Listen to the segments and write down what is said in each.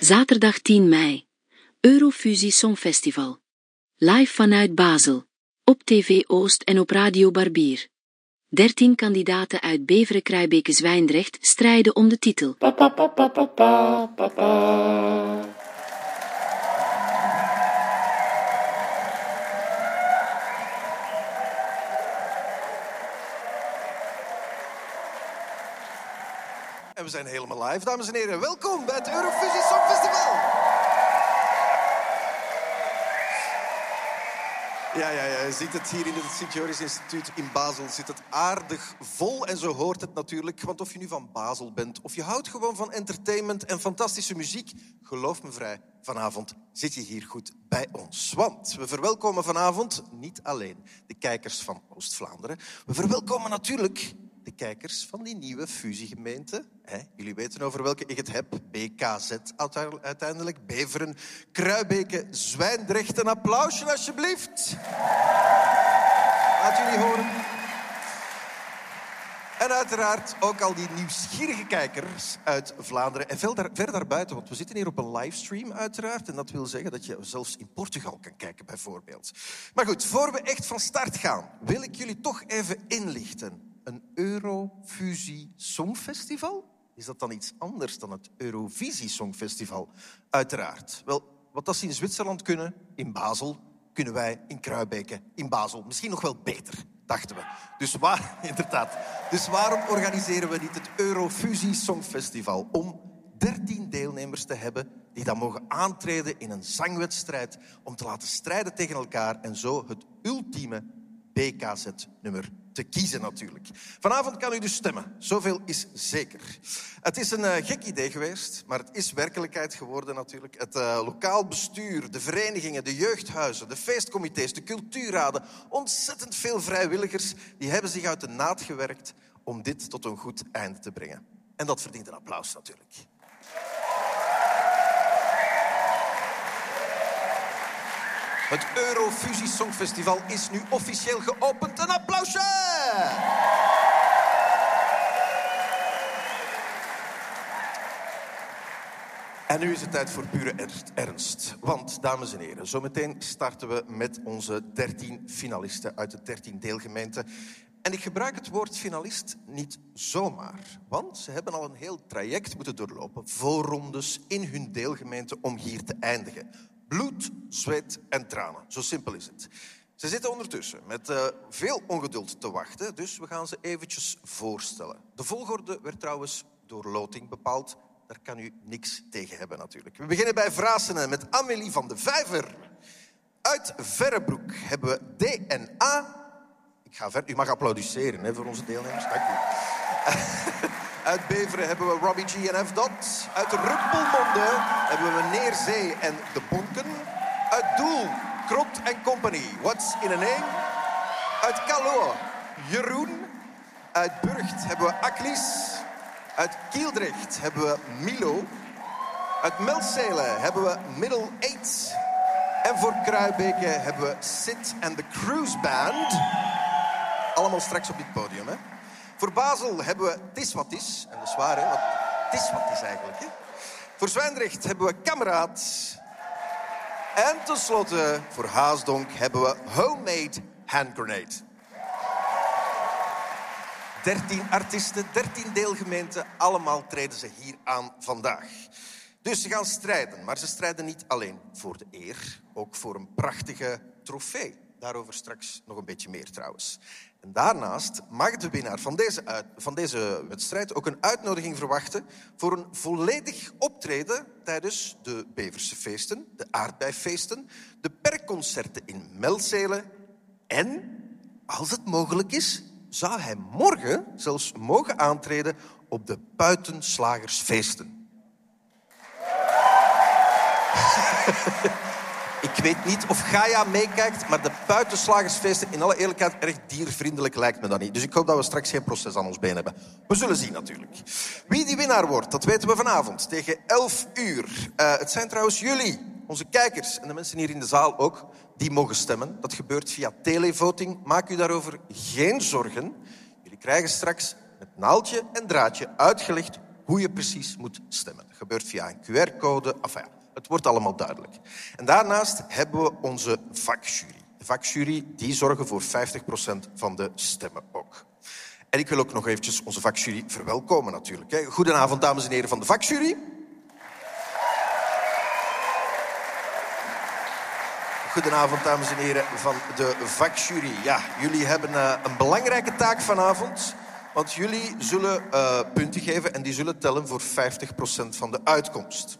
Zaterdag 10 mei. Eurofusie Songfestival. Live vanuit Basel. Op TV Oost en op Radio Barbier. 13 kandidaten uit Beveren Kruibeke Zwijndrecht strijden om de titel. We zijn helemaal live, dames en heren. Welkom bij het Eurovisie Songfestival. Ja, ja, ja, je ziet het hier in het Sint-Joris Instituut in Basel. Zit het aardig vol en zo hoort het natuurlijk. Want of je nu van Basel bent of je houdt gewoon van entertainment en fantastische muziek, geloof me vrij, vanavond zit je hier goed bij ons. Want we verwelkomen vanavond niet alleen de kijkers van Oost-Vlaanderen. We verwelkomen natuurlijk de kijkers van die nieuwe fusiegemeente. Hè? Jullie weten over welke ik het heb. BKZ uiteindelijk. Beveren, Kruibeke, Zwijndrecht. Een applausje alsjeblieft. Laat jullie horen. En uiteraard ook al die nieuwsgierige kijkers uit Vlaanderen en ver daarbuiten. Want we zitten hier op een livestream uiteraard. En dat wil zeggen dat je zelfs in Portugal kan kijken bijvoorbeeld. Maar goed, voor we echt van start gaan, wil ik jullie toch even inlichten een Eurofusie Songfestival? Is dat dan iets anders dan het Eurovisie Songfestival? Uiteraard. Wel, wat dat ze in Zwitserland kunnen, in Basel, kunnen wij in Kruibeke, in Basel. Misschien nog wel beter, dachten we. Dus, waar, inderdaad. dus waarom organiseren we niet het Eurofusie Songfestival? Om 13 deelnemers te hebben die dan mogen aantreden in een zangwedstrijd om te laten strijden tegen elkaar en zo het ultieme BKZ-nummer kiezen natuurlijk. Vanavond kan u dus stemmen. Zoveel is zeker. Het is een uh, gek idee geweest, maar het is werkelijkheid geworden natuurlijk. Het uh, lokaal bestuur, de verenigingen, de jeugdhuizen, de feestcomité's, de cultuurraden, ontzettend veel vrijwilligers, die hebben zich uit de naad gewerkt om dit tot een goed einde te brengen. En dat verdient een applaus natuurlijk. Het Eurofusie Songfestival is nu officieel geopend. Een applausje! En nu is het tijd voor pure ernst. Want, dames en heren, zometeen starten we met onze 13 finalisten uit de 13 deelgemeenten. En ik gebruik het woord finalist niet zomaar, want ze hebben al een heel traject moeten doorlopen, voorrondes in hun deelgemeente om hier te eindigen. Bloed, zweet en tranen. Zo simpel is het. Ze zitten ondertussen met uh, veel ongeduld te wachten, dus we gaan ze eventjes voorstellen. De volgorde werd trouwens door loting bepaald. Daar kan u niks tegen hebben natuurlijk. We beginnen bij Vrasenen met Amélie van de Vijver. Uit Verrebroek hebben we DNA. Ik ga ver... U mag applaudisseren hè, voor onze deelnemers. Dank u. Uit Beveren hebben we Robbie G en F. Dot. Uit Ruppelmonde hebben we Neerzee en De Bonken. Uit Doel, Krot en Company. What's in a name? Uit Caloa, Jeroen. Uit Burgt hebben we Aklis. Uit Kieldrecht hebben we Milo. Uit Melzelen hebben we Middle Eight. En voor Kruibeke hebben we Sit and the Cruise Band. Allemaal straks op dit podium, hè? Voor Basel hebben we Het wat is. En dat is waar, is wat is eigenlijk. Hè? Voor Zwijndrecht hebben we Kameraad. En tenslotte voor Haasdonk hebben we Homemade Hand Grenade. 13 artiesten, 13 deelgemeenten, allemaal treden ze hier aan vandaag. Dus ze gaan strijden, maar ze strijden niet alleen voor de eer, ook voor een prachtige trofee. Daarover straks nog een beetje meer trouwens. En daarnaast mag de winnaar van deze, van deze wedstrijd ook een uitnodiging verwachten voor een volledig optreden tijdens de Beverse feesten, de aardbeifeesten, de perconcerten in Melzelen en, als het mogelijk is, zou hij morgen zelfs mogen aantreden op de Puitenslagersfeesten. Ik weet niet of Gaia meekijkt, maar de buitenslagersfeesten, in alle eerlijkheid, erg diervriendelijk lijkt me dat niet. Dus ik hoop dat we straks geen proces aan ons been hebben. We zullen zien natuurlijk. Wie die winnaar wordt, dat weten we vanavond tegen 11 uur. Uh, het zijn trouwens jullie, onze kijkers en de mensen hier in de zaal ook, die mogen stemmen. Dat gebeurt via televoting. Maak u daarover geen zorgen. Jullie krijgen straks met naaldje en draadje uitgelegd hoe je precies moet stemmen. Dat gebeurt via een QR-code. Enfin, het wordt allemaal duidelijk. En daarnaast hebben we onze vakjury. De vakjury die zorgen voor 50% van de stemmen ook. En ik wil ook nog eventjes onze vakjury verwelkomen natuurlijk. Goedenavond, dames en heren van de vakjury. Goedenavond, dames en heren van de vakjury. Ja, jullie hebben uh, een belangrijke taak vanavond. Want jullie zullen uh, punten geven en die zullen tellen voor 50% van de uitkomst.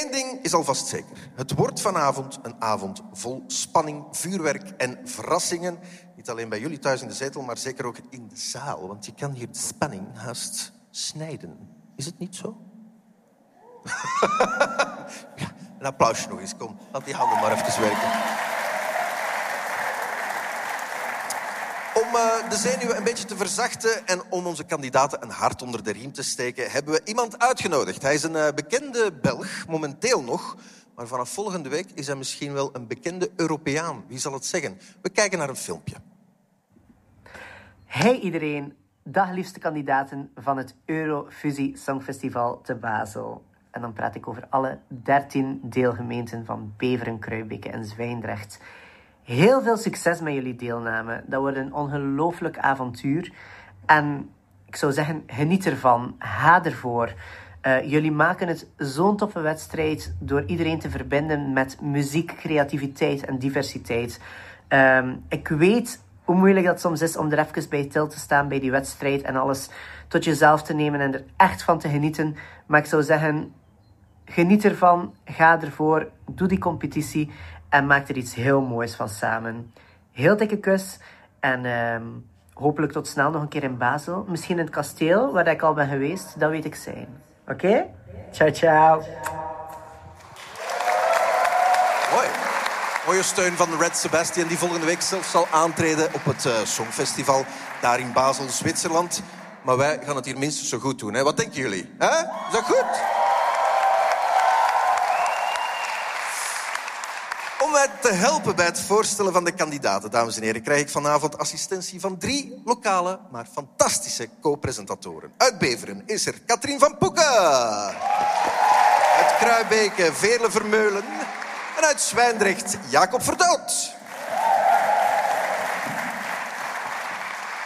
Eén ding is alvast zeker. Het wordt vanavond een avond vol spanning, vuurwerk en verrassingen. Niet alleen bij jullie thuis in de zetel, maar zeker ook in de zaal. Want je kan hier de spanning haast snijden. Is het niet zo? ja, een applausje nog eens, kom. Laat die handen maar even werken. Om uh, de zenuwen een beetje te verzachten en om onze kandidaten een hart onder de riem te steken, hebben we iemand uitgenodigd. Hij is een uh, bekende Belg, momenteel nog, maar vanaf volgende week is hij misschien wel een bekende Europeaan. Wie zal het zeggen? We kijken naar een filmpje. Hey iedereen, dag liefste kandidaten van het Eurofusie Songfestival te Basel. En dan praat ik over alle 13 deelgemeenten van Beveren, Kruibeke en Zwijndrecht. Heel veel succes met jullie deelname. Dat wordt een ongelooflijk avontuur. En ik zou zeggen, geniet ervan. Ga ervoor. Uh, jullie maken het zo'n toffe wedstrijd door iedereen te verbinden met muziek, creativiteit en diversiteit. Um, ik weet hoe moeilijk dat soms is om er even bij stil te staan bij die wedstrijd en alles tot jezelf te nemen en er echt van te genieten. Maar ik zou zeggen, geniet ervan, ga ervoor, doe die competitie en maak er iets heel moois van samen. Heel dikke kus en uh, hopelijk tot snel nog een keer in Basel. Misschien in het kasteel waar ik al ben geweest, dat weet ik zijn. Oké? Ciao, ciao. Mooi. Mooie steun van Red Sebastian, die volgende week zelf zal aantreden op het uh, Songfestival daar in Basel, Zwitserland. Maar wij gaan het hier minstens zo goed doen. Hè? Wat denken jullie? Hè? Is dat goed? Mij te helpen bij het voorstellen van de kandidaten, dames en heren, krijg ik vanavond assistentie van drie lokale, maar fantastische co-presentatoren. Uit Beveren is er Katrien van Poeken. Uit Kruibeke Veerle Vermeulen. En uit Zwijndrecht Jacob Verdood.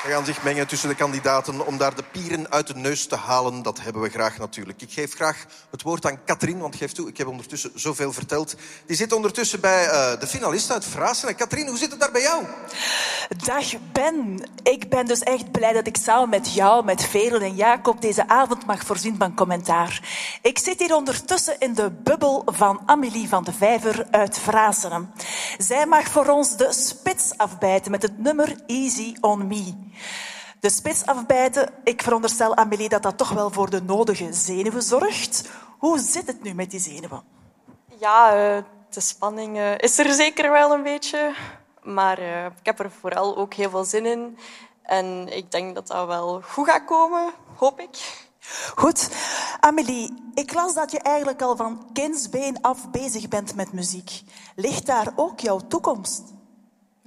Ze gaan zich mengen tussen de kandidaten om daar de pieren uit de neus te halen. Dat hebben we graag natuurlijk. Ik geef graag het woord aan Katrien, want geef toe, ik heb ondertussen zoveel verteld. Die zit ondertussen bij uh, de finalisten uit Frasen. En Katrien, hoe zit het daar bij jou? Dag Ben. Ik ben dus echt blij dat ik samen met jou, met Verel en Jacob deze avond mag voorzien van commentaar. Ik zit hier ondertussen in de bubbel van Amélie van de Vijver uit Frasen. Zij mag voor ons de spits afbijten met het nummer Easy on Me. De spits afbijten, ik veronderstel Amélie dat dat toch wel voor de nodige zenuwen zorgt. Hoe zit het nu met die zenuwen? Ja, uh, de spanning uh, is er zeker wel een beetje. Maar uh, ik heb er vooral ook heel veel zin in. En ik denk dat dat wel goed gaat komen, hoop ik. Goed. Amélie, ik las dat je eigenlijk al van kindsbeen af bezig bent met muziek. Ligt daar ook jouw toekomst?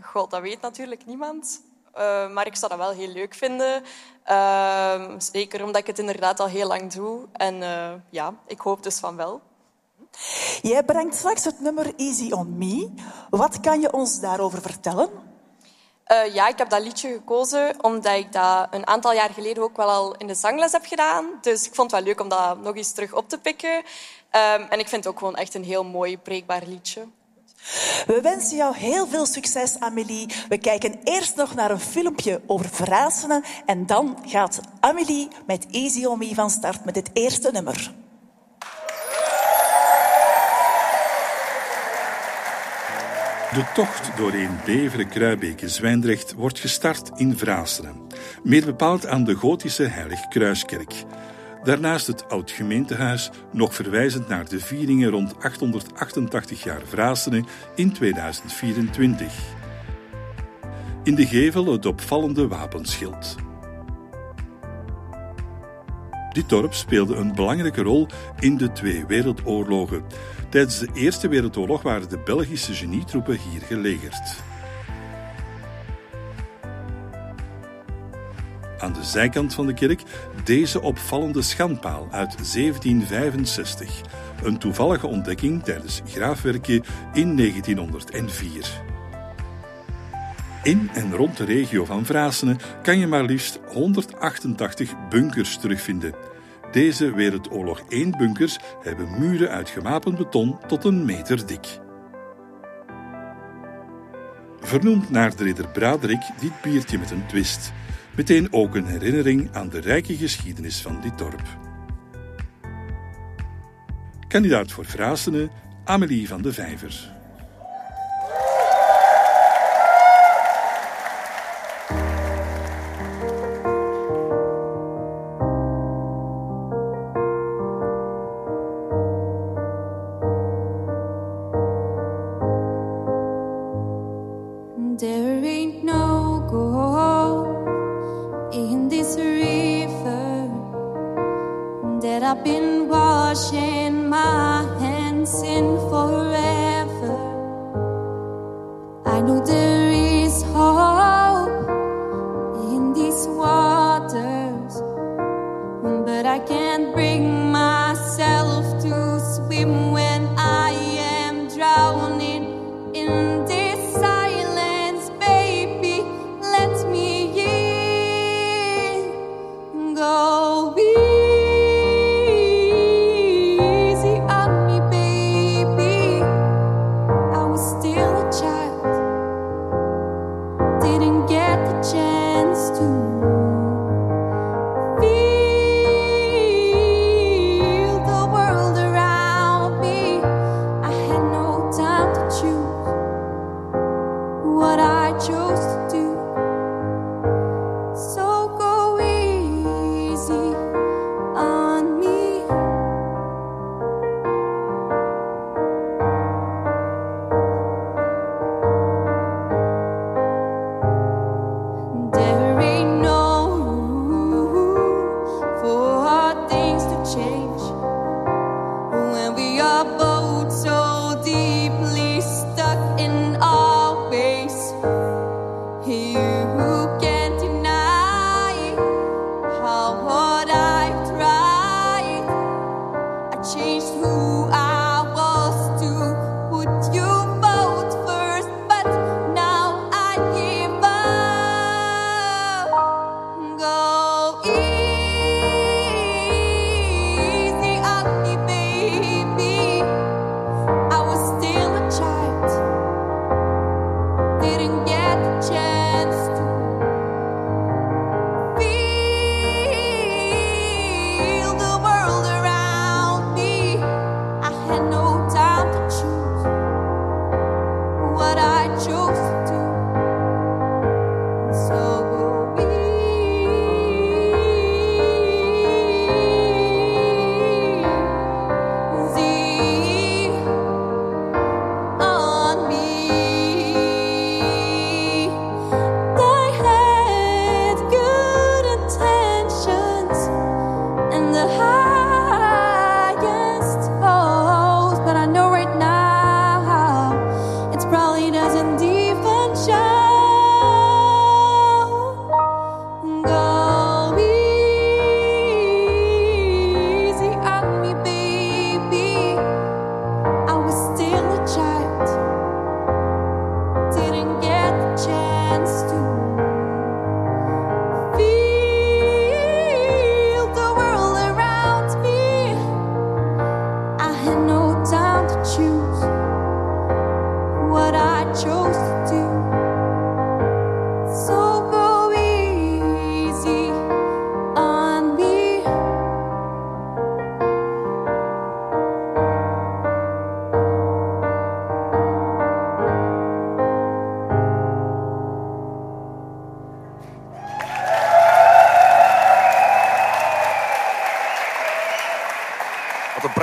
God, dat weet natuurlijk niemand. Uh, maar ik zou dat wel heel leuk vinden. Uh, zeker omdat ik het inderdaad al heel lang doe. En uh, ja, ik hoop dus van wel. Jij brengt straks het nummer Easy on Me. Wat kan je ons daarover vertellen? Uh, ja, ik heb dat liedje gekozen omdat ik dat een aantal jaar geleden ook wel al in de zangles heb gedaan. Dus ik vond het wel leuk om dat nog eens terug op te pikken. Um, en ik vind het ook gewoon echt een heel mooi, breekbaar liedje. We wensen jou heel veel succes, Amélie. We kijken eerst nog naar een filmpje over verraadselen en dan gaat Amélie met Easy On van start met het eerste nummer. De tocht doorheen Beveren, Kruibeke, Zwijndrecht wordt gestart in Vraasenen. Meer bepaald aan de gotische Heilig Kruiskerk. Daarnaast het oud gemeentehuis, nog verwijzend naar de vieringen rond 888 jaar Vrasenen in 2024. In de gevel het opvallende wapenschild. Dit dorp speelde een belangrijke rol in de twee wereldoorlogen. Tijdens de Eerste Wereldoorlog waren de Belgische genietroepen hier gelegerd. Aan de zijkant van de kerk deze opvallende schandpaal uit 1765. Een toevallige ontdekking tijdens graafwerken in 1904. In en rond de regio van Vrasene kan je maar liefst 188 bunkers terugvinden. Deze Wereldoorlog 1 bunkers hebben muren uit gewapend beton tot een meter dik. Vernoemd naar de ridder Braderik dit biertje met een twist. Meteen ook een herinnering aan de rijke geschiedenis van dit dorp. Kandidaat voor Vrasene, Amelie van de Vijver.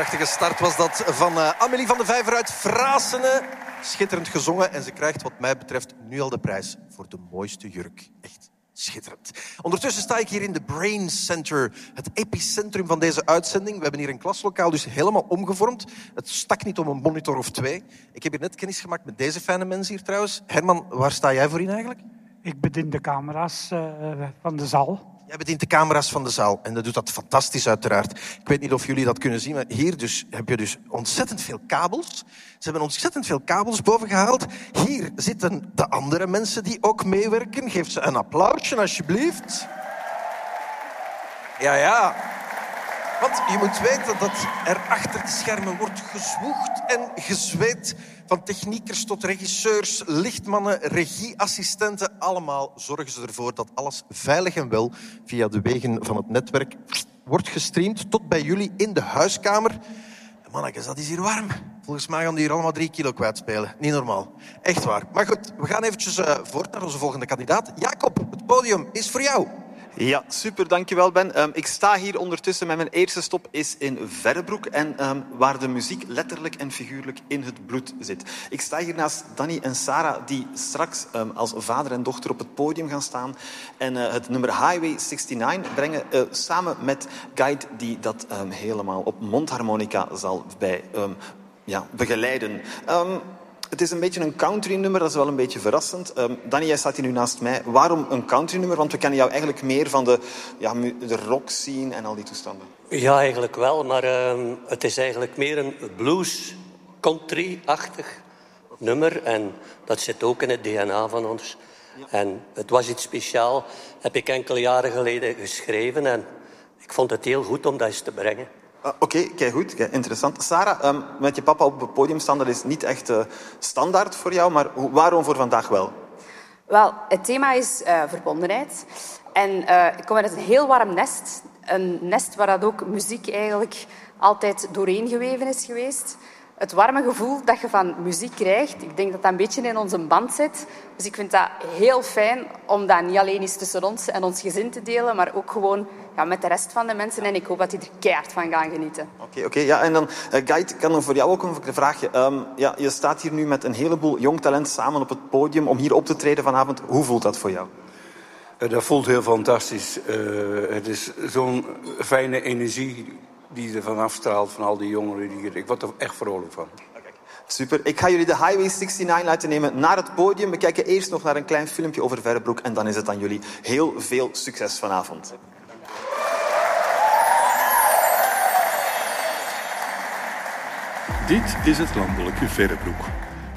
Prachtige start was dat van eh, Amelie van de Vijver uit Vrasene. Schitterend gezongen en ze krijgt wat mij betreft nu al de prijs voor de mooiste jurk. Echt schitterend. Ondertussen sta ik hier in de Brain Center, het epicentrum van deze uitzending. We hebben hier een klaslokaal dus helemaal omgevormd. Het stak niet om een monitor of twee. Ik heb hier net kennis gemaakt met deze fijne mensen hier trouwens. Herman, waar sta jij voor in eigenlijk? Ik bedien de camera's eh, van de zaal. Jij bedient de camera's van de zaal en dat doet dat fantastisch uiteraard. Ik weet niet of jullie dat kunnen zien, maar hier dus, heb je dus ontzettend veel kabels. Ze hebben ontzettend veel kabels boven gehaald. Hier zitten de andere mensen die ook meewerken. Geef ze een applausje alsjeblieft. Ja, ja. Want je moet weten dat er achter de schermen wordt gezwoegd en gezweet. Van techniekers tot regisseurs, lichtmannen, regieassistenten. Allemaal zorgen ze ervoor dat alles veilig en wel via de wegen van het netwerk wordt gestreamd tot bij jullie in de huiskamer. Mannetjes, dat is hier warm. Volgens mij gaan die hier allemaal drie kilo kwijtspelen. Niet normaal. Echt waar. Maar goed, we gaan eventjes eh, voort naar onze volgende kandidaat. Jacob, het podium is voor jou. Ja, super, dankjewel Ben. Ehm, ik sta hier ondertussen met mijn eerste stop is in Verrebroek en ehm, waar de muziek letterlijk en figuurlijk in het bloed zit. Ik sta hier naast Danny en Sarah die straks ehm, als vader en dochter op het podium gaan staan en eh, het nummer Highway 69 brengen eh, samen met Guide die dat helemaal op mondharmonica zal bij ja, begeleiden. Het is een beetje een country nummer, dat is wel een beetje verrassend. Um, Danny, jij staat hier nu naast mij. Waarom een country nummer? Want we kennen jou eigenlijk meer van de, ja, de rock scene en al die toestanden. Ja, eigenlijk wel, maar uh, het is eigenlijk meer een blues country-achtig nummer. En dat zit ook in het DNA van ons. En het was iets speciaals, heb ik enkele jaren geleden geschreven. En ik vond het heel goed om dat eens te brengen. Uh, Oké, kijk goed, interessant. Sarah, um, met je papa op het podium staan, dat is niet echt uh, standaard voor jou, maar waarom voor vandaag wel? Wel, het thema is uh, verbondenheid. En ik kom uit een heel warm nest. Een nest waar dat ook muziek eigenlijk altijd doorheen geweven is geweest het warme gevoel dat je van muziek krijgt, ik denk dat dat een beetje in onze band zit. Dus ik vind dat heel fijn om dat niet alleen eens tussen ons en ons gezin te delen, maar ook gewoon ja, met de rest van de mensen. En ik hoop dat die er keihard van gaan genieten. Oké, oké. ja, en dan, uh, Guide, kan er voor jou ook een vraagje. Um, ja, je staat hier nu met een heleboel jong talent samen op het podium om hier op te treden vanavond. Hoe voelt dat voor jou? Uh, dat voelt heel fantastisch. Uh, het is zo'n fijne energie die er vanaf straalt van al die jongeren hier. Ik word er echt vrolijk van. Super. Ik ga jullie de Highway 69 laten nemen naar het podium. We kijken eerst nog naar een klein filmpje over Verrebroek en dan is het aan jullie. Heel veel succes vanavond. Dit is het landelijke Verrebroek,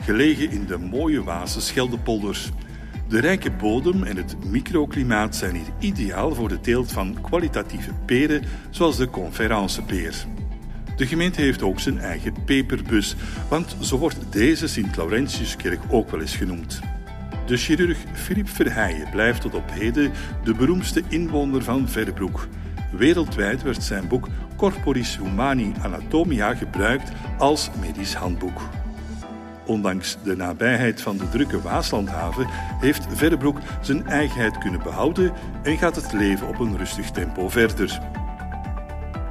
gelegen in de mooie Waase Scheldepolders. De rijke bodem en het microklimaat zijn hier ideaal voor de teelt van kwalitatieve peren, zoals de conferencepeer. De gemeente heeft ook zijn eigen peperbus, want zo wordt deze Sint-Laurentiuskerk ook wel eens genoemd. De chirurg Philippe Verheijen blijft tot op heden de beroemdste inwoner van Verbroek. Wereldwijd werd zijn boek Corporis Humani Anatomia gebruikt als medisch handboek. Ondanks de nabijheid van de drukke Waaslandhaven heeft Verrebroek zijn eigenheid kunnen behouden en gaat het leven op een rustig tempo verder.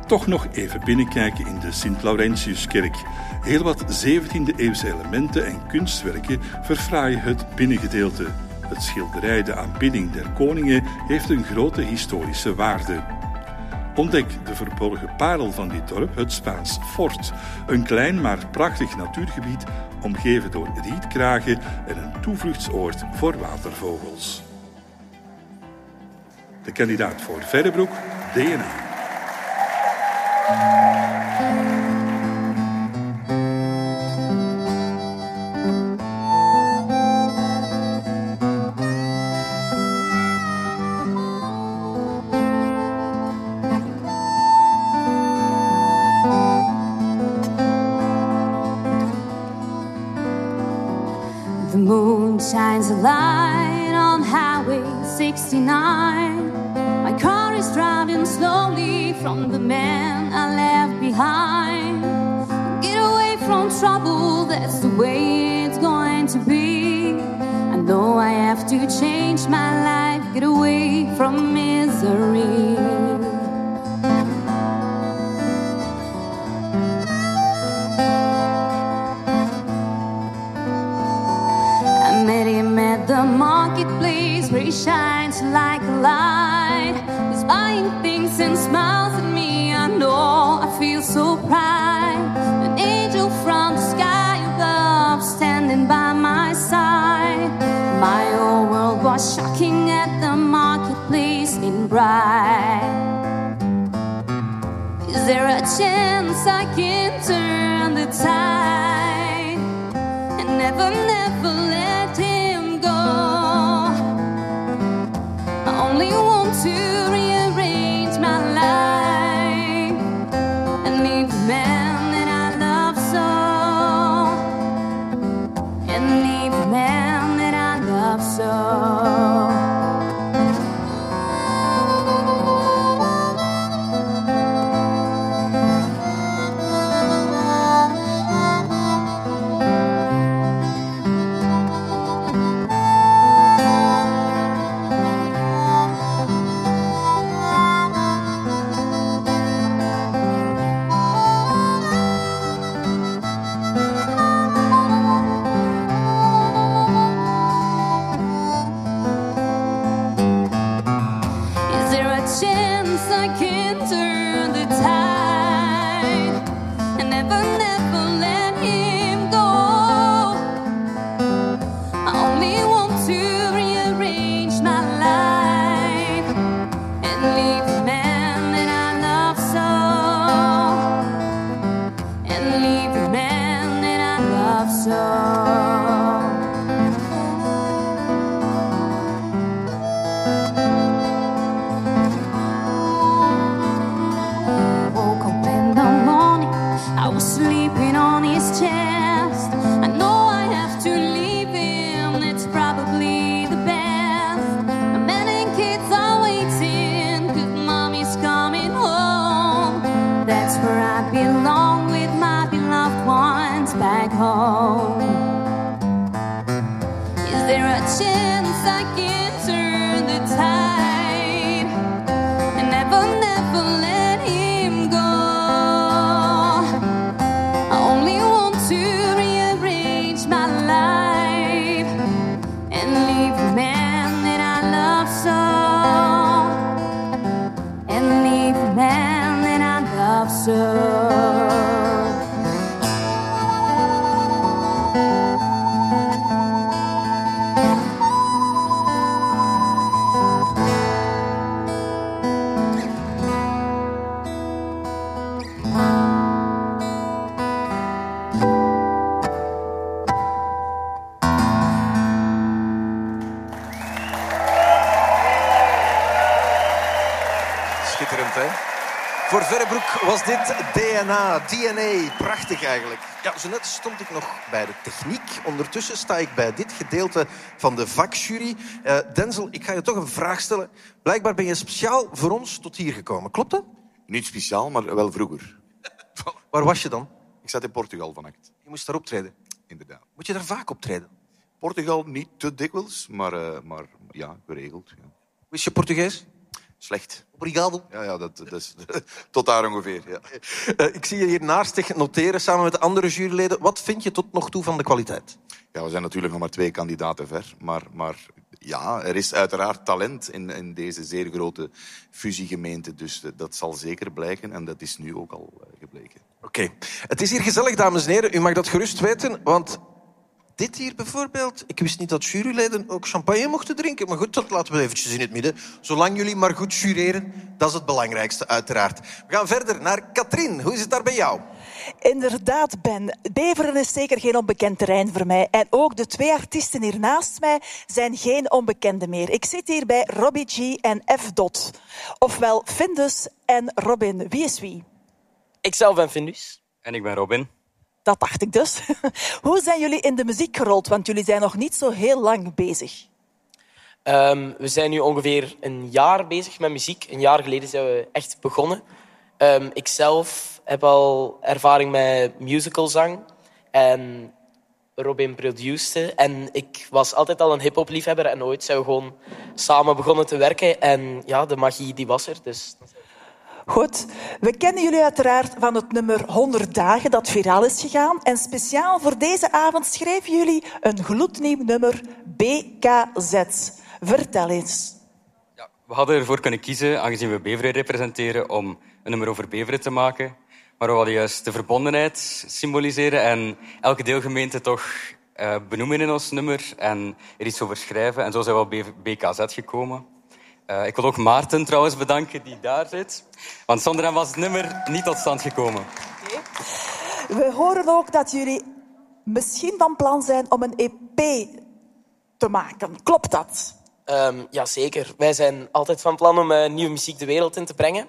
Toch nog even binnenkijken in de Sint-Laurentiuskerk. Heel wat 17e-eeuwse elementen en kunstwerken verfraaien het binnengedeelte. Het schilderij De aanbidding der koningen heeft een grote historische waarde. Ontdek de verborgen parel van dit dorp, het Spaans Fort. Een klein maar prachtig natuurgebied, omgeven door rietkragen en een toevluchtsoord voor watervogels. De kandidaat voor Verrebroek, DNA. 69. My car is driving slowly from the man I left behind. Get away from trouble, that's the way it's going to be. I know I have to change my life, get away from misery. Hè? Voor Verrebroek was dit DNA, DNA. Prachtig eigenlijk. Ja, zo net stond ik nog bij de techniek. Ondertussen sta ik bij dit gedeelte van de vakjury. Eh, Denzel, ik ga je toch een vraag stellen. Blijkbaar ben je speciaal voor ons tot hier gekomen. Klopt dat? Niet speciaal, maar wel vroeger. Waar was je dan? Ik zat in Portugal vannacht. Je moest daar optreden. Inderdaad. Moet je daar vaak optreden? Portugal niet te dikwijls, maar, eh, maar ja, geregeld. Ja. Is je Portugees? Slecht. Obrigado. Ja, ja dat, dat is tot daar ongeveer. Ja. Eh, ik zie je hier naast zich noteren samen met de andere juryleden. Wat vind je tot nog toe van de kwaliteit? Ja, we zijn natuurlijk nog maar twee kandidaten ver. Maar, maar ja, er is uiteraard talent in, in deze zeer grote fusiegemeente. Dus dat zal zeker blijken en dat is nu ook al eh, gebleken. Oké. Het is hier gezellig, dames en heren. U mag dat gerust weten, want dit hier bijvoorbeeld... Ik wist niet dat juryleden ook champagne mochten drinken. Maar goed, dat laten we eventjes in het midden. Zolang jullie maar goed jureren, dat is het belangrijkste, uiteraard. We gaan verder naar Katrien. Hoe is het daar bij jou? Inderdaad, Ben. Beveren is zeker geen onbekend terrein voor mij. En ook de twee artiesten hier naast mij zijn geen onbekenden meer. Ik zit hier bij Robbie G en F. Dot. Ofwel Findus en Robin. Wie is wie? Ikzelf ben Findus. En ik ben Robin. Dat dacht ik dus. Hoe zijn jullie in de muziek gerold? Want jullie zijn nog niet zo heel lang bezig. Ehm, we zijn nu ongeveer een jaar bezig met muziek. Een jaar geleden zijn we echt begonnen. Ehm ik zelf heb al ervaring met musicalzang. En Robin produceerde. En ik was altijd al een hip-hop liefhebber. En ooit zijn we gewoon samen begonnen te werken. En ja, de magie die was er. Dus Goed. We kennen jullie uiteraard van het nummer 100 dagen dat viraal is gegaan. En speciaal voor deze avond schreven jullie een gloednieuw nummer BKZ. Vertel eens. We hadden ervoor kunnen kiezen, aangezien we Beveren representeren, om een nummer over Beveren te maken. Maar we wilden juist de verbondenheid symboliseren en elke deelgemeente toch eh, benoemen in ons nummer en er iets over schrijven. En zo zijn we op BKZ gekomen. Eh, ik wil ook Maarten trouwens bedanken, die daar zit. Want zonder hem was het nummer niet tot stand gekomen. We horen ook dat jullie misschien van plan zijn om een EP te maken. Klopt dat? Um, ja, zeker. Wij zijn altijd van plan om uh, nieuwe muziek de wereld in te brengen.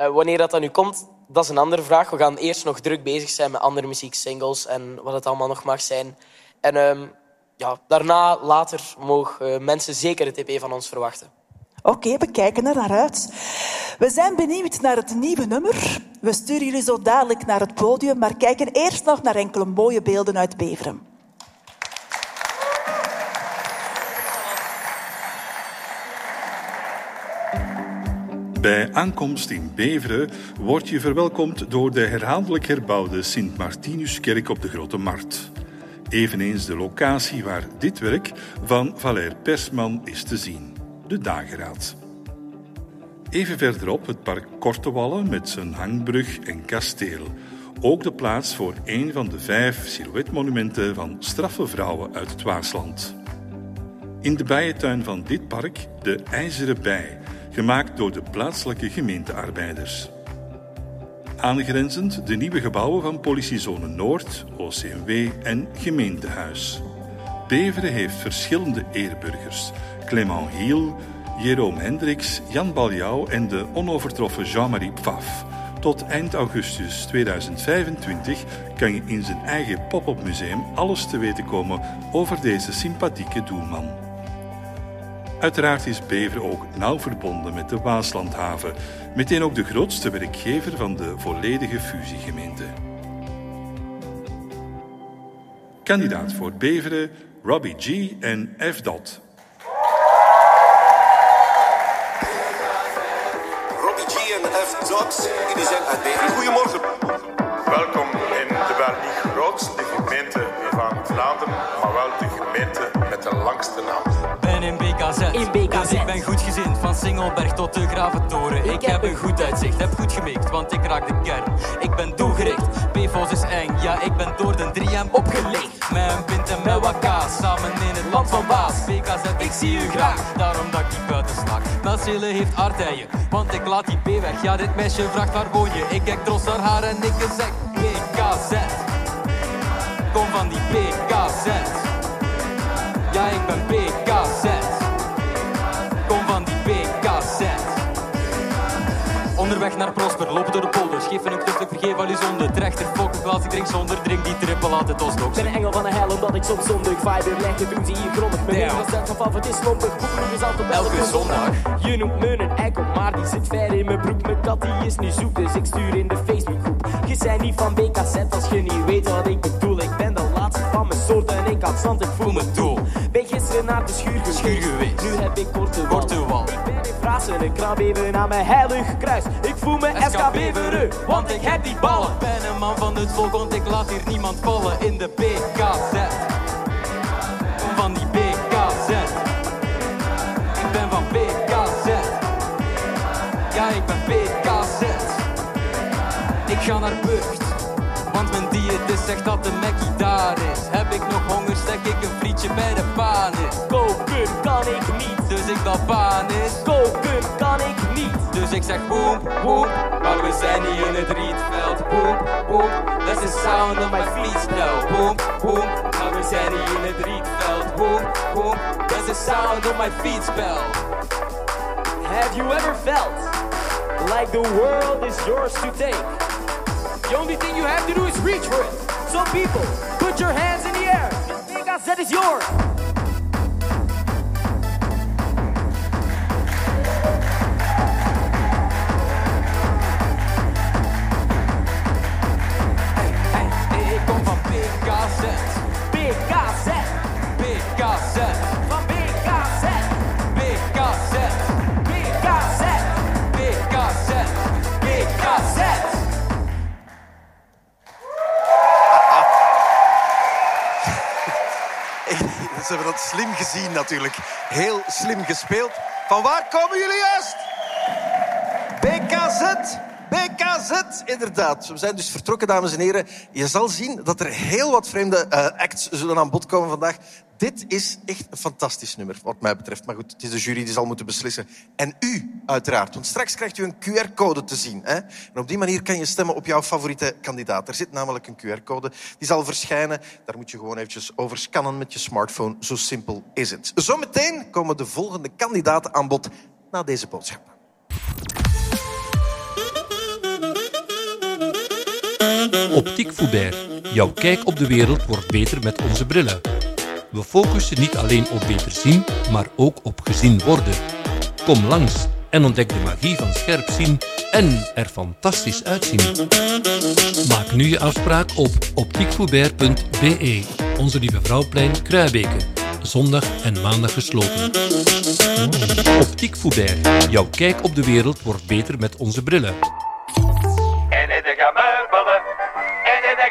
Uh, wanneer dat dan nu komt, dat is een andere vraag. We gaan eerst nog druk bezig zijn met andere muzieksingles en wat het allemaal nog mag zijn. En um, ja, daarna, later, mogen uh, mensen zeker het EP van ons verwachten. Oké, we kijken er naar uit. We zijn benieuwd naar het nieuwe nummer. We sturen jullie zo dadelijk naar het podium, maar kijken eerst nog naar enkele mooie beelden uit Beveren. Bij aankomst in Beveren word je verwelkomd door de herhaaldelijk herbouwde Sint-Martinuskerk op de Grote Markt. Eveneens de locatie waar dit werk van Valère Persman is te zien, de Dageraad. Even verderop het park Kortewallen met zijn hangbrug en kasteel. Ook de plaats voor een van de vijf silhouetmonumenten van straffe vrouwen uit het Waasland. In de bijentuin van dit park de IJzeren Bij, gemaakt door de plaatselijke gemeentearbeiders. Aangrenzend de nieuwe gebouwen van Politiezone Noord, OCMW en Gemeentehuis. Beveren heeft verschillende eerburgers. Clement Hiel, Jerome Hendricks, Jan Baljouw en de onovertroffen Jean-Marie Pfaff. Tot eind augustus 2025 kan je in zijn eigen pop-up museum alles te weten komen over deze sympathieke doelman. Uiteraard is Beveren ook nauw verbonden met de Waaslandhaven, meteen ook de grootste werkgever van de volledige fusiegemeente. Kandidaat voor Beveren, Robbie G en F. Dot. Beveren. Goedemorgen. Welkom in de wel niet grootste gemeente van Vlaanderen, maar wel de gemeente met de langste naam. In BKZ, in BKZ. dus ik ben goed gezind van Singelberg tot de Graventoren. Ik, ik heb een goed uitzicht, heb goed gemikt, want ik raak de kern. Ik ben doelgericht, PFOS is eng, ja ik ben door de 3M opgelicht. Met een pint en met wat kaas, samen in het land van Baas. BKZ, ik zie u graag, daarom dat ik die buiten sta. Melcele heeft aardeigen, want ik laat die P weg. Ja dit meisje vraagt waar woon je, ik kijk trots haar haar en ik zeg BKZ. Kom van die BKZ. Ja, ik ben BKZ. Onderweg naar Prosper, lopen door de polders. Geef een ik vergeef al uw zonde. Trechter, fok, een glas, ik drink zonder. Drink die trippel, laat het ons nog. Ben een engel van de hel, omdat ik soms zondig. Fiber leggen, doen ze hier grondig. Mijn Damn. 9% van favoriet is lompig. Boekelijk is altijd Elke zondag. Je noemt me een eikel, maar die zit ver in mijn broek. Mijn kat die is nu zoek, dus ik stuur in de Facebookgroep. Je zijn niet van BKZ als je niet weet wat ik bedoel. Ik ben de laatste van mijn soort en ik had zand, ik voel me doel. Ben gisteren naar de schuur geweest. Schuur geweest. Nu heb ik korte. Korte Ik krab even naar mijn heilige kruis. Ik voel me SK Beveren, want ik heb die ballen. Ik ben een man van het volk, want ik laat hier niemand vallen in de BKZ. Van die BKZ. Ik ben van BKZ. Ja, ik ben BKZ. Ik ga naar Burgt, want mijn diëtist zegt dat de Mackie daar is. Heb ik nog honger, stek ik een frietje bij de panis. Koken kan ik niet, Dus ik bel panis. koken kan ik niet. Dus ik zeg boem, boem, maar we zijn hier in het rietveld. Boem, boem, that's the sound of my freestyle. Boem, boem, maar we zijn hier in het rietveld. Boem, boem, that's the sound of my feet spell. Have you ever felt like the world is yours to take? The only thing you have to do is reach for it. So people, put your hands in the air. Because that is yours. Hebben dat slim gezien natuurlijk. Heel slim gespeeld. Van waar komen jullie juist? BKZ. BKZ, inderdaad. We zijn dus vertrokken, dames en heren. Je zal zien dat er heel wat vreemde eh, acts zullen aan bod komen vandaag. Dit is echt een fantastisch nummer, wat mij betreft. Maar goed, het is de jury die zal moeten beslissen. En u, uiteraard. Want straks krijgt u een QR-code te zien. Hè? En op die manier kan je stemmen op jouw favoriete kandidaat. Er zit namelijk een QR-code. Die zal verschijnen. Daar moet je gewoon eventjes over scannen met je smartphone. Zo simpel is het. Zometeen komen de volgende kandidaten aan bod na deze boodschap. Optiek Foubert. Jouw kijk op de wereld wordt beter met onze brillen. We focussen niet alleen op beter zien, maar ook op gezien worden. Kom langs en ontdek de magie van scherp zien en er fantastisch uitzien. Maak nu je afspraak op optiekfoubert.be. Onze Lieve Vrouwplein Kruibeke. Zondag en maandag gesloten. Optiek Foubert. Jouw kijk op de wereld wordt beter met onze brillen.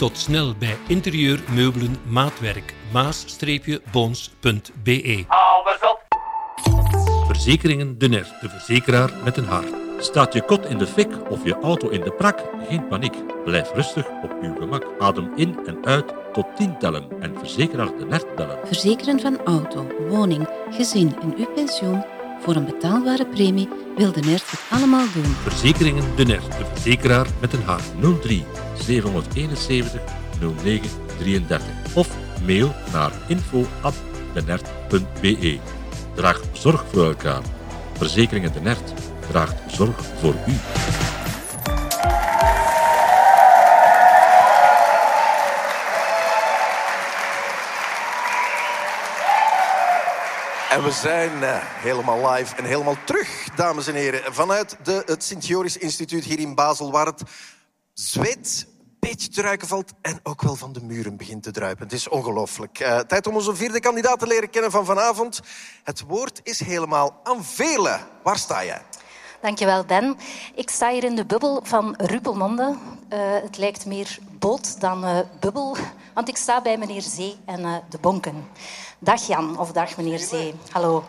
Tot snel bij Interieur Meubelen Maatwerk maas-boons.be Alles op. Verzekeringen De Ner, de verzekeraar met een hart. Staat je kot in de fik of je auto in de prak? Geen paniek. Blijf rustig op uw gemak. Adem in en uit tot 10 tellen en verzekeraar De Ner bellen. Verzekeren van auto, woning, gezin en uw pensioen voor een betaalbare premie wil de NERT het allemaal doen. Verzekeringen De Ner, de verzekeraar met een hart. 03 771 09 33 of mail naar info@denert.be. Draag zorg voor elkaar. Verzekeringen De Nert draagt zorg voor u. En we zijn eh, helemaal live en helemaal terug, dames en heren, vanuit de, het Sint-Joris Instituut hier in Basel, waar het zweet een beetje te ruiken valt en ook wel van de muren begint te druipen. Het is ongelooflijk. Eh, tijd om onze vierde kandidaat te leren kennen van vanavond. Het woord is helemaal aan velen. Waar sta jij? Dankjewel, Ben. Ik sta hier in de bubbel van Ruppelmonde. Eh, het lijkt meer boot dan eh, bubbel, want ik sta bij meneer Zee en de bonken. Dag Jan, of dag meneer Zee. Hallo.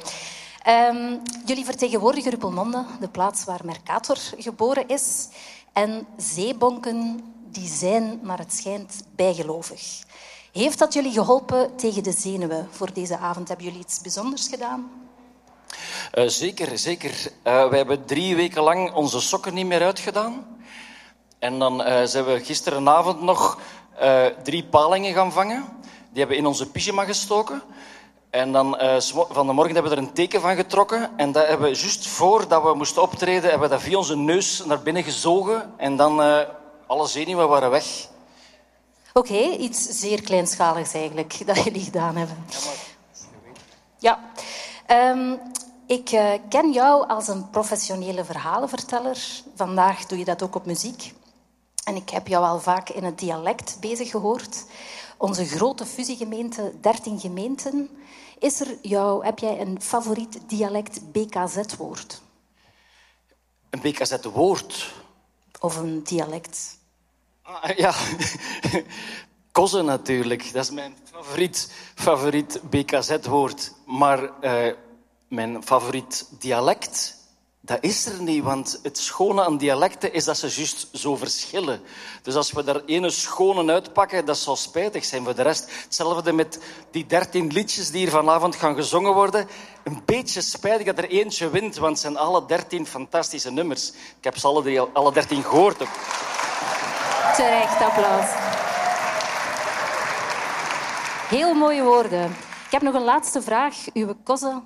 Ehm, jullie vertegenwoordigen Ruppelmonde, de plaats waar Mercator geboren is. En zeebonken die zijn, naar het schijnt, bijgelovig. Heeft dat jullie geholpen tegen de zenuwen voor deze avond? Hebben jullie iets bijzonders gedaan? Eh, zeker, zeker. Eh wij hebben drie weken lang onze sokken niet meer uitgedaan. En dan eh, zijn we gisterenavond nog drie palingen gaan vangen. Die hebben we in onze pyjama gestoken. En dan eh, van de morgen hebben we er een teken van getrokken. En dat hebben we juist voordat we moesten optreden, hebben we dat via onze neus naar binnen gezogen. En dan eh alle zenuwen waren weg. Oké, iets zeer kleinschaligs eigenlijk dat jullie gedaan hebben. Ja. Ehm, ik eh, ken jou als een professionele verhalenverteller. Vandaag doe je dat ook op muziek. En ik heb jou al vaak in het dialect bezig gehoord. Onze grote fusiegemeente, 13 gemeenten. Is er jou, heb jij een favoriet dialect BKZ-woord? Een BKZ-woord. Of een dialect? Ah, ja, kozen natuurlijk. Dat is mijn favoriet, favoriet BKZ-woord. Maar eh, mijn favoriet dialect, dat is er niet. Want het schone aan dialecten is dat ze juist zo verschillen. Dus als we er ene schone uitpakken, dat zou spijtig zijn voor de rest. Hetzelfde met die dertien liedjes die hier vanavond gaan gezongen worden. Een beetje spijtig dat er eentje wint, want het zijn alle dertien fantastische nummers. Ik heb ze alle, alle dertien gehoord. ook. Terecht applaus. Heel mooie woorden. Ik heb nog een laatste vraag. Uw cousin,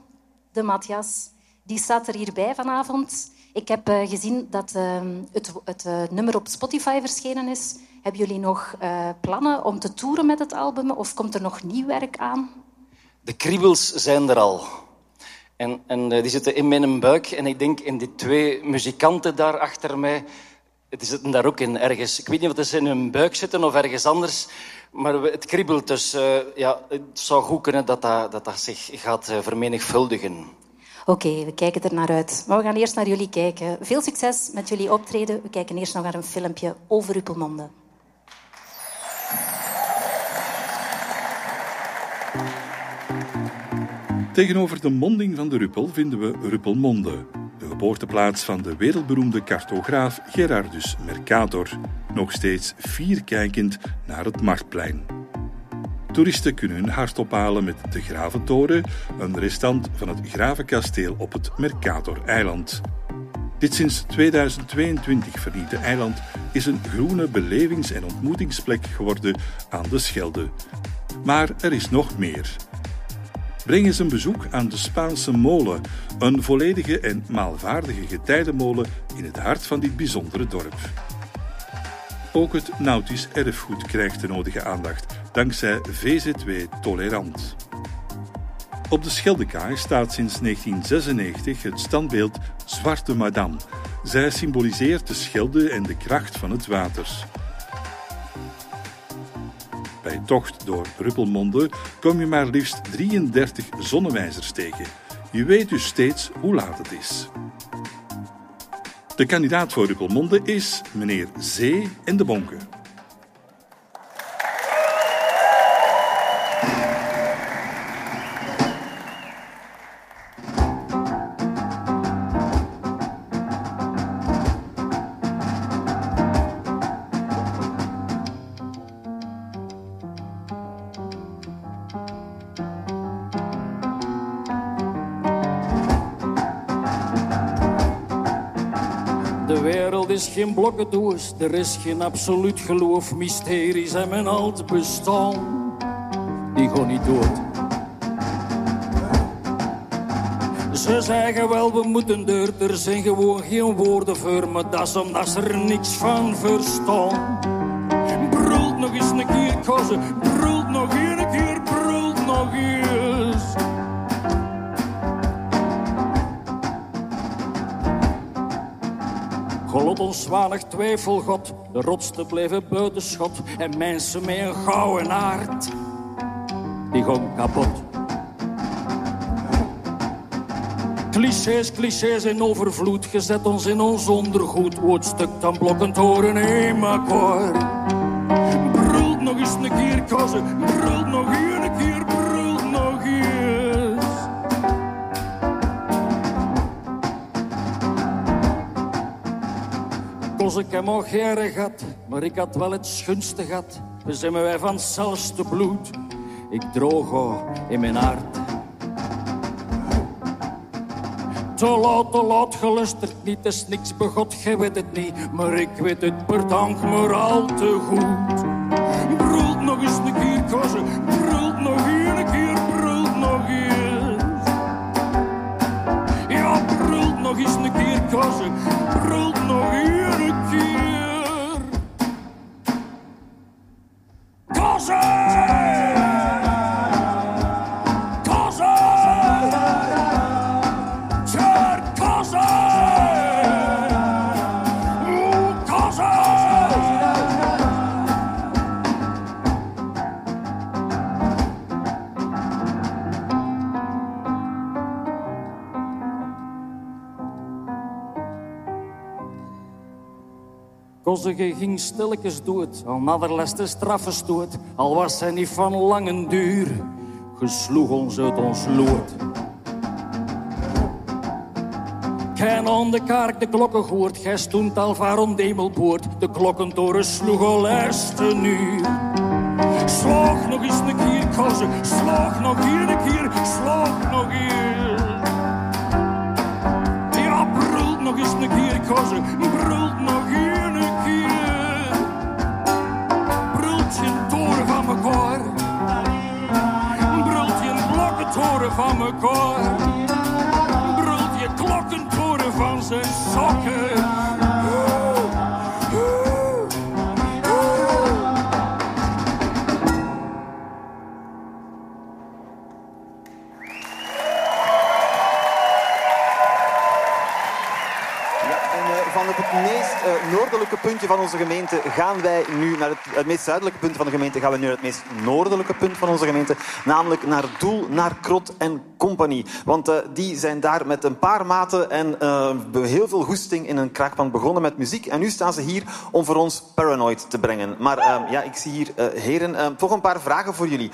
de Matthias, die staat er hierbij vanavond. Ik heb eh, gezien dat eh, het, het eh, nummer op Spotify verschenen is. Hebben jullie nog eh, plannen om te toeren met het album? Of komt er nog nieuw werk aan? De kriebels zijn er al. En, en die zitten in mijn buik. En ik denk in die twee muzikanten daar achter mij, die zitten daar ook in ergens. Ik weet niet of het in hun buik zitten of ergens anders. Maar het kriebelt, dus ja, het zou goed kunnen dat dat, dat, dat zich gaat vermenigvuldigen. Oké, we kijken er naar uit. Maar we gaan eerst naar jullie kijken. Veel succes met jullie optreden. We kijken eerst nog naar een filmpje over Ruppelmonde. Tegenover de monding van de Ruppel vinden we Ruppelmonde, de geboorteplaats van de wereldberoemde cartograaf Gerardus Mercator, nog steeds fier kijkend naar het Marktplein. Toeristen kunnen hun hart ophalen met de Graventoren, een restant van het Gravenkasteel op het Mercator-eiland. Dit sinds 2022 vernieuwde eiland is een groene belevings- en ontmoetingsplek geworden aan de Schelde. Maar er is nog meer. Breng eens een bezoek aan de Spaanse molen, een volledige en maalvaardige getijdenmolen in het hart van dit bijzondere dorp. Ook het nautisch erfgoed krijgt de nodige aandacht, dankzij VZW Tolerant. Op de Scheldekaai staat sinds 1996 het standbeeld Zwarte Madame. Zij symboliseert de Schelde en de kracht van het water. Bij tocht door Ruppelmonde kom je maar liefst 33 zonnewijzers tegen. Je weet dus steeds hoe laat het is. De kandidaat voor Ruppelmonde is meneer Zee en de Bonken. Er is geen absoluut geloof. Mysteries en mijn alt bestaan, die gaan niet dood. Ze zeggen wel, we moeten deur, er zijn gewoon geen woorden voor, maar dat is omdat ze er niks van verstaan. Brult nog eens een keer, kozen, God ons weinig twijfel, God. De rotsten blijven buitenschot. En mensen met een gouden aard, die gaan kapot. Clichés, clichés in overvloed. Gezet ons in ons ondergoed. Stuk dan blokkend horen in akkoord. Brult nog eens een keer, kozen. Brult nog een Koos ik hem al geren gehad, maar ik had wel het schunste gat. We zijn wij van hetzelfde bloed. Ik droog al in mijn hart. Te laat, te laat gelusterd niet, is niks begot, gij weet het niet. Maar ik weet het, bedank me al te goed. Brult nog eens een keer, kozen, brult nog een keer, brult nog eens. Ja, brult nog eens een keer, kozen, brult nog een Kozzege ging stilletjes dood, al naderlest de straffe stoot, al was hij niet van lange duur, gesloeg ons uit ons lood. Geen aan de kaart de klokken gehoord, gij stond al waarom demelpoort, de klokkentoren sloeg al eerst een uur. Nog eens een keer, kozen, slag nog hier een keer, slag nog eens. Ja, brult nog eens een keer, kozen, brult nog hier van mekaar. Brult je een van mekaar. Brult je klokkentoren van zijn sokken. Van het meest eh, noordelijke puntje van onze gemeente gaan wij nu naar het, het meest zuidelijke punt van de gemeente gaan we nu naar het meest noordelijke punt van onze gemeente, namelijk naar Doel, naar Krot en Compagnie. Want eh, die zijn daar met een paar maten en eh, heel veel goesting in een kraakpand begonnen met muziek. En nu staan ze hier om voor ons Paranoid te brengen. Maar eh, ja, ik zie hier heren, eh, toch een paar vragen voor jullie.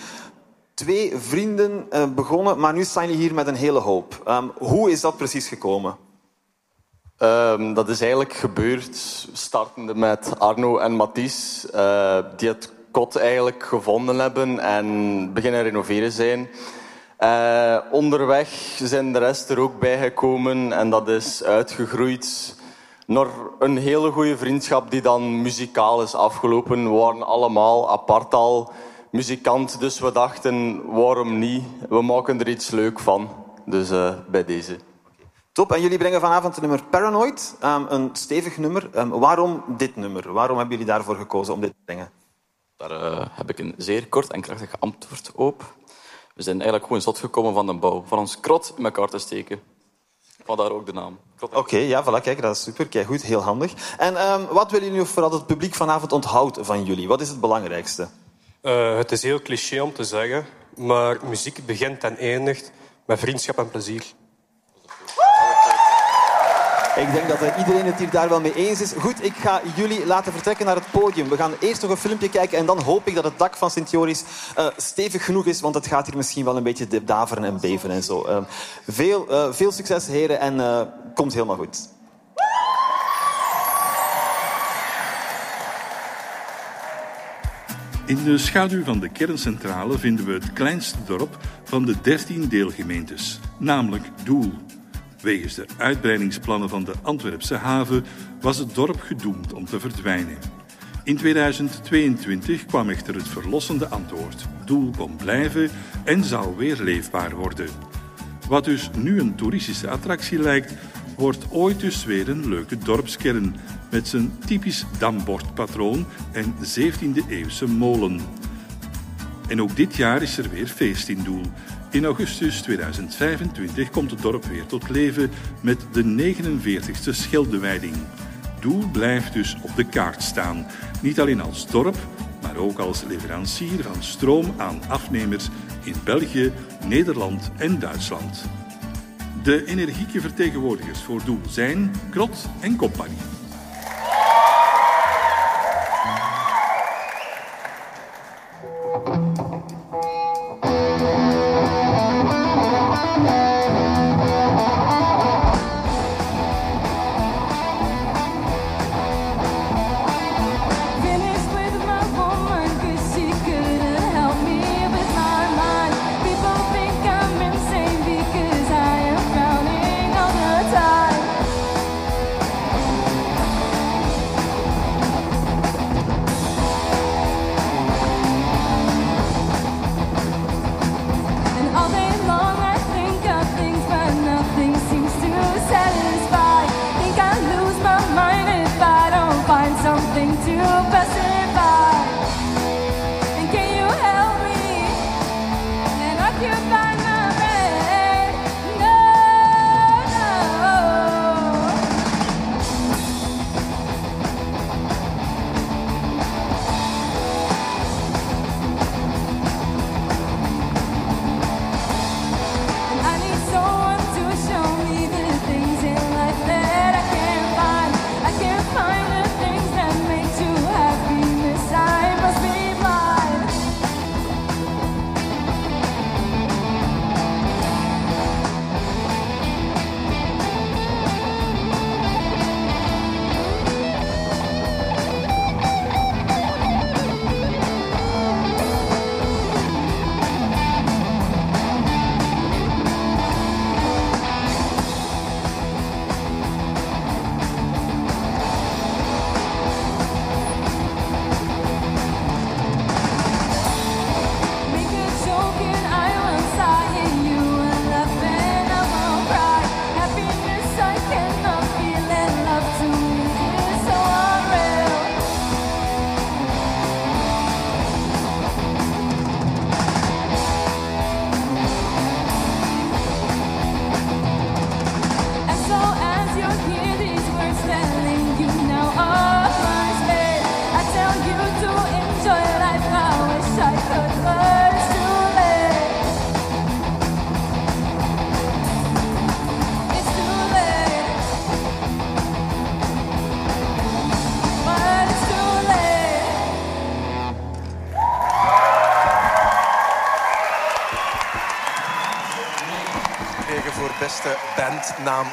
Twee vrienden begonnen, maar nu staan jullie hier met een hele hoop. Ehm, hoe is dat precies gekomen? Ehm, dat is eigenlijk gebeurd startende met Arno en Mathies, eh, die het kot eigenlijk gevonden hebben en beginnen renoveren zijn. Eh, onderweg zijn de rest er ook bijgekomen en dat is uitgegroeid naar een hele goede vriendschap die dan muzikaal is afgelopen. We waren allemaal apart al muzikant, dus we dachten waarom niet? We maken er iets leuk van. Dus eh, bij deze. Top, en jullie brengen vanavond het nummer Paranoid, ehm, een stevig nummer. Ehm, waarom dit nummer? Waarom hebben jullie daarvoor gekozen om dit te brengen? Daar eh, heb ik een zeer kort en krachtig antwoord op. We zijn eigenlijk gewoon zot gekomen van de bouw. Van ons krot in elkaar te steken. Vandaar ook de naam. Oké, ja, voilà, kijk, dat is super. Kijk, goed, heel handig. En ehm, wat willen jullie vooral het publiek vanavond onthoudt van jullie? Wat is het belangrijkste? Eh, het is heel cliché om te zeggen, maar muziek begint en eindigt met vriendschap en plezier. Ik denk dat eh, iedereen het hier daar wel mee eens is. Goed, ik ga jullie laten vertrekken naar het podium. We gaan eerst nog een filmpje kijken en dan hoop ik dat het dak van Sint-Joris eh, stevig genoeg is, want het gaat hier misschien wel een beetje daveren en beven en zo. Eh, veel, eh, veel succes, heren, en komt helemaal goed. In de schaduw van de kerncentrale vinden we het kleinste dorp van de 13 deelgemeentes, namelijk Doel. Wegens de uitbreidingsplannen van de Antwerpse haven was het dorp gedoemd om te verdwijnen. In 2022 kwam echter het verlossende antwoord. Doel kon blijven en zou weer leefbaar worden. Wat dus nu een toeristische attractie lijkt, wordt ooit dus weer een leuke dorpskern met zijn typisch dambordpatroon en 17e-eeuwse molen. En ook dit jaar is er weer feest in Doel. In augustus 2025 komt het dorp weer tot leven met de 49e Schildewijding. Doel blijft dus op de kaart staan. Niet alleen als dorp, maar ook als leverancier van stroom aan afnemers in België, Nederland en Duitsland. De energieke vertegenwoordigers voor Doel zijn Krot en Compagnie.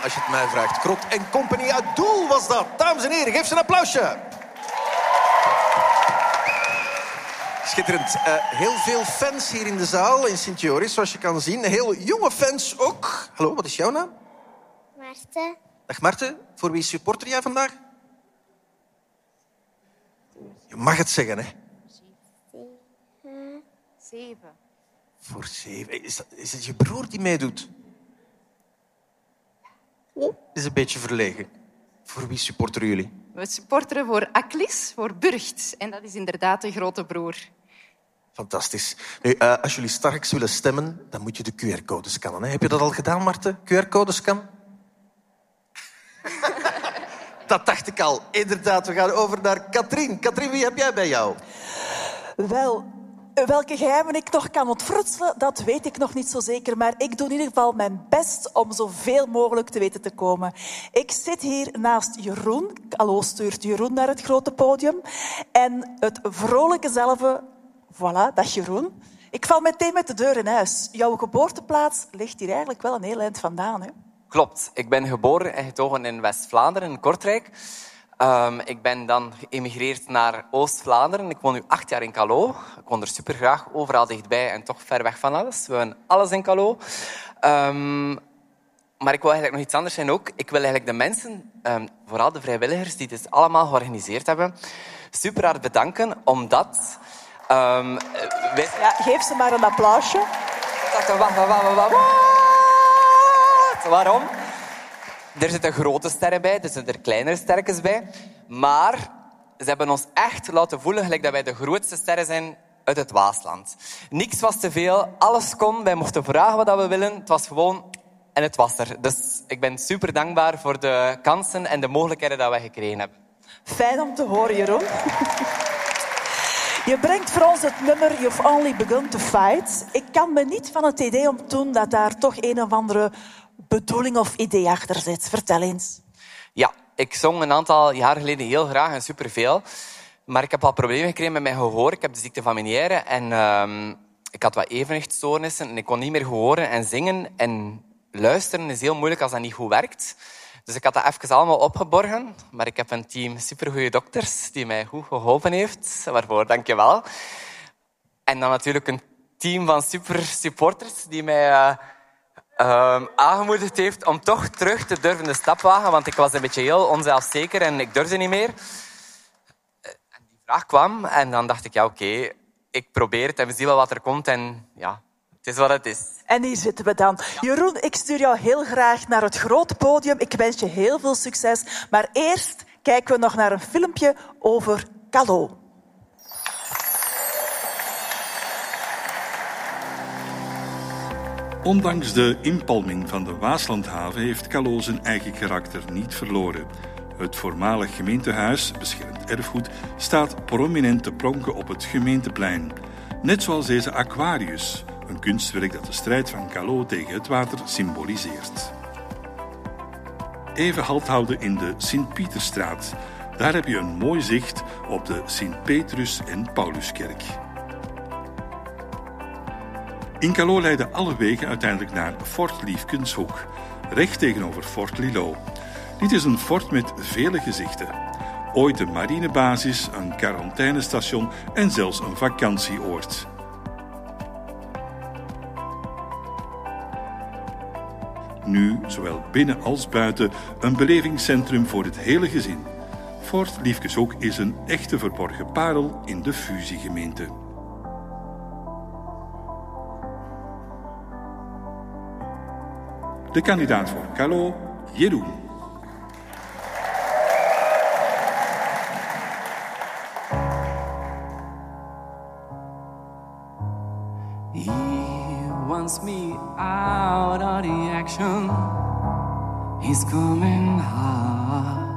Als je het mij vraagt. Krot en Company uit Doel was dat. Dames en heren, geef ze een applausje. Schitterend. Eh, heel veel fans hier in de zaal in Sint-Joris, zoals je kan zien. Heel jonge fans ook. Hallo, wat is jouw naam? Maarten. Dag Marten. Voor wie supporter jij vandaag? Je mag het zeggen, hè? Zeven. Voor zeven. Is, dat, is het je broer die meedoet? Het is een beetje verlegen. Voor wie supporteren jullie? We supporteren voor Aklis, voor Burgt. En dat is inderdaad de grote broer. Fantastisch. Nu, eh, als jullie straks willen stemmen, dan moet je de QR-code scannen. Hè? Heb je dat al gedaan, Marten? QR-code scan? dat dacht ik al. Inderdaad, we gaan over naar Katrien. Katrien, wie heb jij bij jou? Wel, welke geheimen ik nog kan ontfrutselen, dat weet ik nog niet zo zeker. Maar ik doe in ieder geval mijn best om zoveel mogelijk te weten te komen. Ik zit hier naast Jeroen. Hallo stuurt Jeroen naar het grote podium. En het vrolijke zelf, voilà, dag Jeroen. Ik val meteen met de deur in huis. Jouw geboorteplaats ligt hier eigenlijk wel een heel eind vandaan. Hè? Klopt. Ik ben geboren en getogen in West-Vlaanderen, in Kortrijk. Ehm, ik ben dan geëmigreerd naar Oost-Vlaanderen. Ik woon nu acht jaar in Calo. Ik woon er super graag, overal dichtbij en toch ver weg van alles. We hebben alles in Calo. Ehm, maar ik wil eigenlijk nog iets anders zijn ook. Ik wil eigenlijk de mensen, ehm, vooral de vrijwilligers die dit allemaal georganiseerd hebben, super hard bedanken, omdat... wij... Ja, geef ze maar een applausje. Wacht, wacht, wacht, wacht, wacht. Waarom? Er zitten grote sterren bij, er zitten er kleinere sterretjes bij. Maar ze hebben ons echt laten voelen gelijk dat wij de grootste sterren zijn uit het Waasland. Niks was te veel, alles kon. Wij mochten vragen wat we willen. Het was gewoon en het was er. Dus ik ben super dankbaar voor de kansen en de mogelijkheden dat wij gekregen hebben. Fijn om te horen, Jeroen. Je brengt voor ons het nummer You've Only Begun to Fight. Ik kan me niet van het idee ontdoen dat daar toch een of andere bedoeling of idee achter zit. Vertel eens. Ja, ik zong een aantal jaar geleden heel graag en superveel. Maar ik heb al problemen gekregen met mijn gehoor. Ik heb de ziekte van Meniere en ehm, ik had wat evenwichtstoornissen. En ik kon niet meer horen en zingen. En luisteren is heel moeilijk als dat niet goed werkt. Dus ik had dat even allemaal opgeborgen. Maar ik heb een team supergoeie dokters die mij goed geholpen heeft. Waarvoor dank je wel. En dan natuurlijk een team van super supporters die mij eh, ehm, aangemoedigd heeft om toch terug te durven de stap wagen. Want ik was een beetje heel onzelfzeker en ik durfde niet meer. Eh, En die vraag kwam en dan dacht ik, ja oké, ik probeer het en we zien wel wat er komt. En ja, het is wat het is. En hier zitten we dan. Jeroen, ik stuur jou heel graag naar het grote podium. Ik wens je heel veel succes. Maar eerst kijken we nog naar een filmpje over Calo. Ondanks de inpalming van de Waaslandhaven heeft Calo zijn eigen karakter niet verloren. Het voormalig gemeentehuis, beschermd erfgoed, staat prominent te pronken op het gemeenteplein. Net zoals deze Aquarius, een kunstwerk dat de strijd van Calo tegen het water symboliseert. Even halt houden in de Sint-Pieterstraat. Daar heb je een mooi zicht op de Sint-Petrus- en Pauluskerk. In Calo leiden alle wegen uiteindelijk naar Fort Liefkenshoek, recht tegenover Fort Lilo. Dit is een fort met vele gezichten. Ooit een marinebasis, een quarantainestation en zelfs een vakantieoord. Nu, zowel binnen als buiten, een belevingscentrum voor het hele gezin. Fort Liefkenshoek is een echte verborgen parel in de fusiegemeente. De kandidaat voor Calo, Jeroen. He wants me out of the action. He's coming hard.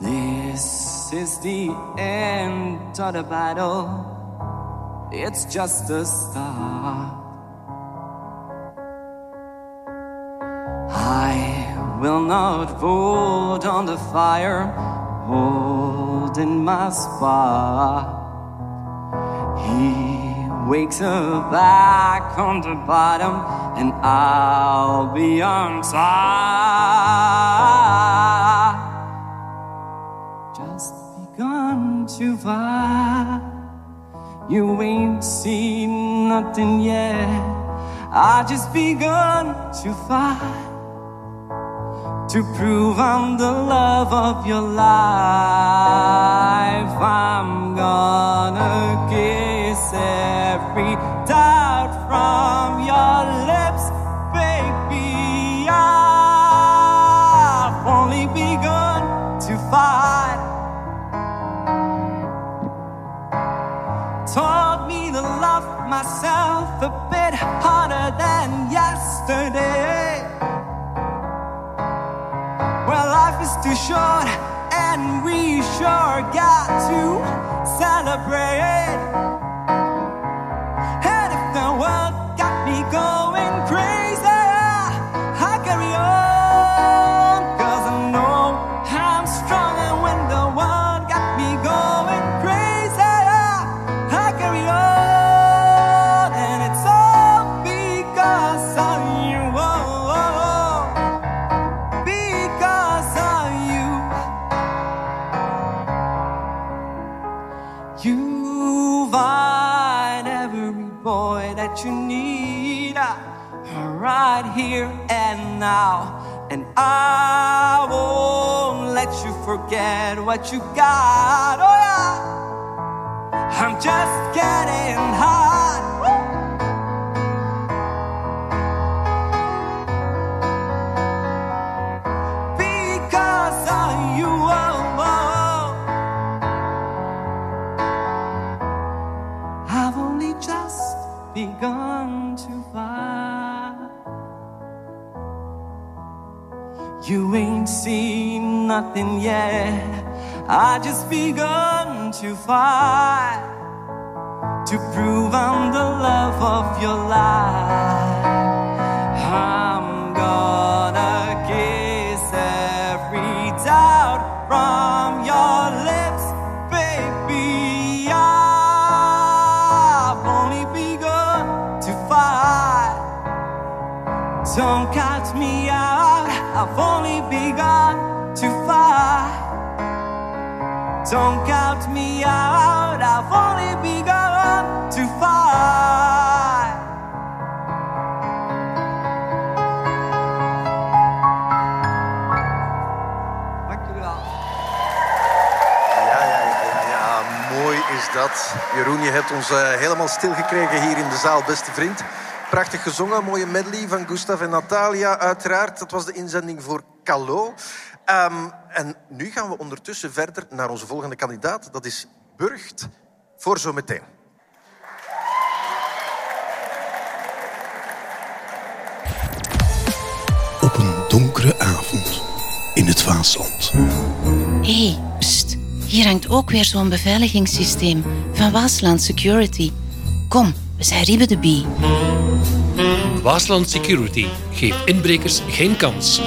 This is the end of the battle. It's just the start. I will not hold on the fire, holding my spot. He wakes her back on the bottom, and I'll be on top. Just begun to fly. You ain't seen nothing yet. I just begun to fight to prove I'm the love of your life. I'm gonna kiss every doubt from your lips, baby. I've only begun to fight. Taught me to love myself a bit harder than yesterday. Is too short, and we sure got to celebrate. Now, and I won't let you forget what you got. Oh yeah, I'm just getting hot. Ain't seen nothing yet. I just begun to fight to prove I'm the love of your life. Only begun to fight. Don't count me out. I've only begun to fight. Dank jullie wel. Ja, ja, ja, ja. Mooi is dat. Jeroen, je hebt ons eh, helemaal stilgekregen hier in de zaal, beste vriend. Prachtig gezongen, mooie medley van Gustav en Natalia, uiteraard. Dat was de inzending voor Calo. Ehm, en nu gaan we ondertussen verder naar onze volgende kandidaat. Dat is Burgt voor zometeen. Op een donkere avond in het Waasland. Hé, hey, pst. Hier hangt ook weer zo'n beveiligingssysteem van Waasland Security. Kom, we zijn de Bie. Waasland Security geeft inbrekers geen kans.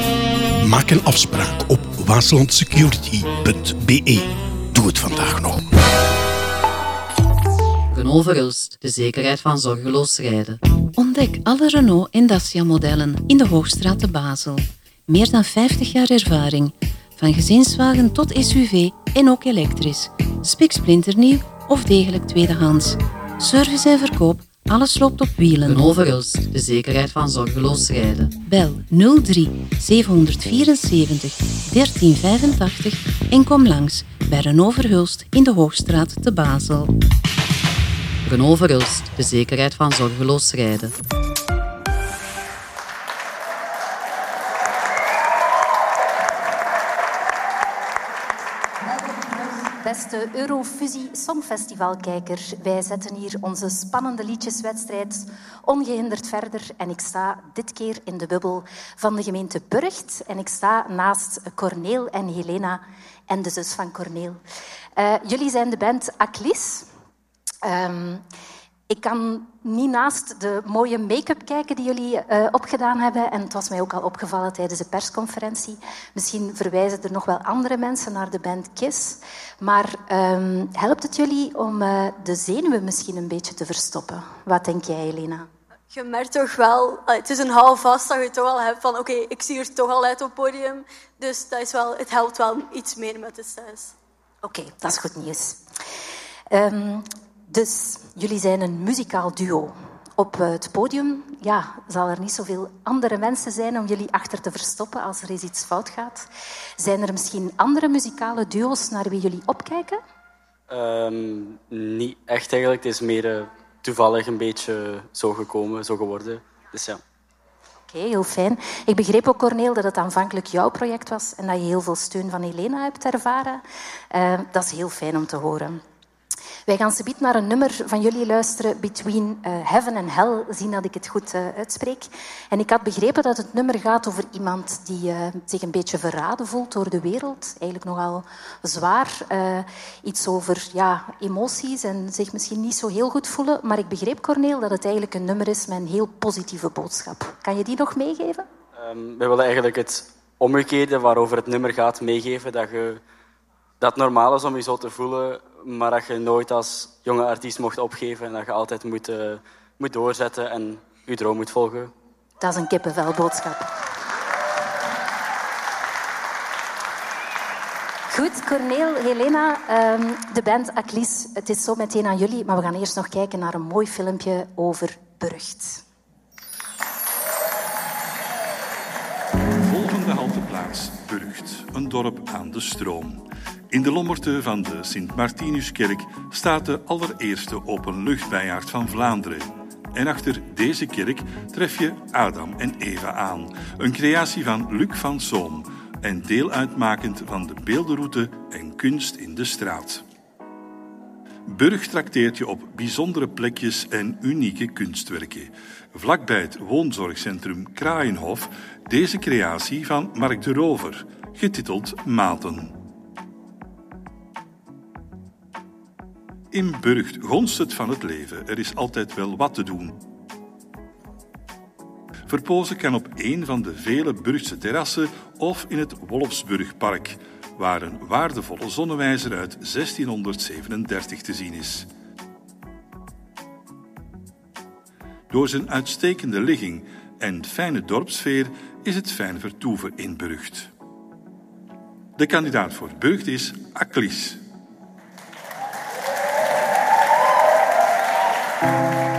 Maak een afspraak op waaslandsecurity.be. Doe het vandaag nog. Renault Verhulst, de zekerheid van zorgeloos rijden. Ontdek alle Renault en Dacia modellen in de Hoogstraat te Basel. Meer dan 50 jaar ervaring. Van gezinswagen tot SUV en ook elektrisch. Spiksplinternieuw of degelijk tweedehands. Service en verkoop, alles loopt op wielen. Renault Verhulst, de zekerheid van zorgeloos rijden. Bel 03 774 1385 en kom langs bij Renault Verhulst in de Hoogstraat te Basel. Renault Verhulst, de zekerheid van zorgeloos rijden. Beste Eurofusie Songfestivalkijker, wij zetten hier onze spannende liedjeswedstrijd ongehinderd verder. En ik sta dit keer in de bubbel van de gemeente Burgt. En ik sta naast Corneel en Helena en de zus van Corneel. Eh, jullie zijn de band Aklis. Ehm, Ik kan niet naast de mooie make-up kijken die jullie eh, opgedaan hebben. En het was mij ook al opgevallen tijdens de persconferentie. Misschien verwijzen er nog wel andere mensen naar de band Kiss. Maar ehm, helpt het jullie om eh, de zenuwen misschien een beetje te verstoppen? Wat denk jij, Elena? Je merkt toch wel, ah, het is een half vast dat je toch al hebt van oké, ik zie er toch al uit op het podium. Dus dat is wel, het helpt wel iets meer met de stress. Oké, dat is goed nieuws. Ehm, dus jullie zijn een muzikaal duo. Op eh, het podium ja, zal er niet zoveel andere mensen zijn om jullie achter te verstoppen als er eens iets fout gaat. Zijn er misschien andere muzikale duo's naar wie jullie opkijken? Ehm, niet echt eigenlijk. Het is meer eh, toevallig een beetje zo gekomen, zo geworden. Dus ja. Oké, heel fijn. Ik begreep ook, Corneel, dat het aanvankelijk jouw project was en dat je heel veel steun van Helena hebt ervaren. Eh, dat is heel fijn om te horen. Wij gaan subiet naar een nummer van jullie luisteren, Between eh, Heaven and Hell, zien dat ik het goed uh, uitspreek. En ik had begrepen dat het nummer gaat over iemand die uh, zich een beetje verraden voelt door de wereld. Eigenlijk nogal zwaar. iets over ja, emoties en zich misschien niet zo heel goed voelen. Maar ik begreep, Corneel, dat het eigenlijk een nummer is met een heel positieve boodschap. Kan je die nog meegeven? Um, wij willen eigenlijk het omgekeerde waarover het nummer gaat meegeven. Dat, je, dat het normaal is om je zo te voelen maar dat je nooit als jonge artiest mocht opgeven en dat je altijd moet, uh, moet doorzetten en je droom moet volgen. Dat is een kippenvelboodschap. Goed, Corneel, Helena, um, de band Aklis. Het is zo meteen aan jullie, maar we gaan eerst nog kijken naar een mooi filmpje over Burgt. Volgende halteplaats, Burgt, een dorp aan de stroom. In de lommerte van de Sint-Martinuskerk staat de allereerste openluchtbijaard van Vlaanderen. En achter deze kerk tref je Adam en Eva aan, een creatie van Luc van Zoom en deel uitmakend van de beeldenroute en kunst in de straat. Burg trakteert je op bijzondere plekjes en unieke kunstwerken. Vlakbij het woonzorgcentrum Kraaienhof deze creatie van Mark de Rover, getiteld Maten. In Burgt gonst het van het leven. Er is altijd wel wat te doen. Verpozen kan op een van de vele Burgse terrassen of in het Wolfsburgpark, waar een waardevolle zonnewijzer uit 1637 te zien is. Door zijn uitstekende ligging en fijne dorpsfeer is het fijn vertoeven in Burgt. De kandidaat voor Burgt is Aklis. Dat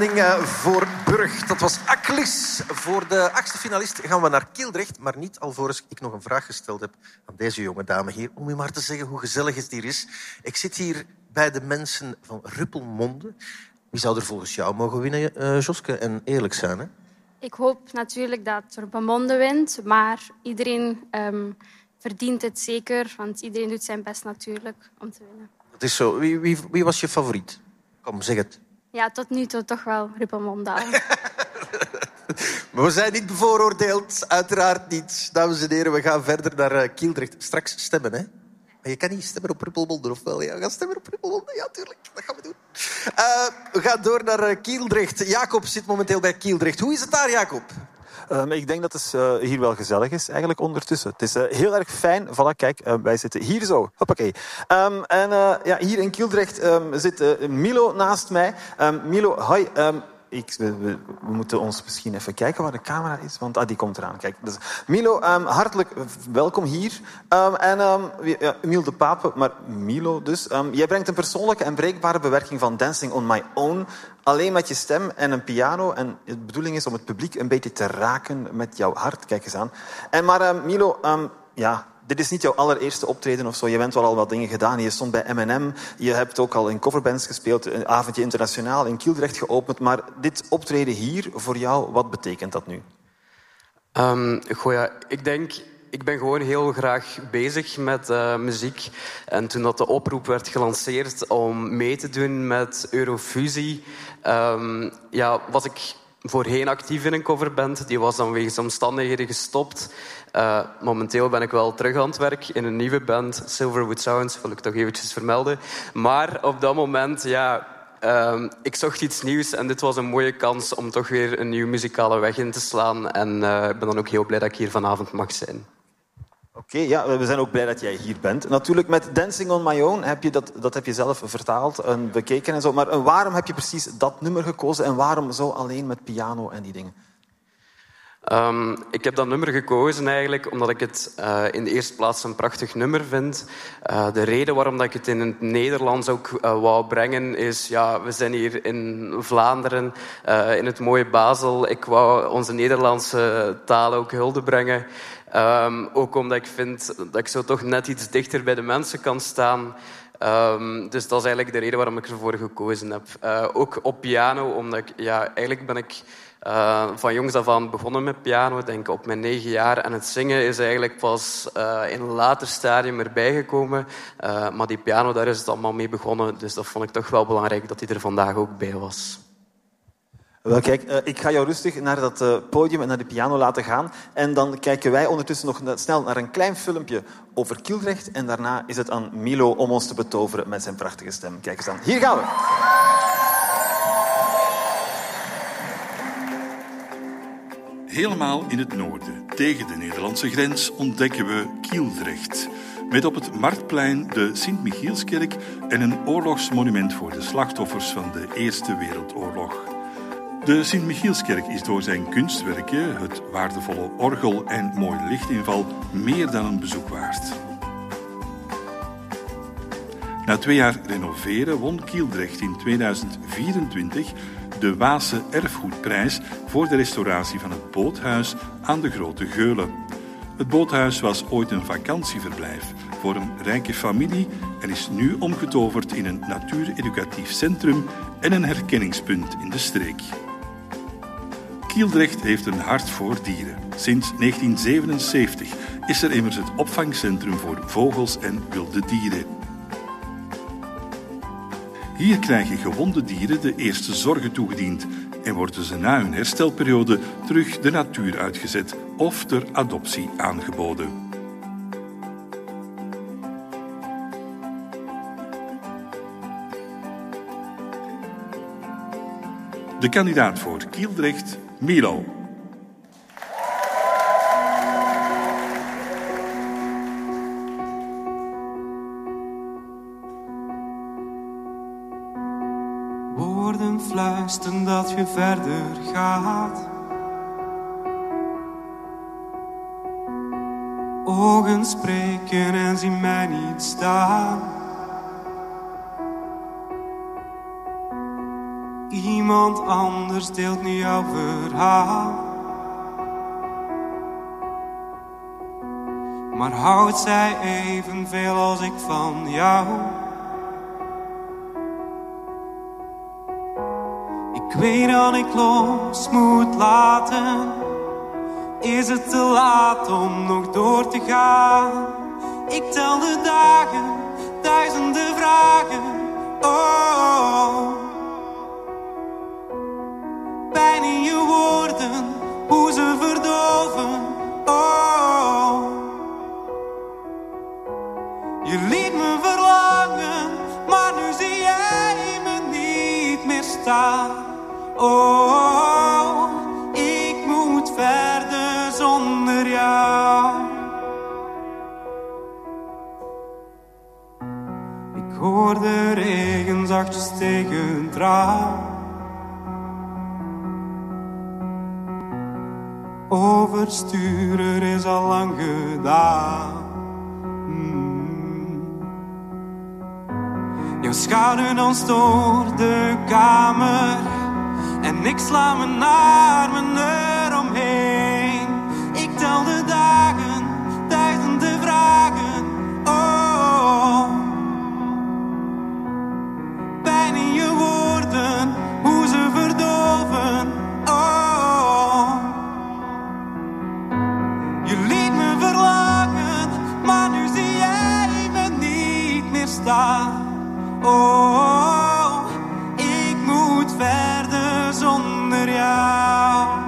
Eh, voor Burg. Dat was Aklis. Voor de achtste finalist gaan we naar Kildrecht. Maar niet alvorens ik nog een vraag gesteld heb aan deze jonge dame hier. Om u maar te zeggen hoe gezellig het hier is. Ik zit hier bij de mensen van Ruppelmonde. Wie zou er volgens jou mogen winnen, eh, Joske? En eerlijk zijn, hè? Ik hoop natuurlijk dat Ruppelmonde wint, maar iedereen ehm, verdient het zeker, want iedereen doet zijn best natuurlijk om te winnen. Dat is zo. Wie, wie, wie was je favoriet? Kom, zeg het. Ja, tot nu toe toch wel Ruppelmonde. al. Maar we zijn niet bevooroordeeld, uiteraard niet. Dames en heren, we gaan verder naar eh, Kieldrecht. Straks stemmen, hè? Maar je kan niet stemmen op Ruppelmonde, of wel? Ja, we gaan stemmen op Ruppelmonde, ja, tuurlijk. Dat gaan we doen. Eh, we gaan door naar eh, Kieldrecht. Jacob zit momenteel bij Kieldrecht. Hoe is het daar, Jacob? Ehm, ik denk dat het eh, hier wel gezellig is, eigenlijk ondertussen. Het is eh, heel erg fijn. Voilà, kijk, eh, wij zitten hier zo. Hoppakee. Ehm, en ja, hier in Kieldrecht ehm, zit Milo naast mij. Milo, hoi. ik, we, moeten ons misschien even kijken waar de camera is, want ah, die komt eraan. Kijk, dus, Milo, hartelijk welkom hier. En wie- ja, de Pape, maar Milo dus. Jij brengt een persoonlijke en breekbare bewerking van Dancing on My Own. Alleen met je stem en een piano. En de bedoeling is om het publiek een beetje te raken met jouw hart. Kijk eens aan. En maar ehm, Milo, ehm, ja, dit is niet jouw allereerste optreden of zo. Je bent wel al wat dingen gedaan. Je stond bij M&M. Je hebt ook al in coverbands gespeeld. Een avondje internationaal in Kieldrecht geopend. Maar dit optreden hier voor jou, wat betekent dat nu? Goh, ja, ik denk, ik ben gewoon heel graag bezig met eh, muziek. En toen dat de oproep werd gelanceerd om mee te doen met Eurofusie, ehm, ja, was ik voorheen actief in een coverband. Die was dan wegens omstandigheden gestopt. Eh, momenteel ben ik wel terug aan het werk in een nieuwe band, Silverwood Sounds, wil ik toch eventjes vermelden. Maar op dat moment, ja, Ehm, ik zocht iets nieuws en dit was een mooie kans om toch weer een nieuwe muzikale weg in te slaan. En eh, ik ben dan ook heel blij dat ik hier vanavond mag zijn. Oké, ja, we zijn ook blij dat jij hier bent. Natuurlijk, met Dancing on My Own heb je dat, dat heb je zelf vertaald en bekeken en zo. Maar eh, waarom heb je precies dat nummer gekozen en waarom zo alleen met piano en die dingen? Ehm, ik heb dat nummer gekozen eigenlijk omdat ik het eh, in de eerste plaats een prachtig nummer vind. Eh, de reden waarom dat ik het in het Nederlands ook eh, wou brengen is... Ja, we zijn hier in Vlaanderen, in het mooie Basel. Ik wou onze Nederlandse taal ook hulde brengen. Ehm, ook omdat ik vind dat ik zo toch net iets dichter bij de mensen kan staan... Ehm, dus dat is eigenlijk de reden waarom ik ervoor gekozen heb. Ook op piano, omdat ik, ja, eigenlijk ben ik eh, van jongs af aan begonnen met piano, denk ik op mijn negen jaar. En het zingen is eigenlijk pas eh, in een later stadium erbij gekomen. Eh, maar die piano, daar is het allemaal mee begonnen. Dus dat vond ik toch wel belangrijk dat hij er vandaag ook bij was. Wel, kijk, ik ga jou rustig naar dat podium en naar de piano laten gaan. En dan kijken wij ondertussen nog snel naar een klein filmpje over Kielrecht. En daarna is het aan Milo om ons te betoveren met zijn prachtige stem. Kijk eens aan. Hier gaan we. Helemaal in het noorden, tegen de Nederlandse grens, ontdekken we Kieldrecht. Met op het Marktplein de Sint-Michielskerk en een oorlogsmonument voor de slachtoffers van de Eerste Wereldoorlog. De Sint-Michielskerk is door zijn kunstwerken, het waardevolle orgel en mooie lichtinval meer dan een bezoek waard. Na twee jaar renoveren won Kieldrecht in 2024 de Waalse Erfgoedprijs voor de restauratie van het boothuis aan de Grote Geulen. Het boothuis was ooit een vakantieverblijf voor een rijke familie en is nu omgetoverd in een natuureducatief centrum en een herkenningspunt in de streek. Kieldrecht heeft een hart voor dieren. Sinds 1977 is er immers het opvangcentrum voor vogels en wilde dieren. Hier krijgen gewonde dieren de eerste zorgen toegediend en worden ze na hun herstelperiode terug de natuur uitgezet of ter adoptie aangeboden. De kandidaat voor Kieldrecht, Milo. Fluisteren dat je verder Ogen spreken en zien mij niet staan. Iemand anders deelt nu jouw verhaal. Maar houdt zij evenveel als ik van jou? Ik weet dat ik los moet laten. Is het te laat om nog door te gaan? Ik tel de dagen, duizenden vragen. Oh. Pijn in je woorden, hoe ze verdoven. Oh. Je liet me verlangen, maar nu zie jij me niet meer staan. Oh, ik moet verder zonder jou. Ik hoor de regen zachtjes tegen het raam. Oversturen is al lang gedaan. Jouw schouder danst door de kamer En ik sla mijn eromheen. Ik tel de dagen, duizenden vragen. Oh. Pijn in je woorden, hoe ze verdoven. Oh. Je liet me verlangen, maar nu zie jij me niet meer staan. Oh, ik moet verder zonder.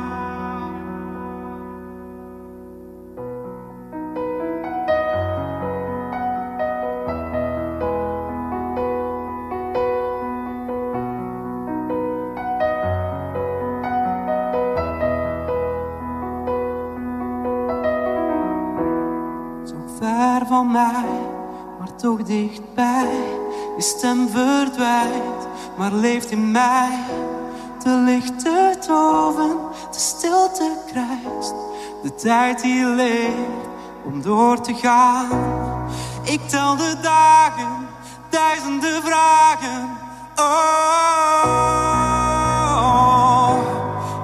Zo ver van mij, maar toch dichtbij. Je stem verdwijnt, maar leeft in mij. De lichte toven, de stilte kruist. De tijd die leert om door te gaan. Ik tel de dagen, duizenden vragen. Oh,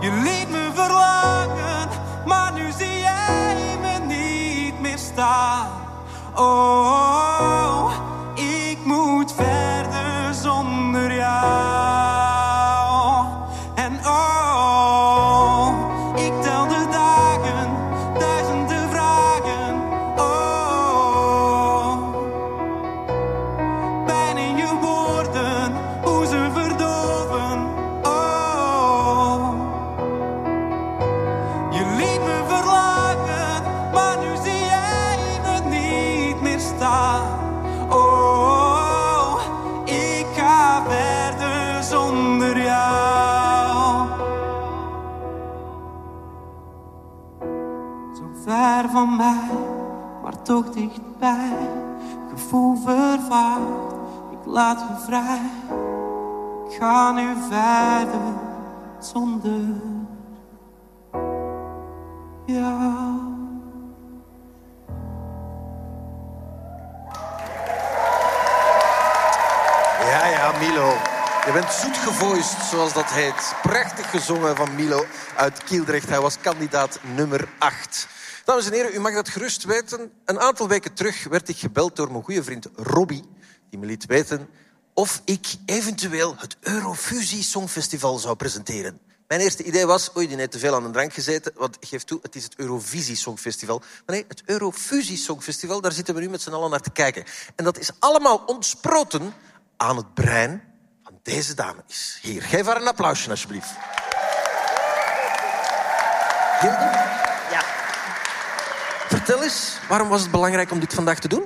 je liet me verlangen, maar nu zie jij me niet meer staan. Oh, Gevoel vervaart, ik laat je vrij. Ik ga nu verder zonder jou. Ja, ja, Milo. Je bent zoet gevoiced, zoals dat heet. Prachtig gezongen van Milo uit Kieldrecht. Hij was kandidaat nummer 8. Dames en heren, u mag dat gerust weten. Een aantal weken terug werd ik gebeld door mijn goede vriend Robbie. Die me liet weten of ik eventueel het Eurofusie Songfestival zou presenteren. Mijn eerste idee was, oei, die heeft te veel aan de drank gezeten. Want geef toe, het is het Eurovisie Songfestival. Maar nee, het Eurofusie Songfestival, daar zitten we nu met z'n allen naar te kijken. En dat is allemaal ontsproten aan het brein van deze dame. Hier, geef haar een applausje alsjeblieft. Vertel eens, waarom was het belangrijk om dit vandaag te doen?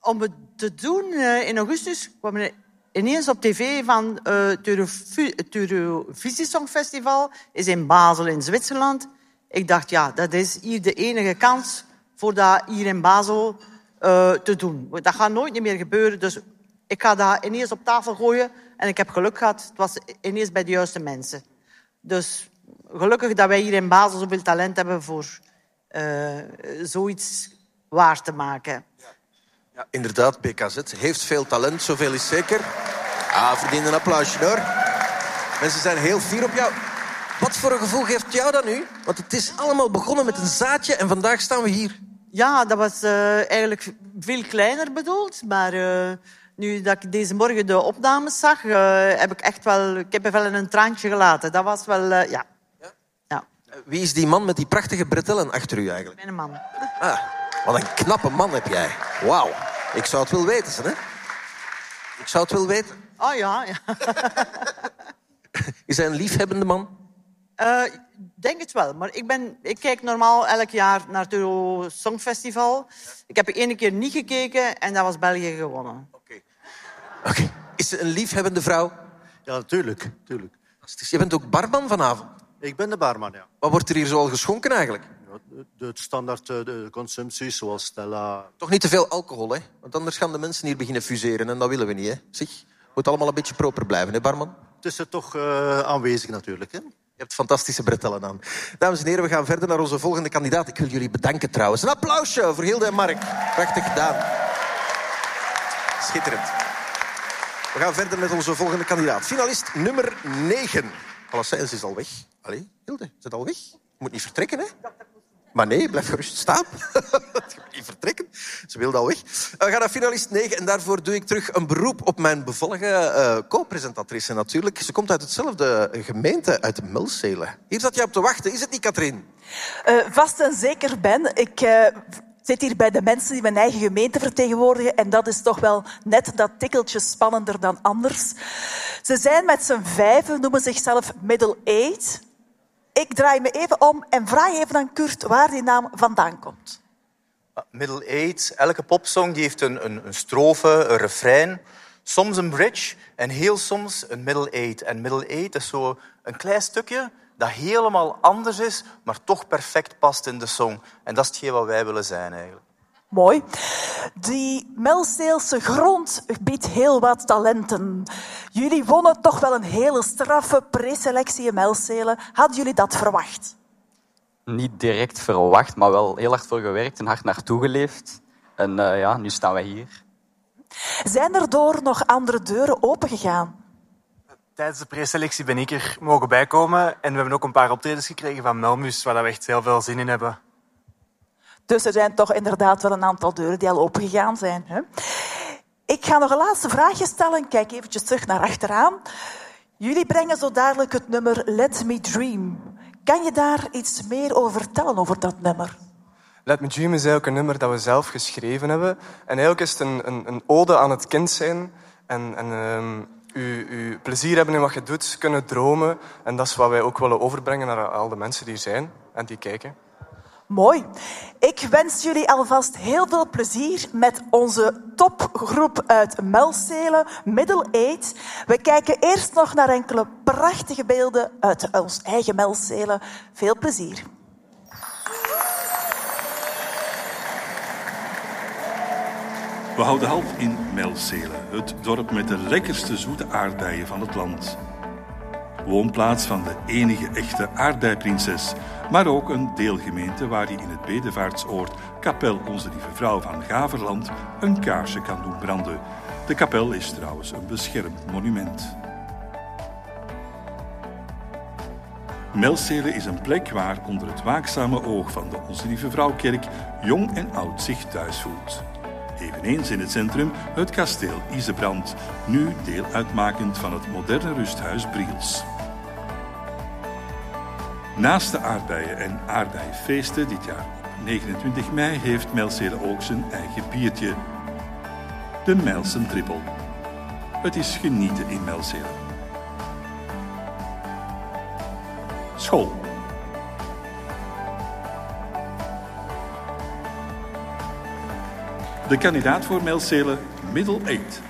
Om het te doen eh, in augustus kwam ineens op tv van eh, het Eurovisie Songfestival is in Basel in Zwitserland. Ik dacht, ja, dat is hier de enige kans voor dat hier in Basel eh, te doen. Dat gaat nooit meer gebeuren, dus ik ga dat ineens op tafel gooien. En ik heb geluk gehad, het was ineens bij de juiste mensen. Dus gelukkig dat wij hier in Basel zoveel talent hebben voor eh, zoiets waar te maken. Ja, inderdaad, BKZ heeft veel talent, zoveel is zeker. Ah, verdient een applausje hoor. Mensen zijn heel fier op jou. Wat voor een gevoel geeft jou dat nu? Want het is allemaal begonnen met een zaadje en vandaag staan we hier. Ja, dat was eh, eigenlijk veel kleiner bedoeld. Maar eh, nu dat ik deze morgen de opnames zag, heb ik echt wel... Ik heb wel een traantje gelaten. Dat was wel... ja. Wie is die man met die prachtige bretellen achter u eigenlijk? Mijn man. Ah, wat een knappe man heb jij. Wauw. Ik zou het wel weten, hè? Ik zou het wel weten. Oh ja, ja. Is hij een liefhebbende man? Eh, Ik denk het wel. Maar ik, ben, ik kijk normaal elk jaar naar het Euro Songfestival. Ik heb er één keer niet gekeken en dat was België gewonnen. Is ze een liefhebbende vrouw? Ja, natuurlijk. natuurlijk. Je bent ook barman vanavond? Ik ben de barman, ja. Wat wordt er hier zoal geschonken eigenlijk? De, de standaard eh, de consumpties, zoals Stella. Toch niet te veel alcohol, hè? Want anders gaan de mensen hier beginnen fuseren en dat willen we niet, hè? Zeg, moet allemaal een beetje proper blijven, hè, barman? Het is er toch eh, aanwezig natuurlijk. Hè? Je hebt fantastische bretellen aan. Dames en heren, we gaan verder naar onze volgende kandidaat. Ik wil jullie bedanken trouwens. Een applausje voor Hilde en Mark. Prachtig gedaan. Schitterend. We gaan verder met onze volgende kandidaat. Finalist nummer 9. Alleszins is al weg. Allee, Hilde, is het al weg? Je moet niet vertrekken, hè? Maar nee, blijf gerust staan. Je niet vertrekken. Ze wilde al weg. We gaan naar finalist 9 en daarvoor doe ik terug een beroep op mijn bevallige eh, co-presentatrice natuurlijk. Ze komt uit hetzelfde gemeente, uit Melzelen. Hier zat jij op te wachten, is het niet, Katrien? Eh, vast en zeker, Ben. Ik eh, zit hier bij de mensen die mijn eigen gemeente vertegenwoordigen. En dat is toch wel net dat tikkeltje spannender dan anders. Ze zijn met z'n vijven, noemen zichzelf middle-aged. Ik draai me even om en vraag even aan Kurt waar die naam vandaan komt. Middle Eight, elke popsong die heeft een, een, een strofe, een refrein, soms een bridge en heel soms een middle eight. En middle eight is zo een klein stukje dat helemaal anders is, maar toch perfect past in de song. En dat is hetgeen wat wij willen zijn eigenlijk. Mooi. Die Melseelse grond biedt heel wat talenten. Jullie wonnen toch wel een hele straffe preselectie in Melzelen. Hadden jullie dat verwacht? Niet direct verwacht, maar wel heel hard voor gewerkt en hard naartoe geleefd. En eh, ja, nu staan wij hier. Zijn er door nog andere deuren opengegaan? Tijdens de preselectie ben ik er mogen bijkomen. En we hebben ook een paar optredens gekregen van Melmus, waar we echt heel veel zin in hebben. Dus er zijn toch inderdaad wel een aantal deuren die al opengegaan zijn. Hè? Ik ga nog een laatste vraagje stellen. Kijk eventjes terug naar achteraan. Jullie brengen zo dadelijk het nummer Let Me Dream. Kan je daar iets meer over vertellen, over dat nummer? Let Me Dream is eigenlijk een nummer dat we zelf geschreven hebben. En eigenlijk is het een, een, een ode aan het kind zijn. En, en ehm, u, u plezier hebben in wat je doet, kunnen dromen. En dat is wat wij ook willen overbrengen naar al de mensen die er zijn en die kijken. Mooi. Ik wens jullie alvast heel veel plezier met onze topgroep uit Melzelen, Middle Eight. We kijken eerst nog naar enkele prachtige beelden uit ons eigen Melzelen. Veel plezier. We houden halt in Melzelen, het dorp met de lekkerste zoete aardbeien van het land. Woonplaats van de enige echte aardbeiprinses, maar ook een deelgemeente waar je in het bedevaartsoord Kapel Onze Lieve Vrouw van Gaverland een kaarsje kan doen branden. De kapel is trouwens een beschermd monument. Melzelen is een plek waar onder het waakzame oog van de Onze Lieve Vrouwkerk jong en oud zich thuis voelt. Eveneens in het centrum het kasteel Isebrand, nu deel uitmakend van het moderne rusthuis Briels. Naast de aardbeien en aardbeienfeesten dit jaar op 29 mei heeft Melzelen ook zijn eigen biertje. De Melsen Trippel. Het is genieten in Melzelen. School. De kandidaat voor Melzelen, Middle Eight.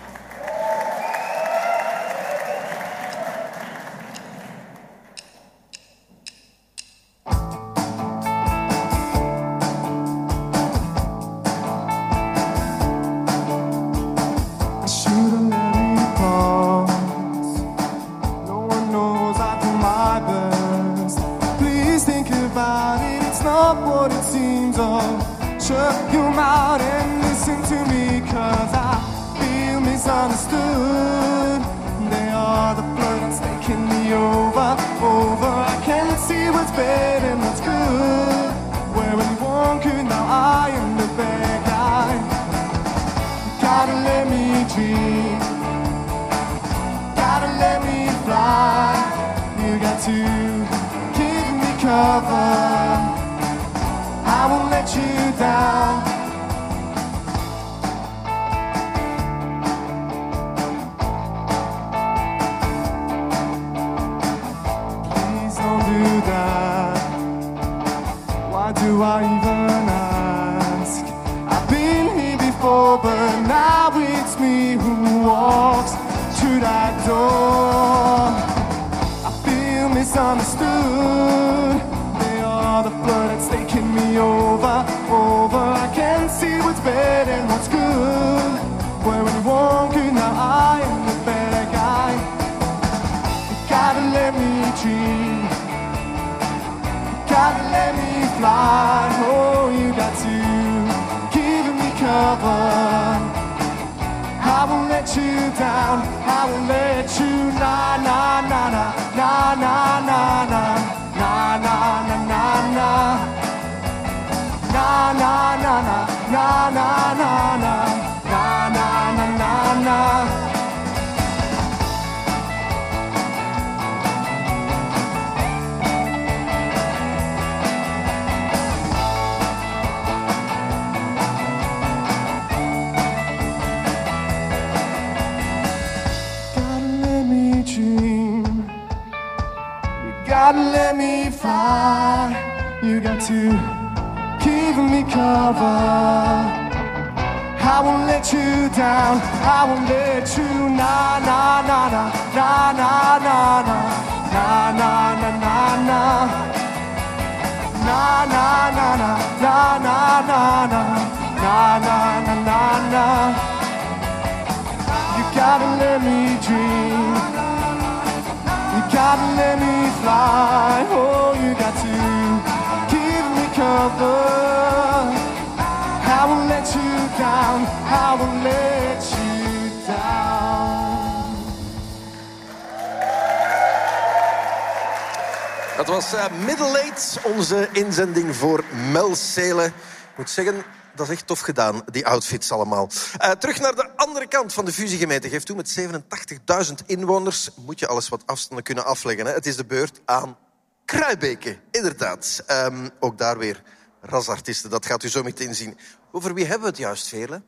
Zeggen, dat is echt tof gedaan, die outfits allemaal. Eh, terug naar de andere kant van de fusiegemeente. Geef toe, met 87.000 inwoners moet je alles wat afstanden kunnen afleggen. Hè. Het is de beurt aan Kruibeke, inderdaad. Ehm, ook daar weer rasartiesten, dat gaat u zo meteen zien. Over wie hebben we het juist, Vele?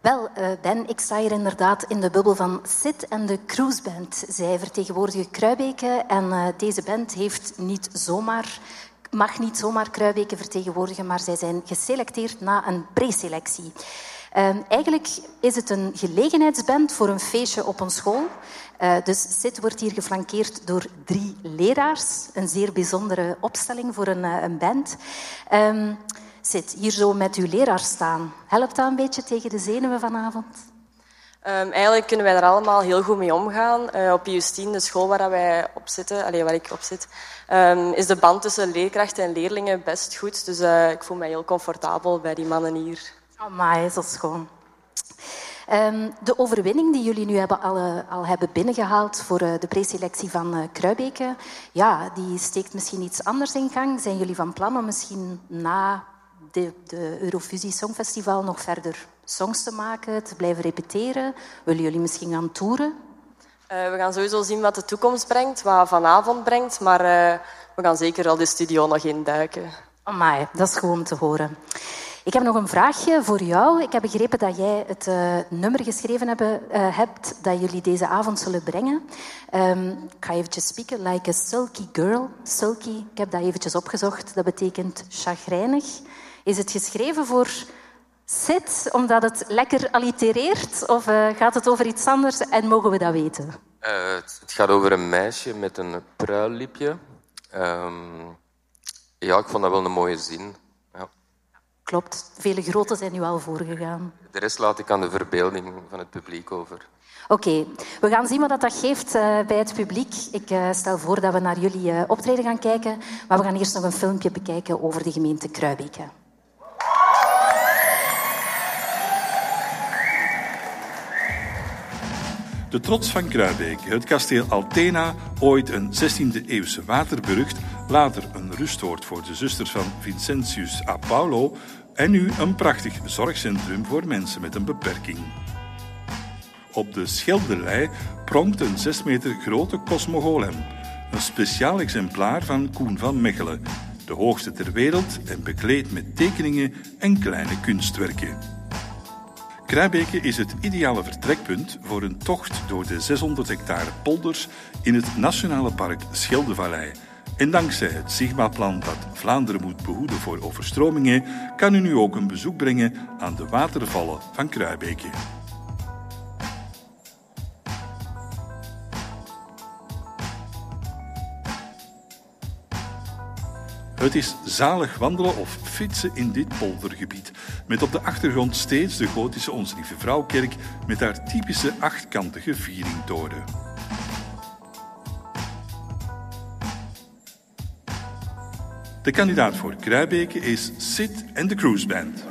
Wel, eh, Ben, ik sta hier inderdaad in de bubbel van Sid en de Cruise Band. Zij vertegenwoordigen Kruibeke en eh, deze band heeft niet zomaar, mag niet zomaar Kruibeke vertegenwoordigen, maar zij zijn geselecteerd na een preselectie. Eh, eigenlijk is het een gelegenheidsband voor een feestje op een school. Eh, dus Sid wordt hier geflankeerd door drie leraars. Een zeer bijzondere opstelling voor een, eh, een band. Ehm Sid, hier zo met uw leraar staan. Helpt dat een beetje tegen de zenuwen vanavond? Ehm, eigenlijk kunnen wij daar allemaal heel goed mee omgaan. Eh, op Justine, de school waar wij op zitten, allee, waar ik op zit, ehm, is de band tussen leerkrachten en leerlingen best goed. Dus eh, ik voel mij heel comfortabel bij die mannen hier. Amai, zo schoon. Ehm, de overwinning die jullie nu hebben, al, al hebben binnengehaald voor eh, de preselectie van eh Kruibeke, ja, die steekt misschien iets anders in gang. Zijn jullie van plan om misschien na de, de Eurovisie Songfestival nog verder songs te maken, te blijven repeteren? Willen jullie misschien gaan toeren? Eh, we gaan sowieso zien wat de toekomst brengt, wat vanavond brengt. Maar eh, we gaan zeker wel de studio nog induiken. Amai, dat is gewoon om te horen. Ik heb nog een vraagje voor jou. Ik heb begrepen dat jij het eh, nummer geschreven hebben, hebt dat jullie deze avond zullen brengen. Ehm, ik ga eventjes spieken. Like a sulky girl. Sulky, ik heb dat eventjes opgezocht. Dat betekent chagrijnig. Is het geschreven voor Sid, omdat het lekker allitereert? Of eh, gaat het over iets anders en mogen we dat weten? Eh, het, het gaat over een meisje met een pruillipje. Ehm, ja, ik vond dat wel een mooie zin. Ja. Klopt, vele grote zijn nu al voorgegaan. De rest laat ik aan de verbeelding van het publiek over. Oké, we gaan zien wat dat geeft eh, bij het publiek. Ik stel voor dat we naar jullie optreden gaan kijken. Maar we gaan eerst nog een filmpje bekijken over de gemeente Kruibeke. De trots van Kruibeke, het kasteel Altena, ooit een 16e-eeuwse waterburcht, later een rustoord voor de zusters van Vincentius a Paulo en nu een prachtig zorgcentrum voor mensen met een beperking. Op de Scheldelei pronkt een 6 meter grote cosmogolem, een speciaal exemplaar van Koen van Mechelen, de hoogste ter wereld en bekleed met tekeningen en kleine kunstwerken. Kruibeke is het ideale vertrekpunt voor een tocht door de 600 hectare polders in het Nationale Park Scheldevallei. En dankzij het Sigma-plan dat Vlaanderen moet behoeden voor overstromingen, kan u nu ook een bezoek brengen aan de watervallen van Kruibeke. Het is zalig wandelen of fietsen in dit poldergebied, met op de achtergrond steeds de gotische Onze Lieve Vrouwkerk met haar typische achtkantige vieringtoren. De kandidaat voor Kruibeke is Sid en de Cruise Band.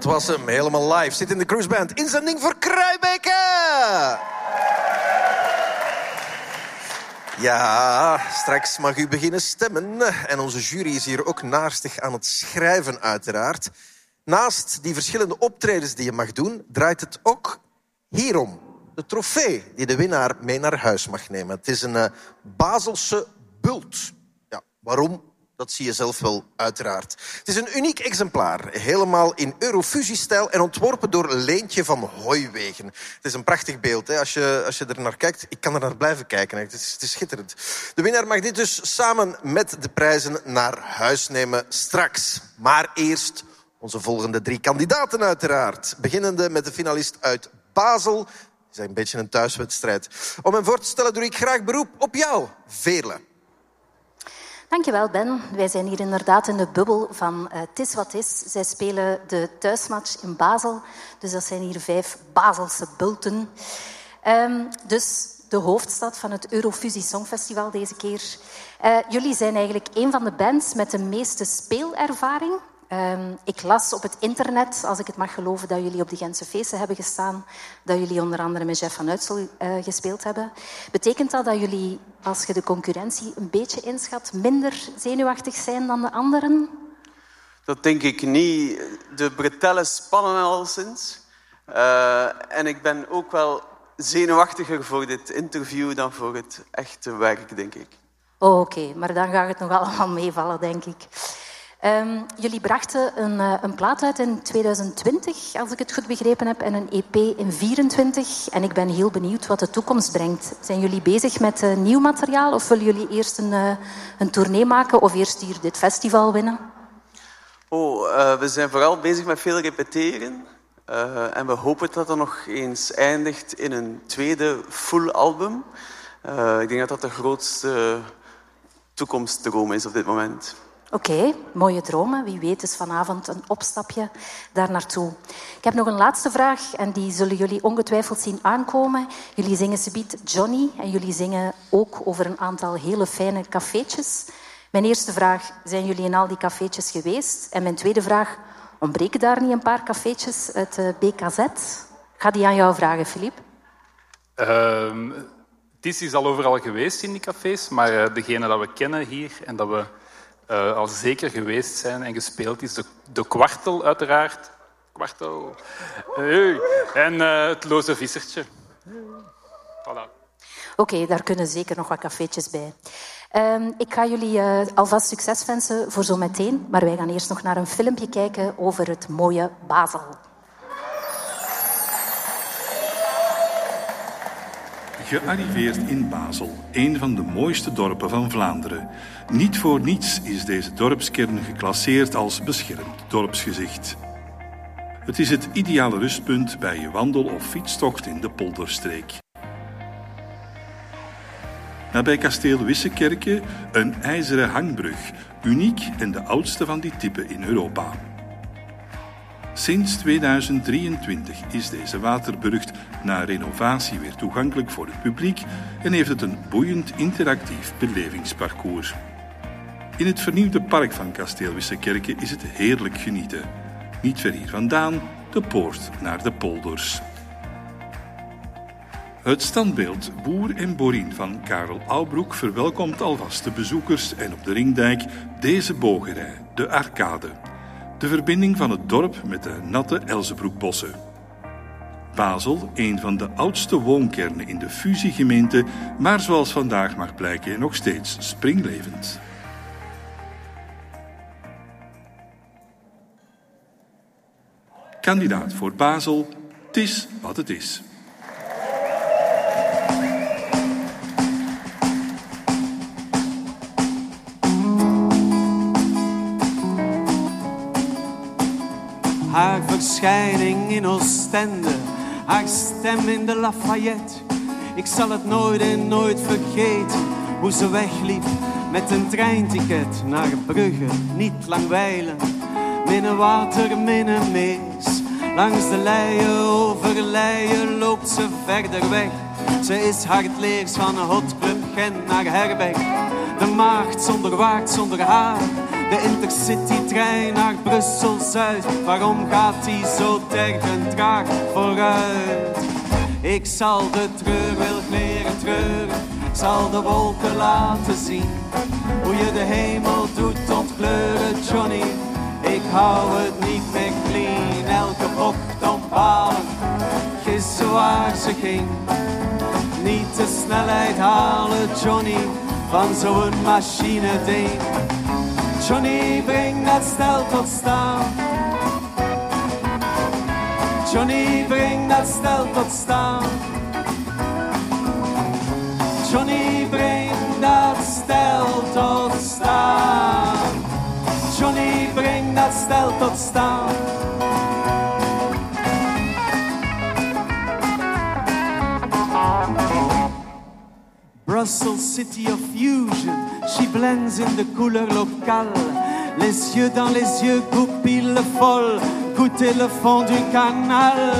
Dat was hem, helemaal live. Zit in de cruiseband. Inzending voor Kruibeke! Ja, straks mag u beginnen stemmen. En onze jury is hier ook naarstig aan het schrijven, uiteraard. Naast die verschillende optredens die je mag doen, draait het ook hierom. De trofee die de winnaar mee naar huis mag nemen. Het is een eh, Baselse bult. Ja, waarom? Dat zie je zelf wel, uiteraard. Het is een uniek exemplaar, helemaal in Eurofusiestijl en ontworpen door Leentje van Hooiwegen. Het is een prachtig beeld, hè? Als, je, als je er naar kijkt. Ik kan er naar blijven kijken, hè. Het, is, het is schitterend. De winnaar mag dit dus samen met de prijzen naar huis nemen straks. Maar eerst onze volgende drie kandidaten, uiteraard. Beginnende met de finalist uit Basel, is een beetje een thuiswedstrijd. Om hem voor te stellen doe ik graag beroep op jou, Veerle. Dankjewel, Ben. Wij zijn hier inderdaad in de bubbel van uh, Tis wat is. Zij spelen de thuismatch in Basel. Dus dat zijn hier vijf Baselse bulten. Um, dus de hoofdstad van het Eurofusie Songfestival deze keer. Uh, jullie zijn eigenlijk een van de bands met de meeste speelervaring. Um, ik las op het internet, als ik het mag geloven, dat jullie op de Gentse feesten hebben gestaan. Dat jullie onder andere met Jeff van Uitsel uh, gespeeld hebben. Betekent dat dat jullie, als je de concurrentie een beetje inschat, minder zenuwachtig zijn dan de anderen? Dat denk ik niet. De bretellen spannen al sinds. Uh, en ik ben ook wel zenuwachtiger voor dit interview dan voor het echte werk, denk ik. Oh, Oké, okay. maar dan gaat het nog allemaal meevallen, denk ik. Um, jullie brachten een, uh, een, plaat uit in 2020, als ik het goed begrepen heb, en een EP in 2024. En ik ben heel benieuwd wat de toekomst brengt. Zijn jullie bezig met uh, nieuw materiaal of willen jullie eerst een, uh, een tournee maken of eerst hier dit festival winnen? Oh, we zijn vooral bezig met veel repeteren. en we hopen dat dat nog eens eindigt in een tweede full album. ik denk dat dat de grootste toekomstdroom is op dit moment. Oké, mooie dromen. Wie weet is vanavond een opstapje daar naartoe. Ik heb nog een laatste vraag en die zullen jullie ongetwijfeld zien aankomen. Jullie zingen subiet Johnny en jullie zingen ook over een aantal hele fijne cafeetjes. Mijn eerste vraag, zijn jullie in al die cafeetjes geweest? En mijn tweede vraag, ontbreken daar niet een paar cafeetjes uit de BKZ? Ga die aan jou vragen, Filip. Tis is al overal geweest in die cafés, maar uh, degene dat we kennen hier en dat we uh, al zeker geweest zijn en gespeeld is. De, de kwartel, uiteraard. Kwartel. Hey. En uh, het loze vissertje. Voilà. Oké, okay, daar kunnen zeker nog wat cafeetjes bij. Um, ik ga jullie uh, alvast succes wensen voor zometeen, maar wij gaan eerst nog naar een filmpje kijken over het mooie Basel. Gearriveerd in Basel, een van de mooiste dorpen van Vlaanderen. Niet voor niets is deze dorpskern geclasseerd als beschermd dorpsgezicht. Het is het ideale rustpunt bij je wandel- of fietstocht in de polderstreek. Nabij kasteel Wissekerke een ijzeren hangbrug, uniek en de oudste van die type in Europa. Sinds 2023 is deze waterbrug na renovatie weer toegankelijk voor het publiek en heeft het een boeiend interactief belevingsparcours. In het vernieuwde park van Kasteel Wissekerke is het heerlijk genieten. Niet ver hier vandaan, de poort naar de polders. Het standbeeld Boer en Borin van Karel Aubroek verwelkomt alvast de bezoekers en op de Ringdijk deze bogerij, de Arcade, de verbinding van het dorp met de natte Elzebroekbossen. Basel, een van de oudste woonkernen in de fusiegemeente, maar zoals vandaag mag blijken nog steeds springlevend. Kandidaat voor Basel, het is wat het is. Haar verschijning in Oostende, haar stem in de Lafayette. Ik zal het nooit en nooit vergeten, hoe ze wegliep met een treinticket naar Brugge. Niet lang minne water, minne mees. Langs de leien, over leien loopt ze verder weg. Ze is hardleers van een hotclub Gent naar Herberg. De maagd zonder waard, zonder haar de Intercity-trein naar Brussel-Zuid. Waarom gaat die zo tergend traag vooruit? Ik zal de treur wil leren treuren. Zal de wolken laten zien. Hoe je de hemel doet ontkleuren, Johnny. Ik hou het niet meer clean. Elke bocht ontbalen. Gissen waar ze ging. Niet de snelheid halen, Johnny. Van zo'n machine. Johnny, breng dat stel tot staan. Johnny, breng dat stel tot staan. Brussels, city of fusion. She blends in de couleur locale. Les yeux dans les yeux, goupille folle. Goûter le fond du canal.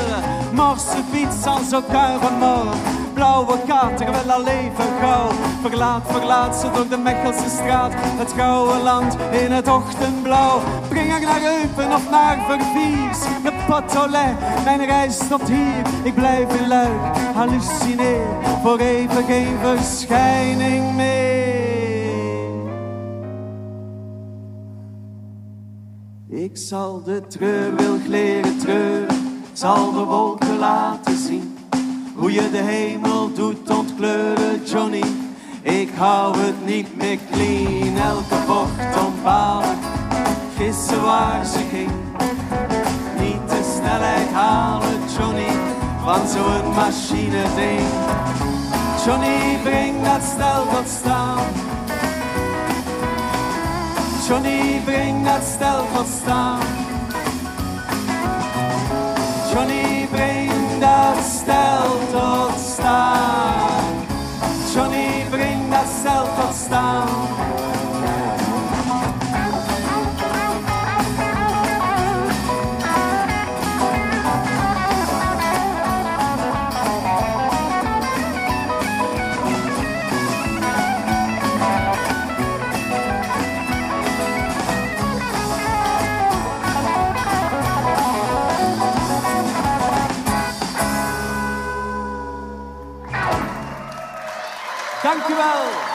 Mort subite sans aucun remords. Blauwe kaart, terwijl haar leven gauw. Verlaat, verlaat ze door de Mechelse straat Het gouden land in het ochtendblauw. Breng haar naar Eupen of naar Verviers De Potolet, mijn reis stopt hier Ik blijf in Luik, hallucineer. Voor even geen verschijning meer. Ik zal de treurwilg leren treuren Zal de wolken laten zien hoe je de hemel doet ontkleuren, Johnny. Ik hou het niet meer clean, elke bocht ontbalen. Gissen waar ze ging. Niet de snelheid halen, Johnny, van zo'n machine ding. Johnny, breng dat stel tot staan. Johnny, breng dat stel tot staan. Dank u wel.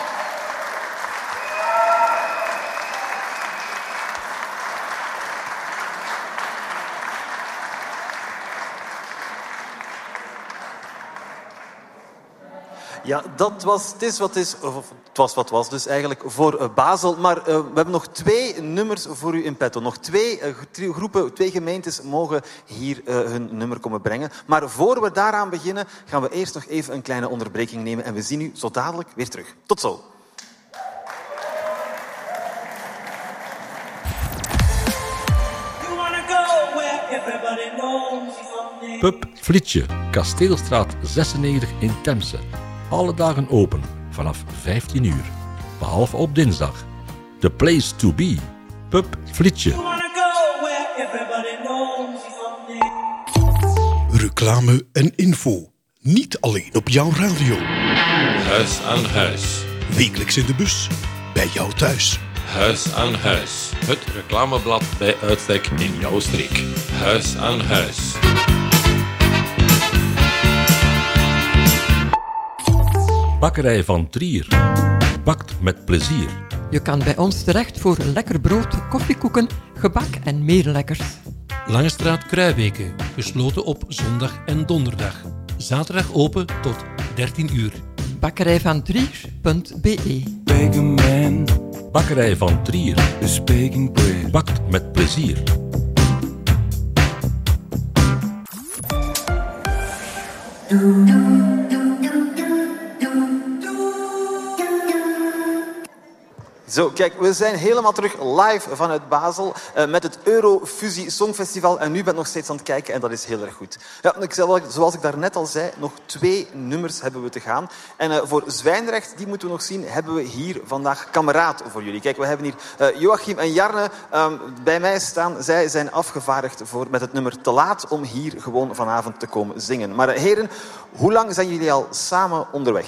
Ja, dat was, het is wat het is, of het was wat was dus eigenlijk voor eh, Basel. Maar eh, we hebben nog twee nummers voor u in petto. Nog twee eh, groepen, twee gemeentes mogen hier eh, hun nummer komen brengen. Maar voor we daaraan beginnen, gaan we eerst nog even een kleine onderbreking nemen. En we zien u zo dadelijk weer terug. Tot zo. Pub Flitsje, Kasteelstraat 96 in Temse. Alle dagen open, vanaf 15 uur. Behalve op dinsdag. The place to be. Pub Flitsje. You wanna go where everybody knows you from there. Reclame en info. Niet alleen op jouw radio. Huis aan huis. Wekelijks in de bus. Bij jou thuis. Huis aan huis. Het reclameblad bij uitstek in jouw streek. Huis aan huis. Bakkerij van Trier. Bakt met plezier. Je kan bij ons terecht voor lekker brood, koffiekoeken, gebak en meer lekkers. Langestraat Kruijbeke, gesloten op zondag en donderdag. Zaterdag open tot 13 uur. Bakkerij van Trier.be Bakkerij van Trier. Bakt met plezier. Zo, kijk, we zijn helemaal terug live vanuit Basel eh, met het Eurofusie Songfestival. En nu ben ik nog steeds aan het kijken en dat is heel erg goed. Ja, ik, zoals ik daarnet al zei, nog twee nummers hebben we te gaan. En eh, voor Zwijnrecht, die moeten we nog zien, hebben we hier vandaag kameraad voor jullie. Kijk, we hebben hier eh, Joachim en Jarne ehm, bij mij staan. Zij zijn afgevaardigd voor, met het nummer Te Laat om hier gewoon vanavond te komen zingen. Maar heren, hoe lang zijn jullie al samen onderweg?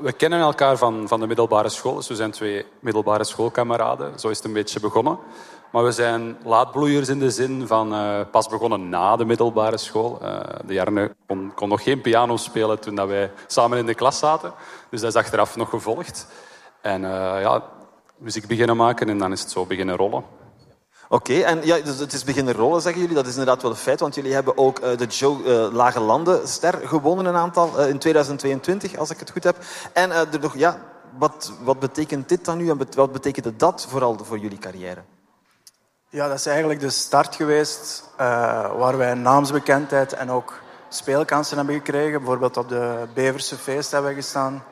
We kennen elkaar van, van de middelbare school, dus we zijn twee middelbare schoolkameraden. Zo is het een beetje begonnen. Maar we zijn laatbloeiers in de zin van eh, pas begonnen na de middelbare school. Eh, de Jarne kon, kon nog geen piano spelen toen dat wij samen in de klas zaten. Dus dat is achteraf nog gevolgd. En eh, ja, muziek beginnen maken en dan is het zo beginnen rollen. Oké, en ja, dus het is beginnen rollen, zeggen jullie. Dat is inderdaad wel een feit, want jullie hebben ook eh, de Joe eh, Lage Landen ster gewonnen een aantal eh, in 2022, als ik het goed heb. En er nog, ja, wat, wat betekent dit dan nu en wat betekende dat vooral voor jullie carrière? Ja, dat is eigenlijk de start geweest waar wij naamsbekendheid en ook speelkansen hebben gekregen. Bijvoorbeeld op de Beverse feest hebben we gestaan.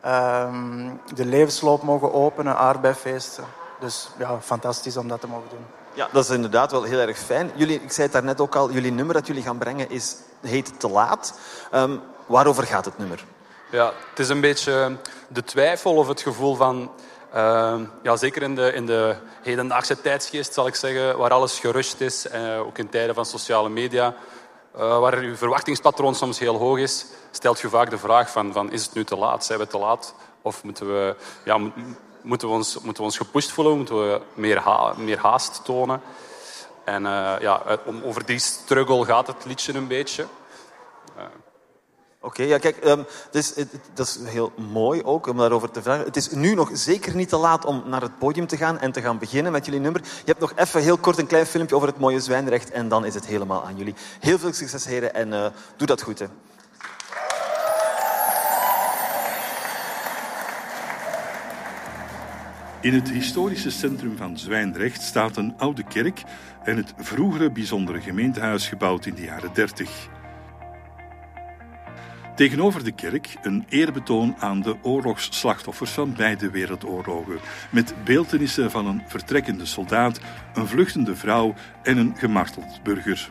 Ehm, de levensloop mogen openen, aardbeifeesten. Dus ja, fantastisch om dat te mogen doen. Ja, dat is inderdaad wel heel erg fijn. Jullie, ik zei het daarnet ook al, jullie nummer dat jullie gaan brengen is, heet Te Laat. Ehm, waarover gaat het nummer? Ja, het is een beetje de twijfel of het gevoel van... eh, ja, zeker in de, in de hedendaagse tijdsgeest, zal ik zeggen, waar alles gerust is, eh, ook in tijden van sociale media, eh, waar uw verwachtingspatroon soms heel hoog is, stelt je vaak de vraag van, van is het nu te laat? Zijn we te laat? Of moeten we, ja, moeten we, ons, moeten we ons gepusht voelen? Moeten we meer, ha- meer haast tonen? En eh, ja, eh, om, over die struggle gaat het liedje een beetje. Oké, ja, kijk, ehm, het, dat is heel mooi ook om daarover te vragen. Het is nu nog zeker niet te laat om naar het podium te gaan en te gaan beginnen met jullie nummer. Je hebt nog even heel kort een klein filmpje over het mooie zwijnrecht en dan is het helemaal aan jullie. Heel veel succes, heren, en eh, doe dat goed. Hè. In het historische centrum van Zwijndrecht staat een oude kerk en het vroegere bijzondere gemeentehuis gebouwd in de jaren 30. Tegenover de kerk een eerbetoon aan de oorlogsslachtoffers van beide wereldoorlogen, met beeltenissen van een vertrekkende soldaat, een vluchtende vrouw en een gemarteld burger.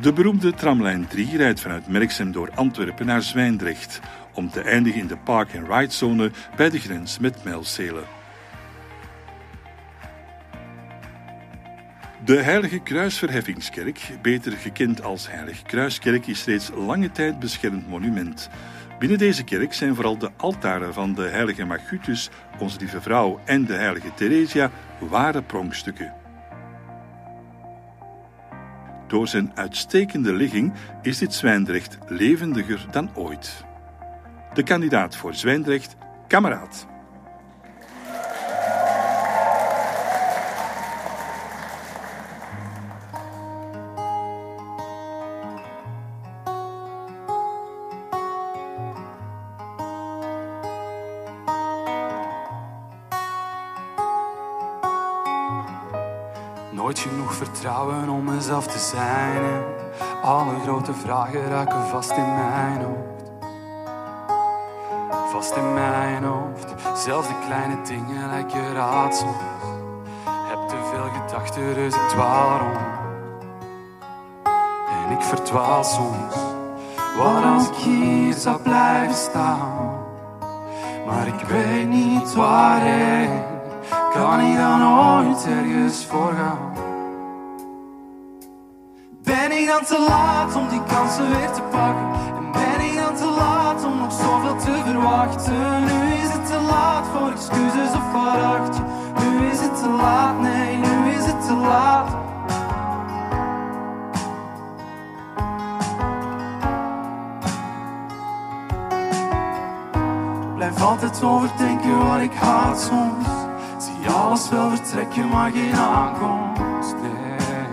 De beroemde tramlijn 3 rijdt vanuit Merksem door Antwerpen naar Zwijndrecht, om te eindigen in de park-and-ride-zone bij de grens met Mijlzelen. De Heilige Kruisverheffingskerk, beter gekend als Heilig Kruiskerk, is reeds lange tijd beschermd monument. Binnen deze kerk zijn vooral de altaren van de Heilige Margutus, Onze Lieve Vrouw en de Heilige Theresia ware pronkstukken. Door zijn uitstekende ligging is dit Zwijndrecht levendiger dan ooit. De kandidaat voor Zwijndrecht, kameraad. Nooit genoeg vertrouwen om mezelf te zijn. Alle grote vragen raken vast in mijn hoofd. Vast in mijn hoofd. Zelfs de kleine dingen lijken raadsels. Heb te veel gedachten, dus ik dwaal. En ik verdwaal soms. Wat als ik hier zou blijven staan? Maar ik weet niet waarheen. Kan ik dan ooit ergens voor gaan? Ben ik dan te laat om die kansen weer te pakken? En ben ik dan te laat om nog zoveel te verwachten? Nu is het te laat voor excuses of veracht je. Nu is het te laat, nee, nu is het te laat. Blijf altijd overdenken wat ik haat soms. Zie alles wel vertrekken, maar geen aankomst. Nee,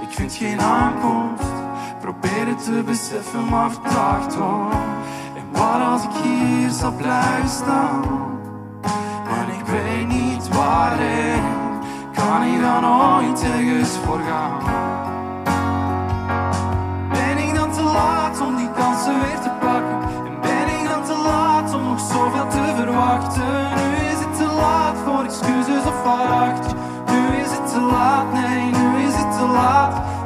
ik vind geen aankomst. Probeer het te beseffen, maar vertraagd hoor. En wat als ik hier zou blijven staan? Maar ik weet niet waarheen. Kan ik dan ooit ergens voor gaan? Ben ik dan te laat om die kansen weer te pakken? En ben ik dan te laat om nog zoveel te verwachten? Nu is het te laat voor excuses of veracht. Nu is het te laat, nee, nu is het te laat.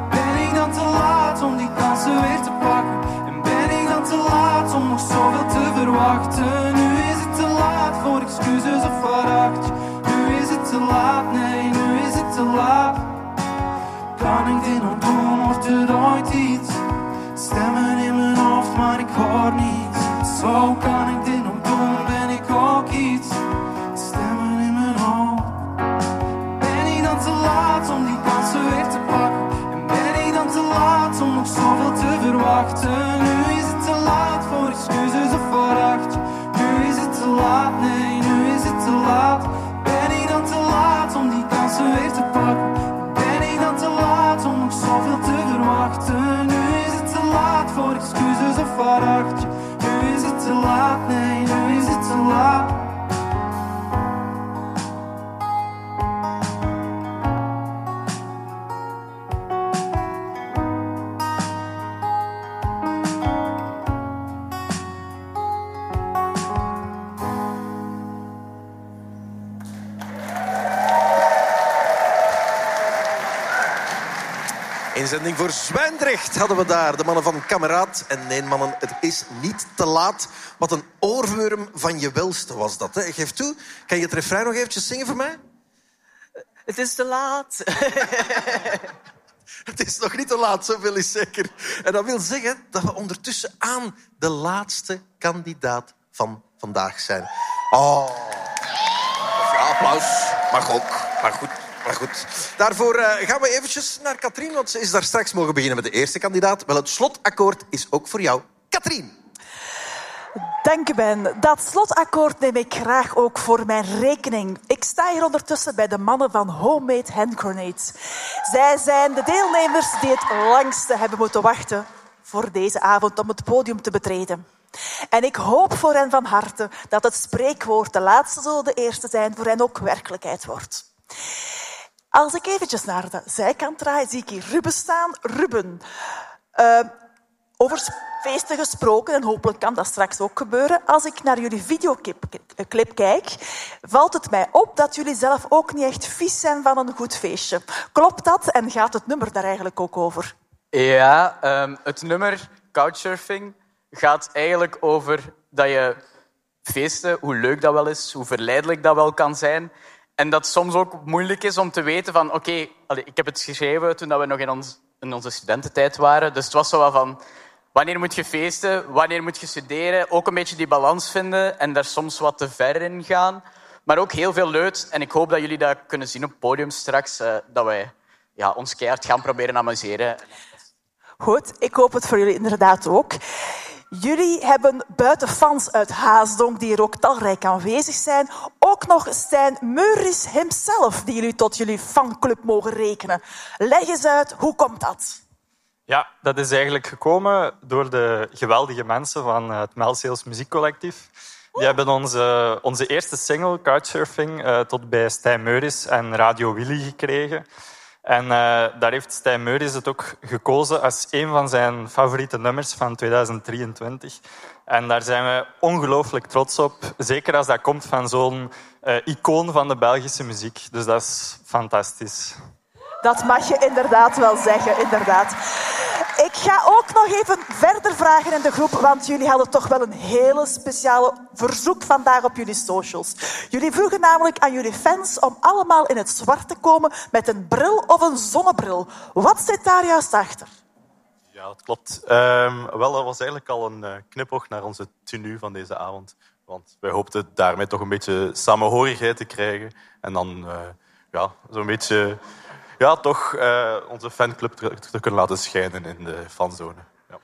Laat om die kansen weer te pakken? En ben ik dan te laat om nog zoveel te verwachten? Nu is het te laat voor excuses of veracht. Nu is het te laat, nee, nu is het te laat. Kan ik dit nog doen, wordt er ooit iets? Stemmen in mijn hoofd, maar ik hoor niets. Zo kan ik zoveel te verwachten? Nu is het te laat voor excuses of veracht. Nu is het te laat, nee, nu is het te laat. Ben ik dan te laat om die kansen weer te pakken? Ben ik dan te laat om nog zoveel te verwachten? Nu is het te laat voor excuses of veracht. Nu is het te laat, nee, nu is het te laat. Inzending voor Zwijndrecht hadden we daar. De mannen van Kameraad. En nee, mannen, het is niet te laat. Wat een oorworm van je welste was dat. Hè? Geef toe. Kan je het refrein nog eventjes zingen voor mij? Het is te laat. Het is nog niet te laat, zoveel is zeker. En dat wil zeggen dat we ondertussen aan de laatste kandidaat van vandaag zijn. Oh. Ja, applaus. Mag ook. Maar goed. Goed. Daarvoor eh, gaan we eventjes naar Katrien, want ze is daar straks mogen beginnen met de eerste kandidaat. Wel, het slotakkoord is ook voor jou. Katrien. Dank u, Ben. Dat slotakkoord neem ik graag ook voor mijn rekening. Ik sta hier ondertussen bij de mannen van Homemade Hand Grenades. Zij zijn de deelnemers die het langste hebben moeten wachten voor deze avond om het podium te betreden. En ik hoop voor hen van harte dat het spreekwoord de laatste zullen de eerste zijn voor hen ook werkelijkheid wordt. Als ik eventjes naar de zijkant draai, zie ik hier Ruben staan. Ruben, eh, over feesten gesproken, en hopelijk kan dat straks ook gebeuren. Als ik naar jullie videoclip clip kijk, valt het mij op dat jullie zelf ook niet echt vies zijn van een goed feestje. Klopt dat en gaat het nummer daar eigenlijk ook over? Ja, ehm, het nummer Couchsurfing gaat eigenlijk over dat je feesten, hoe leuk dat wel is, hoe verleidelijk dat wel kan zijn. En dat soms ook moeilijk is om te weten van, oké, ik heb het geschreven toen we nog in, in onze studententijd waren. Dus het was zo wel van, wanneer moet je feesten, wanneer moet je studeren? Ook een beetje die balans vinden en daar soms wat te ver in gaan. Maar ook heel veel leuk. En ik hoop dat jullie dat kunnen zien op het podium straks. eh, dat wij ja, ons keihard gaan proberen amuseren. Goed, ik hoop het voor jullie inderdaad ook. Jullie hebben buiten fans uit Haasdonk, die er ook talrijk aanwezig zijn, ook nog Stijn Meuris himself, die jullie tot jullie fanclub mogen rekenen. Leg eens uit, hoe komt dat? Ja, dat is eigenlijk gekomen door de geweldige mensen van het Melseels Muziekcollectief. Die hebben onze, onze eerste single, Couchsurfing, eh, tot bij Stijn Meuris en Radio Willy gekregen. En eh, daar heeft Stijn Meuris het ook gekozen als een van zijn favoriete nummers van 2023. En daar zijn we ongelooflijk trots op. Zeker als dat komt van zo'n eh, icoon van de Belgische muziek. Dus dat is fantastisch. Dat mag je inderdaad wel zeggen, inderdaad. Ik ga ook nog even verder vragen in de groep, want jullie hadden toch wel een hele speciale verzoek vandaag op jullie socials. Jullie vroegen namelijk aan jullie fans om allemaal in het zwart te komen met een bril of een zonnebril. Wat zit daar juist achter? Ja, dat klopt. Ehm, wel, dat was eigenlijk al een uh, knipoog naar onze tenue van deze avond. Want wij hoopten daarmee toch een beetje samenhorigheid te krijgen. En dan uh, ja, zo'n beetje ja, toch uh, onze fanclub te, te, kunnen laten schijnen in de fanzone. Ja.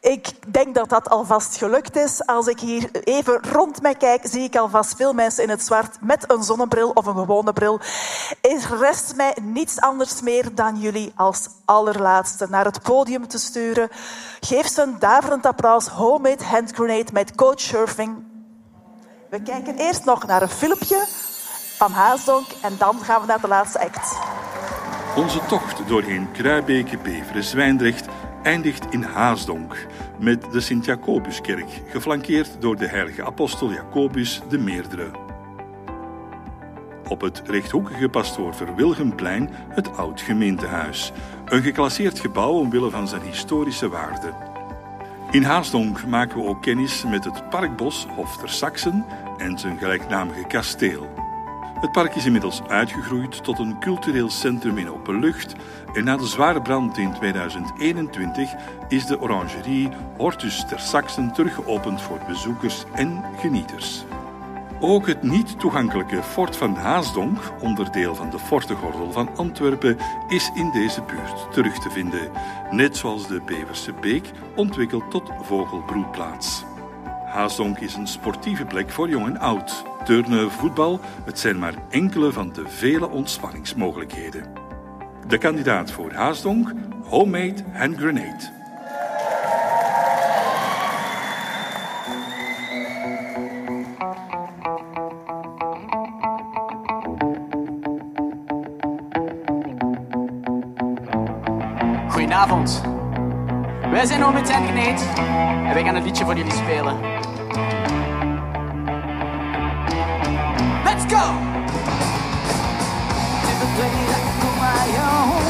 Ik denk dat dat alvast gelukt is. Als ik hier even rond mij kijk, zie ik alvast veel mensen in het zwart met een zonnebril of een gewone bril. Er rest mij niets anders meer dan jullie als allerlaatste naar het podium te sturen. Geef ze een daverend applaus. Homemade hand grenade met coach surfing. We kijken eerst nog naar een filmpje van Haasdonk en dan gaan we naar de laatste act. Onze tocht doorheen Kruibeke, Beveren, Zwijndrecht eindigt in Haasdonk met de Sint-Jacobuskerk, geflankeerd door de heilige apostel Jacobus de Meerdere. Op het rechthoekige pastoor Verwilgenplein het oud gemeentehuis, een geclasseerd gebouw omwille van zijn historische waarde. In Haasdonk maken we ook kennis met het parkbos Hof ter Saxen en zijn gelijknamige kasteel. Het park is inmiddels uitgegroeid tot een cultureel centrum in open lucht en na de zware brand in 2021 is de orangerie Hortus ter Saxen teruggeopend voor bezoekers en genieters. Ook het niet toegankelijke Fort van Haasdonk, onderdeel van de Fortengordel van Antwerpen, is in deze buurt terug te vinden, net zoals de Beverse Beek, ontwikkeld tot vogelbroedplaats. Haasdonk is een sportieve plek voor jong en oud. Turnen, voetbal, het zijn maar enkele van de vele ontspanningsmogelijkheden. De kandidaat voor Haasdonk, Homemade Hand Grenade. Goedenavond. Wij zijn Homemade Hand Grenade en wij gaan een liedje voor jullie spelen. Let's go! Never played like on my own.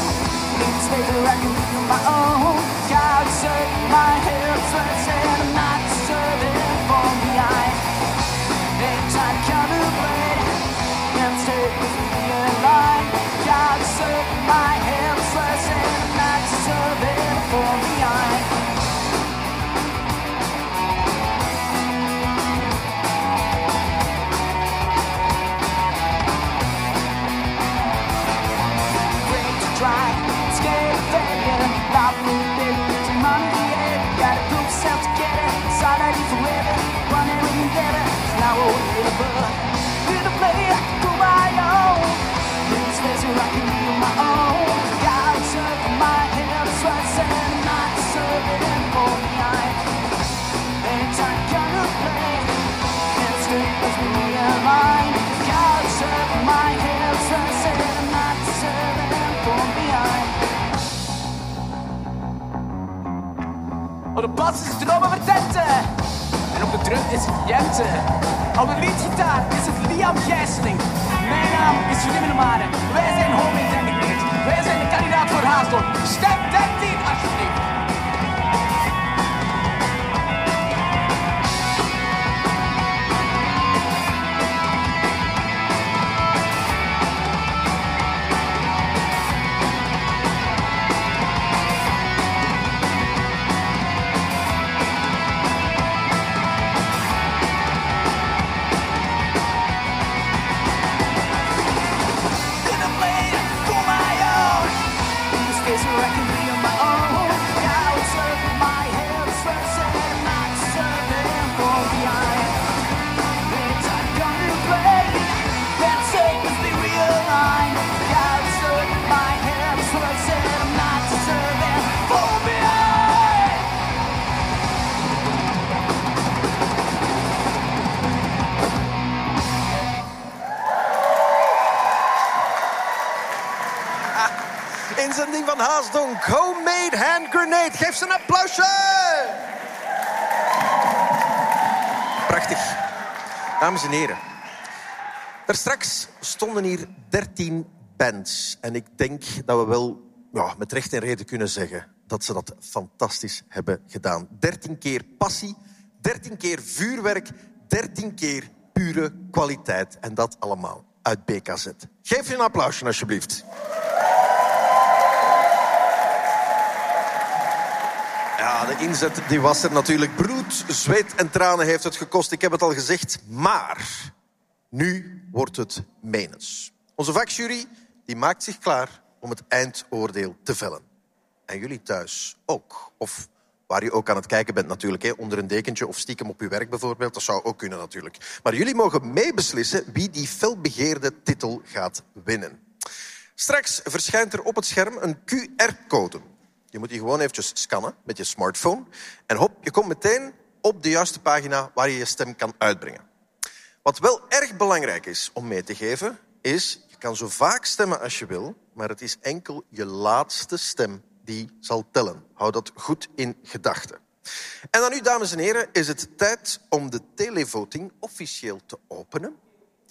It's space where I can on my own. God save my hips, let's say I'm not deserving for me. I ain't trying to contemplate and stay with me in line. God save my hips, Op de bas is stromen vertenten. En op de drum is het Jente. Op de liedgitaar is het Liam Gijsling. Mijn naam is de Mare. Wij zijn Home Integrity. Wij zijn de kandidaat voor Haasdorp. Stem 13 alsjeblieft. Grenade. Geef ze een applausje! Prachtig. Dames en heren. Daar straks stonden hier 13 bands. En ik denk dat we wel ja, met recht en reden kunnen zeggen dat ze dat fantastisch hebben gedaan. 13 keer passie, 13 keer vuurwerk, 13 keer pure kwaliteit. En dat allemaal uit BKZ. Geef je een applausje alsjeblieft. Ja, de inzet die was er natuurlijk. Bloed, zweet en tranen heeft het gekost. Ik heb het al gezegd. Maar nu wordt het menens. Onze vakjury die maakt zich klaar om het eindoordeel te vellen. En jullie thuis ook. Of waar je ook aan het kijken bent natuurlijk. Hè. Onder een dekentje of stiekem op je werk bijvoorbeeld. Dat zou ook kunnen natuurlijk. Maar jullie mogen meebeslissen wie die felbegeerde titel gaat winnen. Straks verschijnt er op het scherm een QR-code. Je moet die gewoon eventjes scannen met je smartphone. En hop, je komt meteen op de juiste pagina waar je je stem kan uitbrengen. Wat wel erg belangrijk is om mee te geven, is je kan zo vaak stemmen als je wil, maar het is enkel je laatste stem die zal tellen. Hou dat goed in gedachten. En dan nu, dames en heren, is het tijd om de televoting officieel te openen.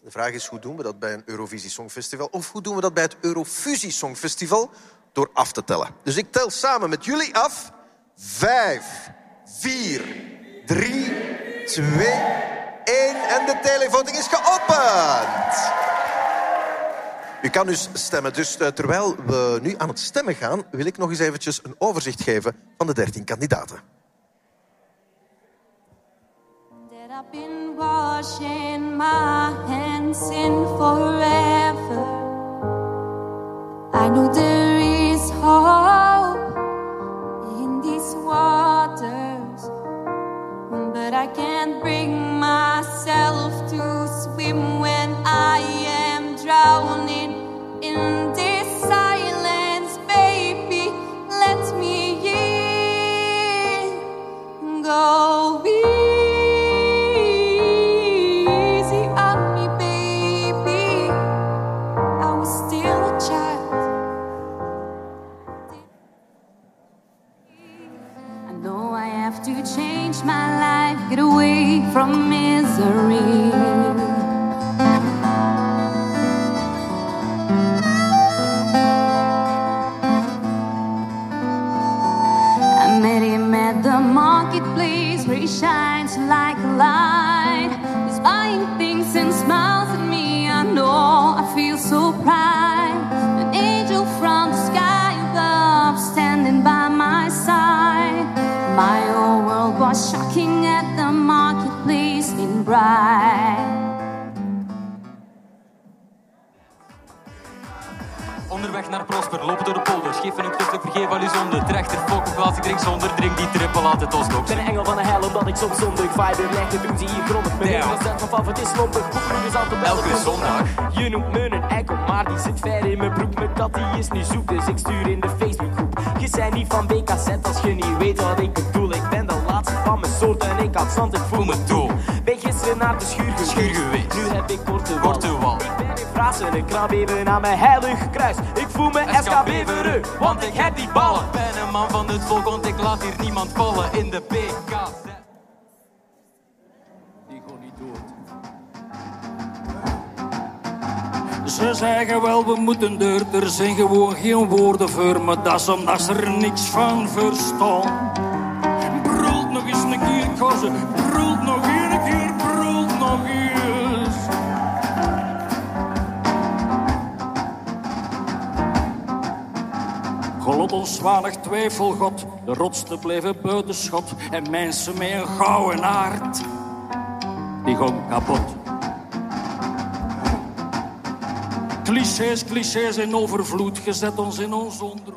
De vraag is, hoe doen we dat bij een Eurovisie Songfestival? Of hoe doen we dat bij het Eurofusie Songfestival? Door af te tellen. Dus ik tel samen met jullie af. Vijf, vier, drie, twee, één. En de televoting is geopend. U kan dus stemmen. Dus eh, terwijl we nu aan het stemmen gaan, wil ik nog eens eventjes een overzicht geven van de 13 kandidaten. I've been washing my hands in forever. I know there hope in these waters, but I can't bring myself to swim when I am drowning in Prosper, lopen door de polder. Geef een kuchtig, vergeef al uw zonde. Terecht er fok, als ik drink zonder drink. Die trippel het ons Ik ben een engel van de hel omdat ik soms zondig Fiber leg de doen hier grondig Mijn leven zet van favoriet is lompig Boekbroek is altijd wel? Elke zondag. Je noemt me een eikel, maar die zit ver in mijn broek. Mijn kat die is niet zoek, dus ik stuur in de Facebookgroep. Je zei niet van BKZ als je niet weet wat ik bedoel. Ik ben de laatste van mijn soort en ik had zand, ik voel me dol Ben gisteren naar de schuur geweest, Schuur geweest. Nu heb ik korte wal Korte wal. Ik ben in Frasen, ik krab even aan mijn heilig kruis Ik voel me SKB want ik heb die ballen Ik ben een man van het volk, want ik laat hier niemand vallen in de PKZ. Die gewoon niet dood Ze zeggen wel, we moeten deur. Er zijn gewoon geen woorden voor me. Dat is omdat ze er niks van verstaan. Kozen. Brult nog een keer, brult nog eens. God ons God. De rotsten bleven buiten schot. En mensen met een gouden aard, die gaan kapot. Clichés, clichés in overvloed, gezet ons in ons onder.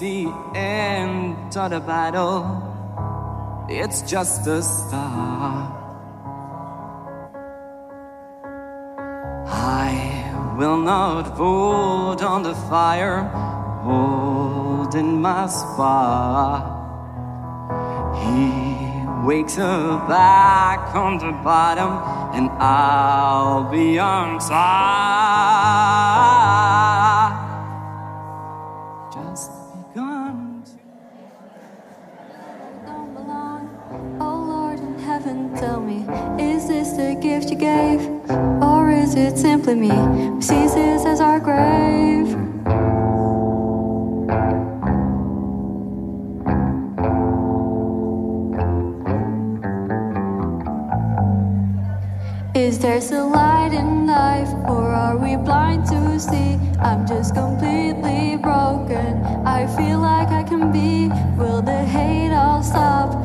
The end of the battle. It's just the start. I will not hold on the fire, holding my spot. He wakes up back on the bottom, and I'll be on top. You gave? Or is it simply me who sees this as our grave? Is there still light in life, or are we blind to see? I'm just completely broken. I feel like I can be. Will the hate all stop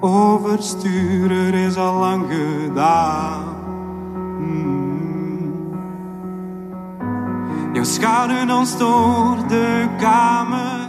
Oversturen is al lang gedaan. Mm. Jouw danst door de kamer.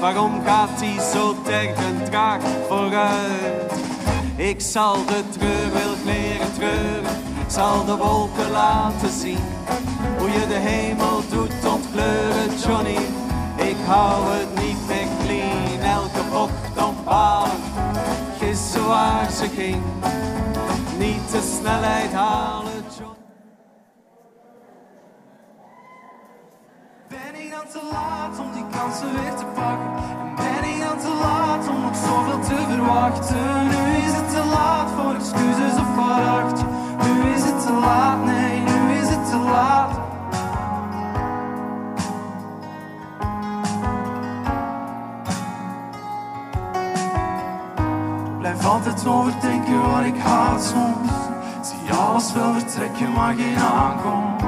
Waarom gaat die zo tergend traag vooruit? Ik zal de treur wil leren treuren. Zal de wolken laten zien. Hoe je de hemel doet ontkleuren, Johnny. Ik hou het niet meer clean. Elke bocht ontbalen. Gissen waar ze ging. Niet de snelheid halen, Johnny. Ben ik dan te laat om die kansen weer te pakken? En ben ik dan te laat om nog zoveel te verwachten? Nu is het te laat voor excuses of veracht. Nu is het te laat, nee, nu is het te laat. Blijf altijd overdenken wat ik haat soms. Zie alles wel vertrekken, maar geen aankomst.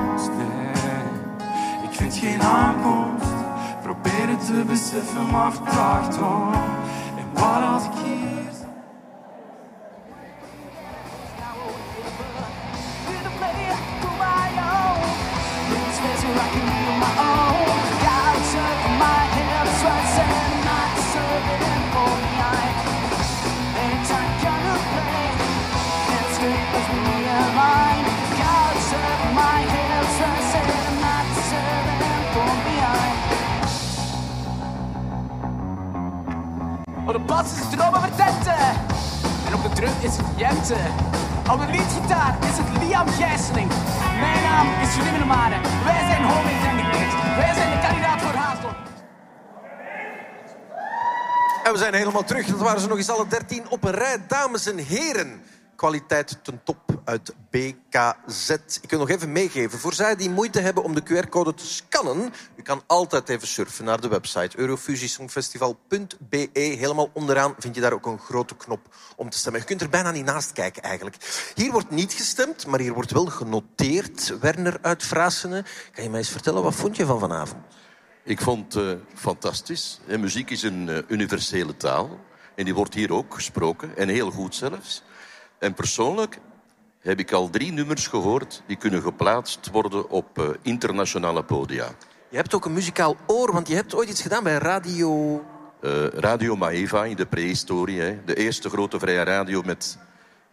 Geen aankomst. Probeer het te beseffen, maar vertraagd hoor. En waar als ik hier bas is dromen vertenten. En op de drum is het Jente. Op de liedgitaar is het Liam Gijsseling. Mijn naam is Julie Menemare. Wij zijn Home Independent. Wij zijn de kandidaat voor Haasdorp. En we zijn helemaal terug. Dat waren ze nog eens alle 13 op een rij. Dames en heren, kwaliteit ten top uit BKZ. Ik wil nog even meegeven, voor zij die moeite hebben om de QR-code te scannen, u kan altijd even surfen naar de website eurofusiesongfestival.be. Helemaal onderaan vind je daar ook een grote knop om te stemmen. Je kunt er bijna niet naast kijken eigenlijk. Hier wordt niet gestemd, maar hier wordt wel genoteerd. Werner uit Vrasenen, kan je mij eens vertellen, wat vond je van vanavond? Ik vond het fantastisch. En muziek is een eh, universele taal. En die wordt hier ook gesproken. En heel goed zelfs. En persoonlijk heb ik al drie nummers gehoord... die kunnen geplaatst worden op eh, internationale podia. Je hebt ook een muzikaal oor, want je hebt ooit iets gedaan bij Radio... Eh, radio Maeva in de prehistorie. Hè. De eerste grote vrije radio met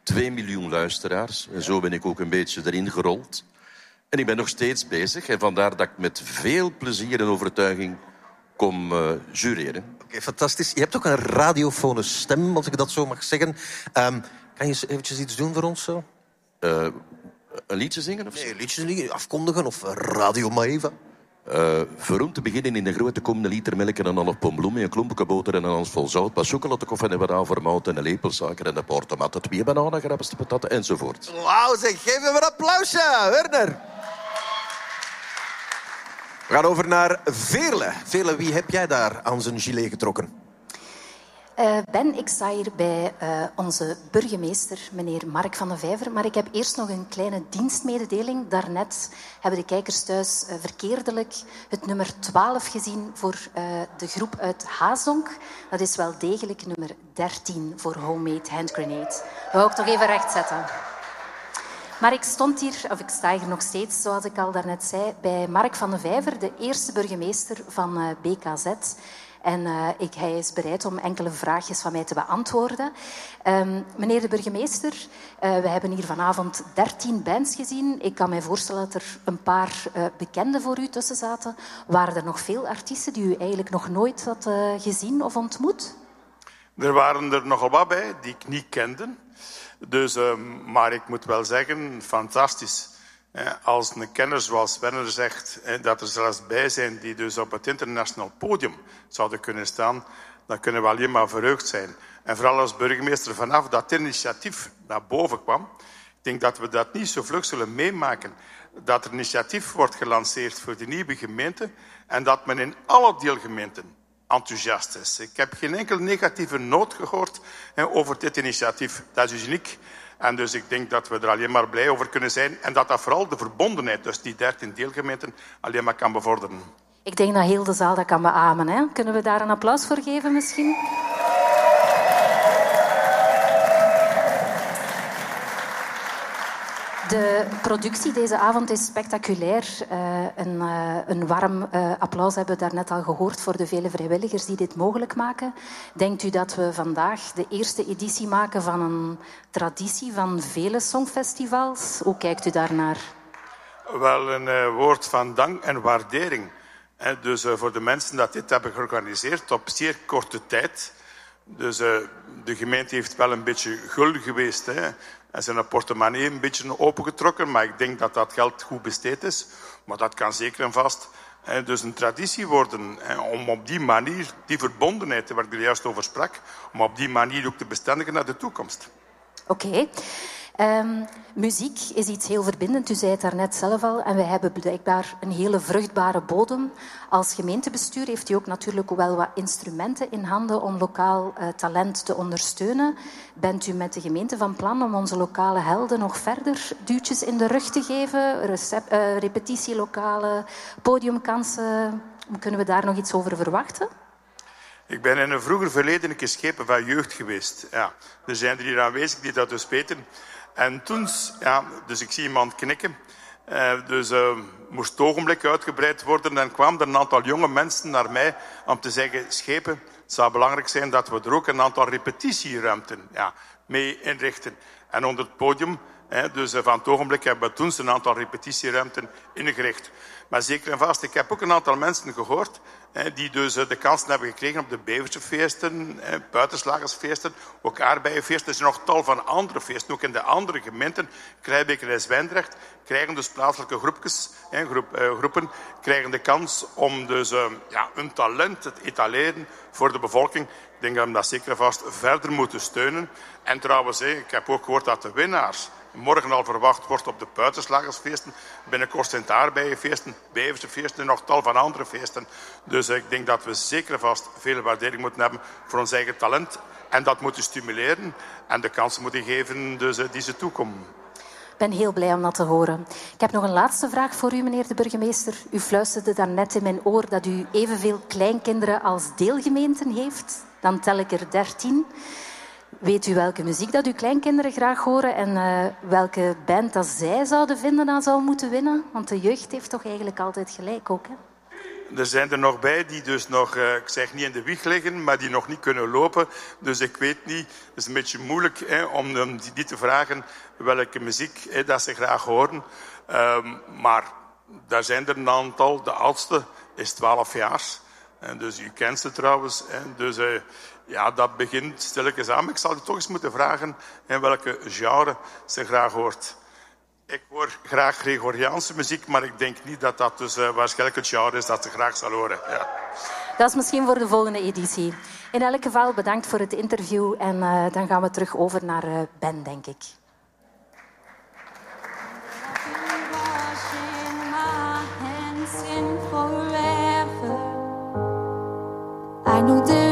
2 miljoen luisteraars. En zo ben ik ook een beetje erin gerold. En ik ben nog steeds bezig. En vandaar dat ik met veel plezier en overtuiging kom eh, jureren. Oké, fantastisch. Je hebt ook een radiofone stem, als ik dat zo mag zeggen. Ehm, kan je eventjes iets doen voor ons zo? Eh, een liedje zingen? Of zo? Nee, liedjes zingen, afkondigen of Radio Maeva. Eh, voor om te beginnen in een grote kom een liter melk en een half pom bloem, een klompje boter en een half vol zout, pas chocolade, koffie en wat vermout en een lepel suiker en een paar tomaten, twee bananen, geraspte pataten enzovoort. Wauw, zeg, geef hem een applausje, Werner. We gaan over naar Veerle. Veerle, wie heb jij daar aan zijn gilet getrokken? Uh, ben, ik sta hier bij uh, onze burgemeester, meneer Mark van den Vijver. Maar ik heb eerst nog een kleine dienstmededeling. Daarnet hebben de kijkers thuis uh, verkeerdelijk het nummer 12 gezien voor de groep uit Hazonk. Dat is wel degelijk nummer 13 voor Homemade Hand Grenade. Dat wou ik toch even rechtzetten. Maar ik stond hier, of ik sta hier nog steeds, zoals ik al daarnet zei, bij Mark van den Vijver, de eerste burgemeester van BKZ. En uh, ik, hij is bereid om enkele vraagjes van mij te beantwoorden. Um, meneer de burgemeester, uh, we hebben hier vanavond 13 bands gezien. Ik kan mij voorstellen dat er een paar uh, bekenden voor u tussen zaten. Waren er nog veel artiesten die u eigenlijk nog nooit had gezien of ontmoet? Er waren er nogal wat bij die ik niet kende. Dus, ehm, maar ik moet wel zeggen, fantastisch. Als een kenner zoals Werner zegt, dat er zelfs bij zijn die dus op het internationaal podium zouden kunnen staan, dan kunnen we alleen maar verheugd zijn. En vooral als burgemeester vanaf dat initiatief naar boven kwam, ik denk dat we dat niet zo vlug zullen meemaken. Dat er initiatief wordt gelanceerd voor de nieuwe gemeente en dat men in alle deelgemeenten enthousiast is. Ik heb geen enkel negatieve noot gehoord over dit initiatief. Dat is uniek. En dus ik denk dat we er alleen maar blij over kunnen zijn. En dat dat vooral de verbondenheid tussen die dertien deelgemeenten alleen maar kan bevorderen. Ik denk dat heel de zaal dat kan beamen. Hè? Kunnen we daar een applaus voor geven misschien? De productie deze avond is spectaculair. Eh, een, eh, een warm eh, applaus hebben we daarnet al gehoord voor de vele vrijwilligers die dit mogelijk maken. Denkt u dat we vandaag de eerste editie maken van een traditie van vele songfestivals? Hoe kijkt u daarnaar? Wel een woord van dank en waardering. Dus voor de mensen dat dit hebben georganiseerd op zeer korte tijd. Dus de gemeente heeft wel een beetje gul geweest. En zijn portemonnee een beetje opengetrokken. Maar ik denk dat dat geld goed besteed is. Maar dat kan zeker en vast hè, dus een traditie worden. Hè, om op die manier die verbondenheid, waar ik er juist over sprak, om op die manier ook te bestendigen naar de toekomst. Oké. Ehm, muziek is iets heel verbindend, u zei het daarnet zelf al. En wij hebben blijkbaar een hele vruchtbare bodem. Als gemeentebestuur heeft u ook natuurlijk wel wat instrumenten in handen om lokaal eh, talent te ondersteunen. Bent u met de gemeente van plan om onze lokale helden nog verder duwtjes in de rug te geven? Recep- eh, repetitielokalen, podiumkansen. Kunnen we daar nog iets over verwachten? Ik ben in een vroeger verleden een schepen van jeugd geweest. Ja. Er zijn er hier aanwezig die dat dus weten. En toen, ja, dus ik zie iemand knikken. Eh, dus eh, moest het ogenblik uitgebreid worden. Dan kwamen er een aantal jonge mensen naar mij om te zeggen: Schepen, het zou belangrijk zijn dat we er ook een aantal repetitieruimten ja, mee inrichten. En onder het podium, hè, dus eh, van het ogenblik hebben we toen een aantal repetitieruimten ingericht. Maar zeker en vast, ik heb ook een aantal mensen gehoord die dus eh, de kansen hebben gekregen op de Beverse feesten, hè, buitenslagersfeesten, ook aardbeienfeesten. Er zijn nog tal van andere feesten, ook in de andere gemeenten, Krijbeek en Zwijndrecht, krijgen dus plaatselijke groepjes, eh, groepen, krijgen de kans om dus eh, ja, hun talent te etaleren voor de bevolking. Ik denk dat we dat zeker vast verder moeten steunen. En trouwens, ik heb ook gehoord dat de winnaars morgen al verwacht wordt op de buitenslagersfeesten. Binnenkort zijn aardbeienfeesten, Beverse feesten en nog tal van andere feesten. Dus ik denk dat we zeker vast veel waardering moeten hebben voor ons eigen talent. En dat moeten stimuleren en de kansen moeten geven dus, eh, die ze toekomen. Ik ben heel blij om dat te horen. Ik heb nog een laatste vraag voor u, meneer de burgemeester. U fluisterde daarnet in mijn oor dat u evenveel kleinkinderen als deelgemeenten heeft. Dan tel ik er dertien. Weet u welke muziek dat uw kleinkinderen graag horen en eh, welke band dat zij zouden vinden dat zou moeten winnen? Want de jeugd heeft toch eigenlijk altijd gelijk ook, hè? Er zijn er nog bij die dus nog, eh, ik zeg niet in de wieg liggen, maar die nog niet kunnen lopen. Dus ik weet niet, het is een beetje moeilijk hè, om die, die te vragen welke muziek hè, dat ze graag horen. Ehm, maar daar zijn er een aantal. De oudste is 12 jaar. En dus u kent ze trouwens. Hè. Dus eh, ja, dat begint stilletjes aan. Maar ik zal u toch eens moeten vragen in welke genre ze graag hoort. Ik hoor graag Gregoriaanse muziek, maar ik denk niet dat dat dus eh, waarschijnlijk het genre is dat ze graag zal horen. Ja. Dat is misschien voor de volgende editie. In elk geval bedankt voor het interview en eh, dan gaan we terug over naar eh, Ben, denk ik. I know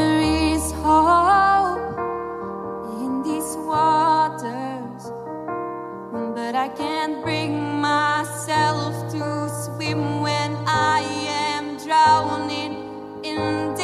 I can't bring myself to swim when I am drowning in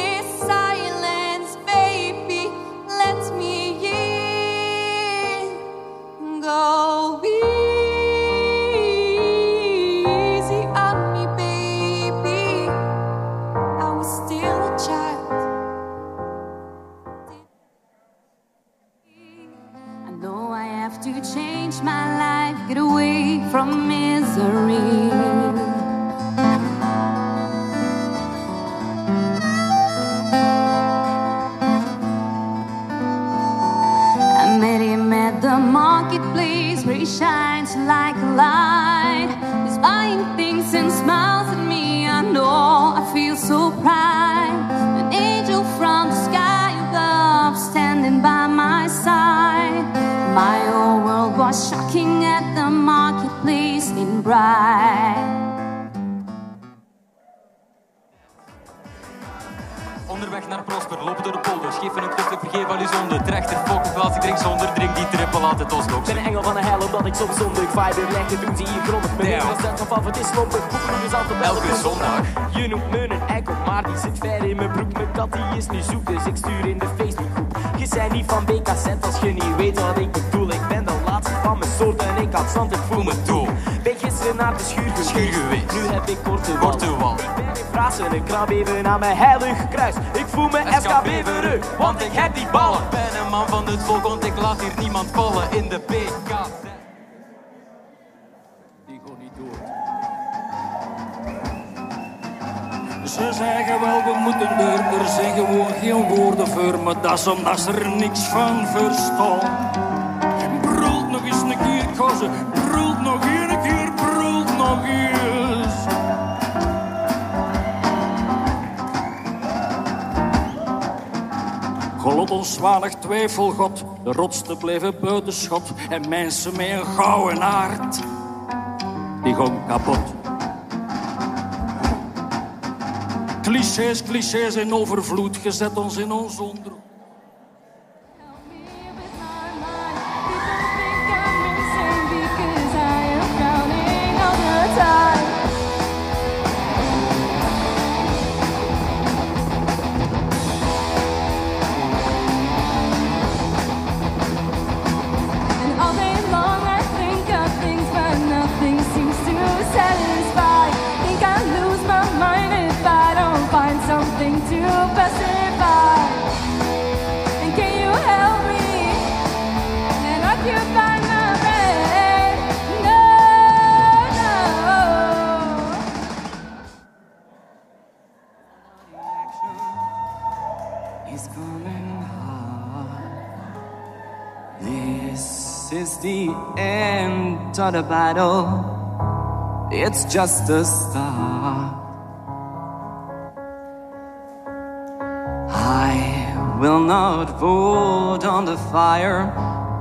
het volk, want ik laat hier niemand vallen in de PKZ. Die gewoon niet door. Ze zeggen wel, we moeten door, er zijn gewoon geen woorden voor me. Dat is omdat ze er niks van verstaan. Brood nog eens een keer, gozer. onzwalig twijfelgod. De rotsten bleven buitenschot en mensen met een gouden aard. Die gong kapot. Clichés, clichés in overvloed, gezet ons in ons onder. not a battle, it's just a start. I will not vote on the fire,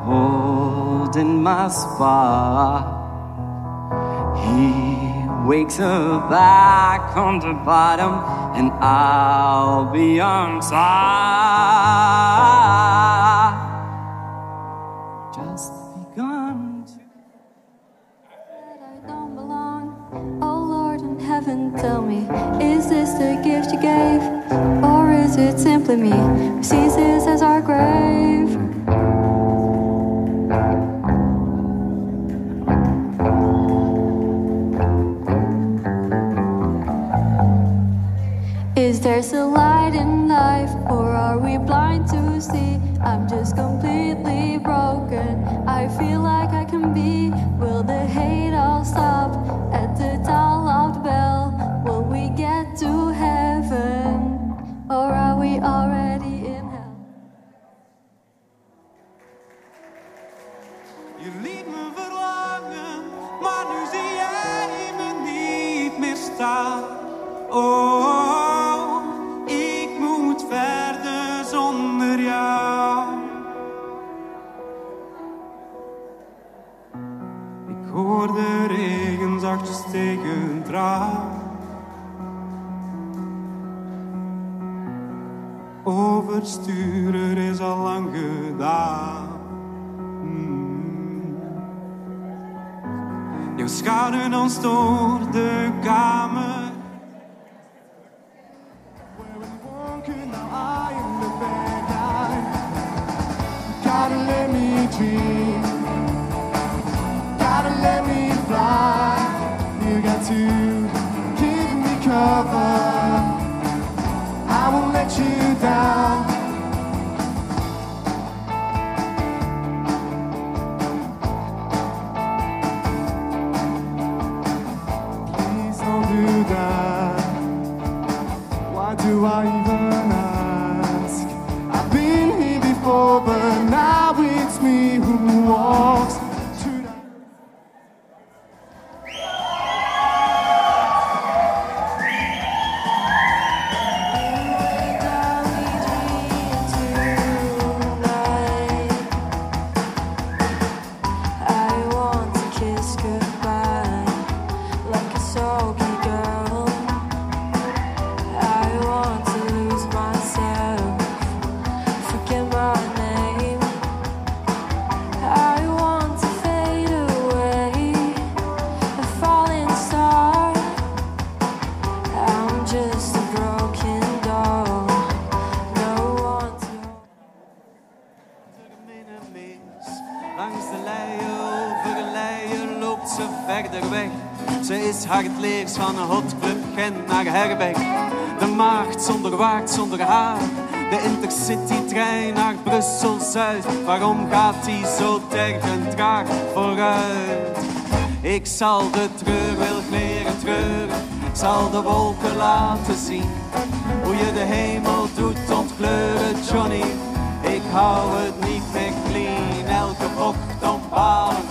holding my spot. He wakes up back on the bottom, and I'll be on top. Van een hotclub Gent naar Herberg. De maagd zonder waard, zonder haar. De intercity-trein naar Brussel-Zuid. Waarom gaat die zo tergend traag vooruit? Ik zal de treur wil leren treuren. Zal de wolken laten zien. Hoe je de hemel doet ontkleuren, Johnny. Ik hou het niet meer clean. Elke bocht ombalen.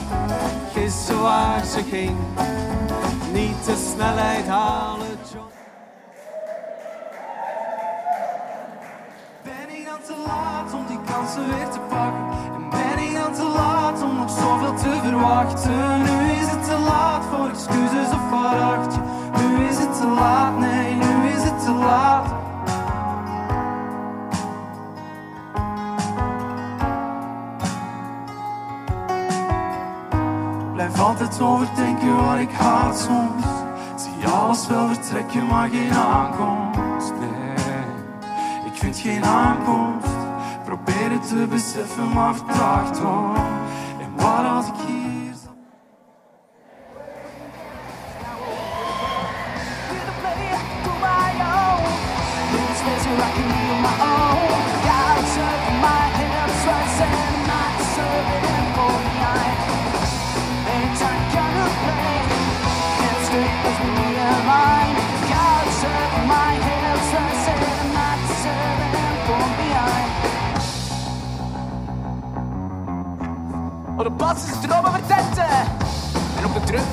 Gissen waar ze ging. Niet de snelheid halen. Ben ik dan te laat om die kansen weer te pakken? En ben ik dan te laat om nog zoveel te verwachten? Nu is het te laat voor excuses of veracht. Nu is het te laat, nee, nu is het te laat. Blijf altijd wat ik haat soms. Zie alles wel vertrekken, maar geen aankomst. Nee, ik vind geen aankomst. Probeer het te beseffen, maar vertraagt toch.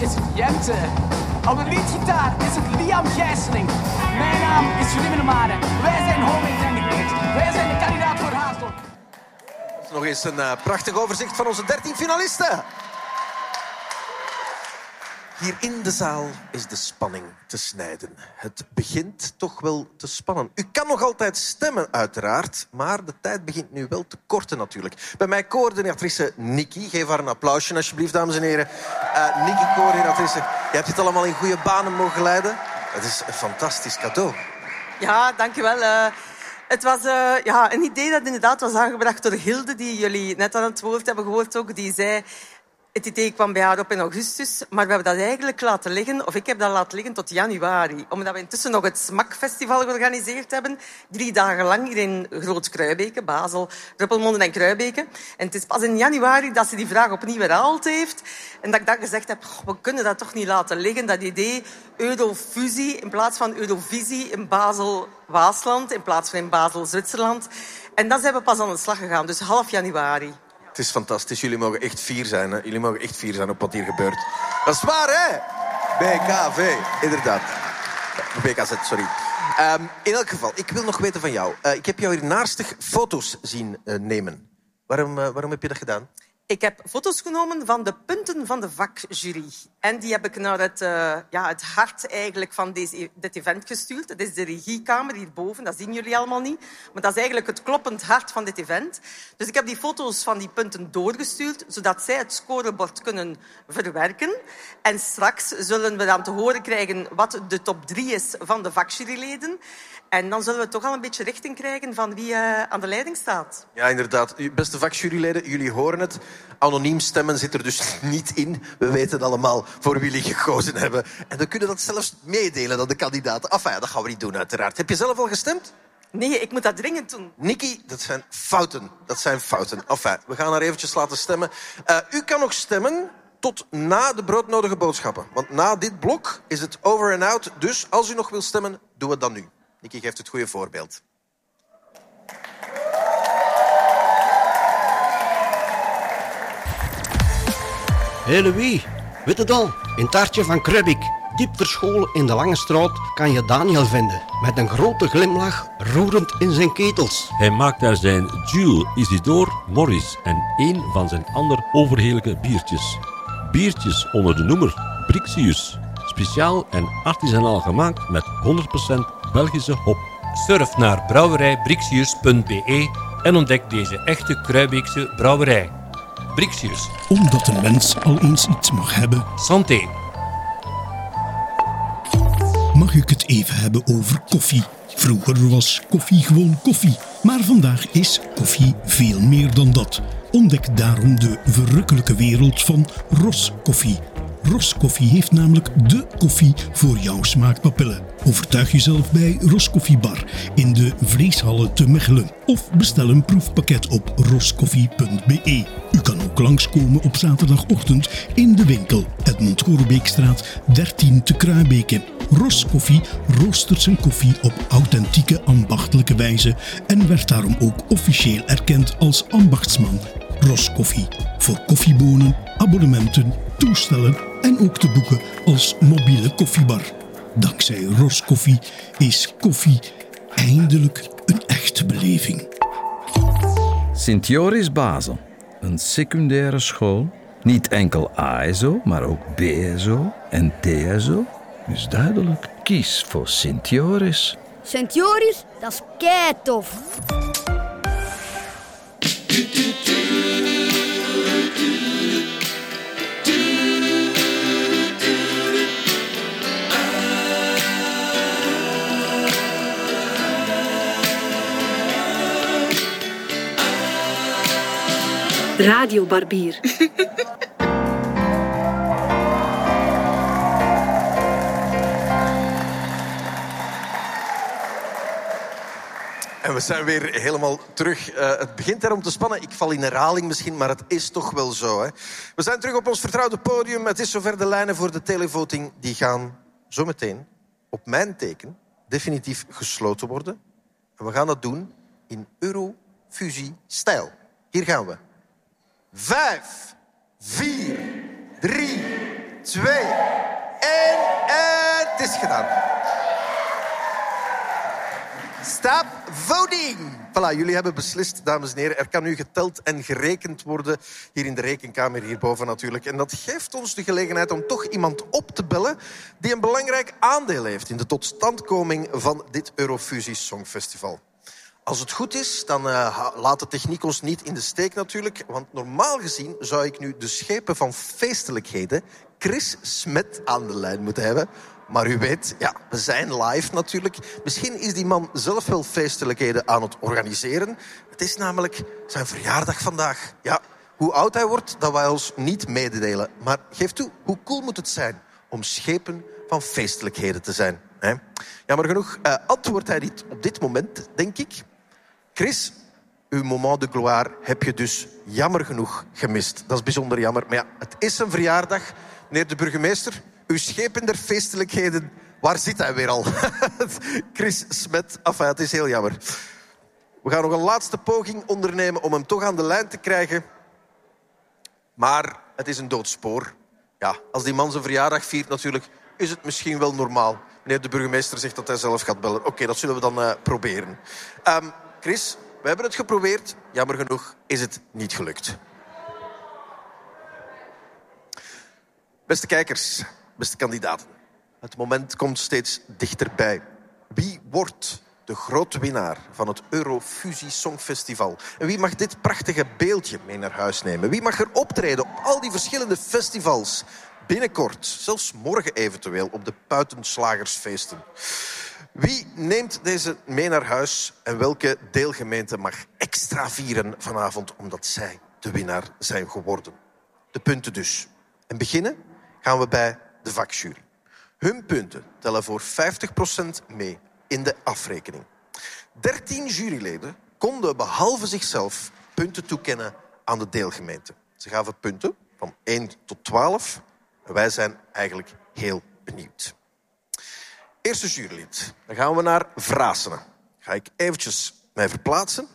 Is het Jente. Op de leadgitaar is het Liam Gijsseling. Mijn naam is Julie Menemare. Wij zijn Home Integrate. Wij zijn de kandidaat voor Haasdorp. Nog eens een eh, prachtig overzicht van onze 13 finalisten. Hier in de zaal is de spanning te snijden. Het begint toch wel te spannen. U kan nog altijd stemmen, uiteraard, maar de tijd begint nu wel te korten natuurlijk. Bij mij coördinatrice Nikki. Geef haar een applausje alsjeblieft, dames en heren. Eh Nikki, coördinatrice, je hebt dit allemaal in goede banen mogen leiden. Het is een fantastisch cadeau. Ja, dankjewel. Eh het was eh, ja, een idee dat inderdaad was aangebracht door Hilde, die jullie net aan het woord hebben gehoord ook. Die zei, het idee kwam bij haar op in augustus, maar we hebben dat eigenlijk laten liggen, of ik heb dat laten liggen tot januari. Omdat we intussen nog het SMAK-festival georganiseerd hebben. Drie dagen lang hier in Groot Kruibeke, Basel, Ruppelmonde en Kruibeke. En het is pas in januari dat ze die vraag opnieuw herhaald heeft. En dat ik dan gezegd heb, "Goh, we kunnen dat toch niet laten liggen, dat idee Eurofusie in plaats van Eurovisie in Basel-Waasland, in plaats van in Basel-Zwitserland. En dan zijn we pas aan de slag gegaan, dus half januari. Het is fantastisch. Jullie mogen echt fier zijn. Hè? Jullie mogen echt fier zijn op wat hier gebeurt. Dat is waar, hè? BKV, inderdaad. BKZ, sorry. Ehm, in elk geval, ik wil nog weten van jou. Eh, ik heb jou hier naarstig foto's zien eh, nemen. Waarom, eh, waarom heb je dat gedaan? Ik heb foto's genomen van de punten van de vakjury. En die heb ik naar het, eh, ja, het hart eigenlijk van deze, dit event gestuurd. Dat is de regiekamer hierboven, dat zien jullie allemaal niet. Maar dat is eigenlijk het kloppend hart van dit event. Dus ik heb die foto's van die punten doorgestuurd, zodat zij het scorebord kunnen verwerken. En straks zullen we dan te horen krijgen wat de top drie is van de vakjuryleden. En dan zullen we toch al een beetje richting krijgen van wie eh, aan de leiding staat. Ja, inderdaad. Beste vakjuryleden, jullie horen het. Anoniem stemmen zit er dus niet in. We weten allemaal voor wie jullie gekozen hebben. En we kunnen dat zelfs meedelen aan de kandidaten. Enfin, ja, dat gaan we niet doen, uiteraard. Heb je zelf al gestemd? Nee, ik moet dat dringend doen. Nikki, dat zijn fouten. Dat zijn fouten. Enfin, we gaan haar eventjes laten stemmen. Eh, u kan nog stemmen tot na de broodnodige boodschappen. Want na dit blok is het over en out. Dus als u nog wil stemmen, doe het dan nu. Nikki geeft het goede voorbeeld. Hele wie, weet het al, in het hartje van Krubik, diep verscholen in de Lange Straat, kan je Daniel vinden. Met een grote glimlach, roerend in zijn ketels. Hij maakt daar zijn Jules Isidore Morris en één van zijn ander overheerlijke biertjes. Biertjes onder de noemer Brixius. Speciaal en artisanaal gemaakt met 100% Belgische hop. Surf naar brouwerijbrixius.be en ontdek deze echte Kruibeekse brouwerij. Brixius. Omdat een mens al eens iets mag hebben, Santé. mag ik het even hebben over koffie. Vroeger was koffie gewoon koffie, maar vandaag is koffie veel meer dan dat. Ontdek daarom de verrukkelijke wereld van Ros Koffie. Roskoffie heeft namelijk de koffie voor jouw smaakpapillen. Overtuig jezelf bij Roskoffie Bar in de Vleeshallen te Mechelen. Of bestel een proefpakket op roskoffie.be. U kan ook langskomen op zaterdagochtend in de winkel Edmond Gorebeekstraat 13 te Kruibeke. Roskoffie roostert zijn koffie op authentieke ambachtelijke wijze en werd daarom ook officieel erkend als ambachtsman. Roskoffie voor koffiebonen, abonnementen, toestellen en ook te boeken als mobiele koffiebar. Dankzij Roskoffie is koffie eindelijk een echte beleving. Sint-Joris Basel, een secundaire school. Niet enkel ASO, maar ook BSO en TSO. Is duidelijk. Kies voor Sint-Joris. Sint Joris, dat is kei tof. Radio Barbier. En we zijn weer helemaal terug. Eh, het begint erom te spannen. Ik val in herhaling misschien, maar het is toch wel zo. Hè? We zijn terug op ons vertrouwde podium. Het is zover de lijnen voor de televoting. Die gaan zometeen op mijn teken definitief gesloten worden. En we gaan dat doen in Eurofusie-stijl. Hier gaan we. Vijf, vier, drie, twee, één. En het is gedaan. Stop voting. Voilà, jullie hebben beslist, dames en heren. Er kan nu geteld en gerekend worden hier in de rekenkamer hierboven natuurlijk. En dat geeft ons de gelegenheid om toch iemand op te bellen die een belangrijk aandeel heeft in de totstandkoming van dit Eurofusie Songfestival. Als het goed is, dan eh, laat de techniek ons niet in de steek natuurlijk. Want normaal gezien zou ik nu de schepen van feestelijkheden Chris Smet aan de lijn moeten hebben. Maar u weet, ja, we zijn live natuurlijk. Misschien is die man zelf wel feestelijkheden aan het organiseren. Het is namelijk zijn verjaardag vandaag. Ja, hoe oud hij wordt, dat wij ons niet mededelen. Maar geef toe, hoe cool moet het zijn om schepen van feestelijkheden te zijn? Hè? Jammer genoeg eh, antwoordt hij niet op dit moment, denk ik. Chris, uw moment de gloire heb je dus jammer genoeg gemist. Dat is bijzonder jammer. Maar ja, het is een verjaardag. Meneer de burgemeester, uw schepen der feestelijkheden, waar zit hij weer al? Chris Smet, enfin, het is heel jammer. We gaan nog een laatste poging ondernemen om hem toch aan de lijn te krijgen. Maar het is een doodspoor. Ja, als die man zijn verjaardag viert natuurlijk, is het misschien wel normaal. Meneer de burgemeester zegt dat hij zelf gaat bellen. Oké, dat zullen we dan eh, proberen. Ehm, Chris, we hebben het geprobeerd. Jammer genoeg is het niet gelukt. Beste kijkers, beste kandidaten. Het moment komt steeds dichterbij. Wie wordt de grote winnaar van het Eurofusie Songfestival? En wie mag dit prachtige beeldje mee naar huis nemen? Wie mag er optreden op al die verschillende festivals? Binnenkort, zelfs morgen eventueel, op de Puitenslagersfeesten. Wie neemt deze mee naar huis en welke deelgemeente mag extra vieren vanavond omdat zij de winnaar zijn geworden? De punten dus. En beginnen gaan we bij de vakjury. Hun punten tellen voor 50% mee in de afrekening. 13 juryleden konden behalve zichzelf punten toekennen aan de deelgemeente. Ze gaven punten van 1 tot 12. En wij zijn eigenlijk heel benieuwd. Eerste jurylid. Dan gaan we naar Vrasenen. Ga ik eventjes mij verplaatsen.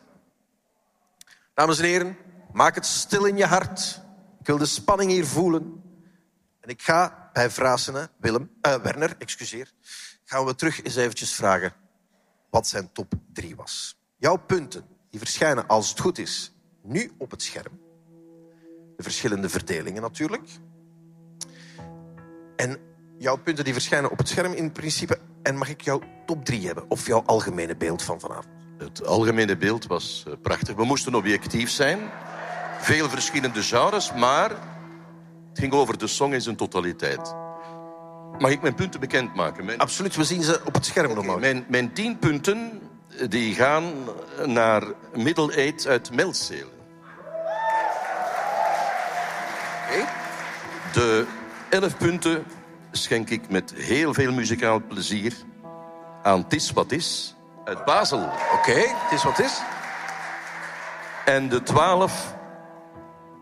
Dames en heren, maak het stil in je hart. Ik wil de spanning hier voelen. En ik ga bij Vrasenen, Willem, eh, Werner, excuseer, gaan we terug eens eventjes vragen wat zijn top 3 was. Jouw punten, die verschijnen als het goed is, nu op het scherm. De verschillende verdelingen natuurlijk. En jouw punten die verschijnen op het scherm in principe. En mag ik jouw top 3 hebben? Of jouw algemene beeld van vanavond? Het algemene beeld was eh, prachtig. We moesten objectief zijn. Veel verschillende genres, maar het ging over de song in zijn totaliteit. Mag ik mijn punten bekendmaken? Mijn... Absoluut, we zien ze op het scherm nog mijn, mijn tien punten eh, die gaan naar Middle Eight uit Melzelen. De Elf punten schenk ik met heel veel muzikaal plezier aan Tis Wat Is uit Basel. Oké, Tis Wat Is. En de twaalf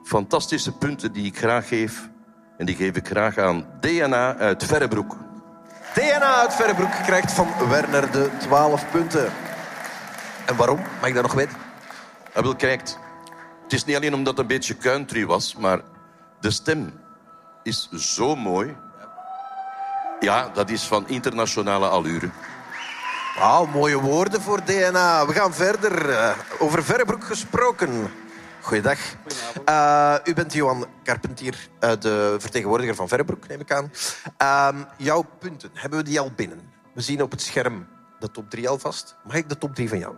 fantastische punten die ik graag geef... en die geef ik graag aan DNA uit Verrebroek. DNA uit Verrebroek krijgt van Werner de 12 punten. En waarom? Mag ik dat nog weten? Hij wil kijkt. Het is niet alleen omdat het een beetje country was, maar de stem is zo mooi. Ja, dat is van internationale allure. Wauw, mooie woorden voor DNA. We gaan verder. Eh, over Verrebroek gesproken. Goeiedag. Eh, u bent Johan Carpentier, eh, de vertegenwoordiger van Verrebroek, neem ik aan. Ehm, jouw punten, hebben we die al binnen? We zien op het scherm de top 3 alvast. Mag ik de top 3 van jou?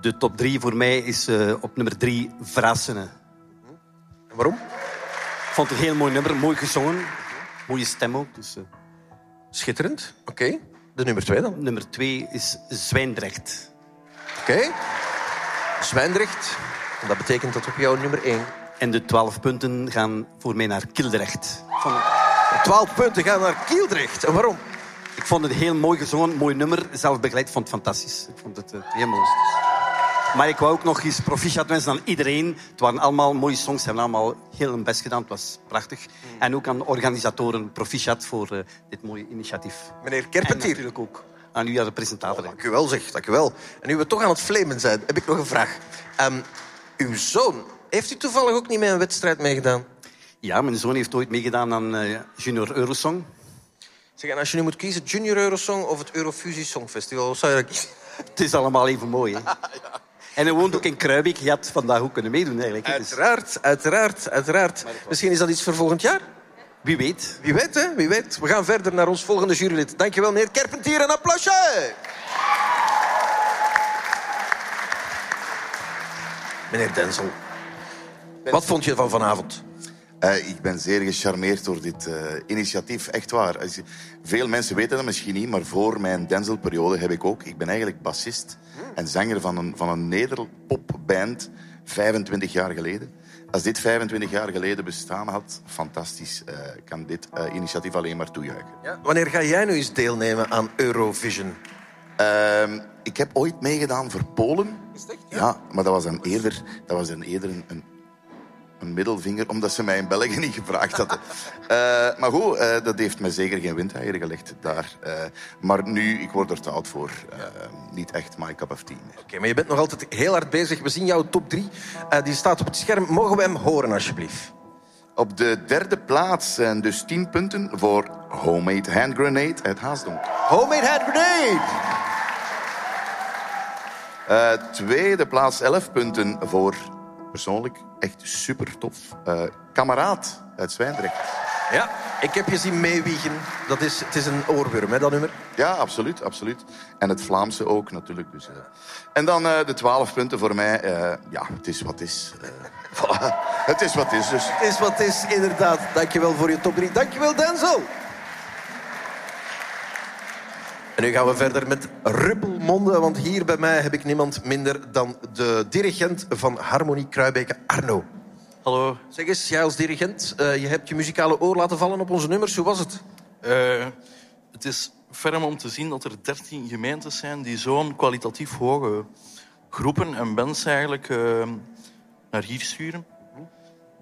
De top drie voor mij is eh, op nummer drie Verrassenen. En waarom? Ik vond het een heel mooi nummer, mooi gezongen. Mooie stem ook. Dus. Schitterend. Oké. De nummer twee dan? Nummer twee is Zwijndrecht. Oké. Zwijndrecht. En dat betekent dat op jou nummer 1. En de twaalf punten gaan voor mij naar Kildrecht. Van... 12 punten gaan naar Kildrecht. En waarom? Ik vond het heel mooi gezongen, mooi nummer. Zelf begeleid, vond het fantastisch. Ik vond het uh, heel mooi. Maar ik wou ook nog eens proficiat wensen aan iedereen. Het waren allemaal mooie songs, ze hebben allemaal heel hun best gedaan. Het was prachtig. En ook aan de organisatoren proficiat voor uh, dit mooie initiatief. Meneer Kerpentier. En natuurlijk ook aan u als de presentator. Dank u wel, zeg. Dank u wel. En nu we toch aan het flamen zijn, heb ik nog een vraag. Um, uw zoon, heeft u toevallig ook niet mee een wedstrijd meegedaan? Ja, mijn zoon heeft ooit meegedaan aan uh, Junior Eurosong. Zeg, en als je nu moet kiezen, Junior Eurosong of het Eurofusie Songfestival, wat zou je dan kiezen? Het is allemaal even mooi, hè? En hij woont ook in Kruibeke. Je had vandaag ook kunnen meedoen, eigenlijk. Dus- Uiteraard, uiteraard, uiteraard. Misschien is dat iets voor volgend jaar? Wie weet. Wie weet, hè? Wie weet. We gaan verder naar ons volgende jurylid. Dankjewel, meneer Kerpentier. Een applausje! Meneer Denzel, wat vond je van vanavond? Eh, ik ben zeer gecharmeerd door dit eh, initiatief, echt waar. Veel mensen weten dat misschien niet, maar voor mijn Denzel-periode heb ik ook... Ik ben eigenlijk bassist en zanger van een, van een nederpopband 25 jaar geleden. Als dit 25 jaar geleden bestaan had, fantastisch. eh, kan dit initiatief alleen maar toejuichen. Ja, wanneer ga jij nu eens deelnemen aan Eurovision? Ehm, ik heb ooit meegedaan voor Polen. Ja, maar dat was dan eerder, dat was dan eerder een, een, een middelvinger, omdat ze mij in België niet gevraagd hadden. Eh, maar goed, eh, dat heeft me zeker geen windeieren gelegd daar. Eh, maar nu, ik word er te oud voor. Niet echt my cup of tea. Oké, maar je bent nog altijd heel hard bezig. We zien jouw top 3. die staat op het scherm. Mogen we hem horen, alsjeblieft? Op de derde plaats zijn dus 10 punten voor Homemade Hand Grenade uit Haasdonk. Homemade Hand Grenade! Tweede plaats 11 punten voor, persoonlijk, echt super tof, eh, Kameraad uit Zwijndrecht. Ja, ik heb je zien meewiegen. Dat is, het is een oorworm, hè, dat nummer? Ja, absoluut, absoluut. En het Vlaamse ook natuurlijk. Dus, eh. En dan eh, de 12 punten voor mij. ja, het is wat is. Voilà. Het is wat is, dus. Het is wat is, inderdaad. Dankjewel voor je top 3. Dankjewel, Denzel. En nu gaan we verder met Ruppelmonde, want hier bij mij heb ik niemand minder dan de dirigent van Harmonie Kruibeke, Arno. Hallo. Zeg eens, jij als dirigent, eh, je hebt je muzikale oor laten vallen op onze nummers. Hoe was het? Eh, het is ferm om te zien dat er 13 gemeentes zijn die zo'n kwalitatief hoge groepen en bands eigenlijk eh, naar hier sturen.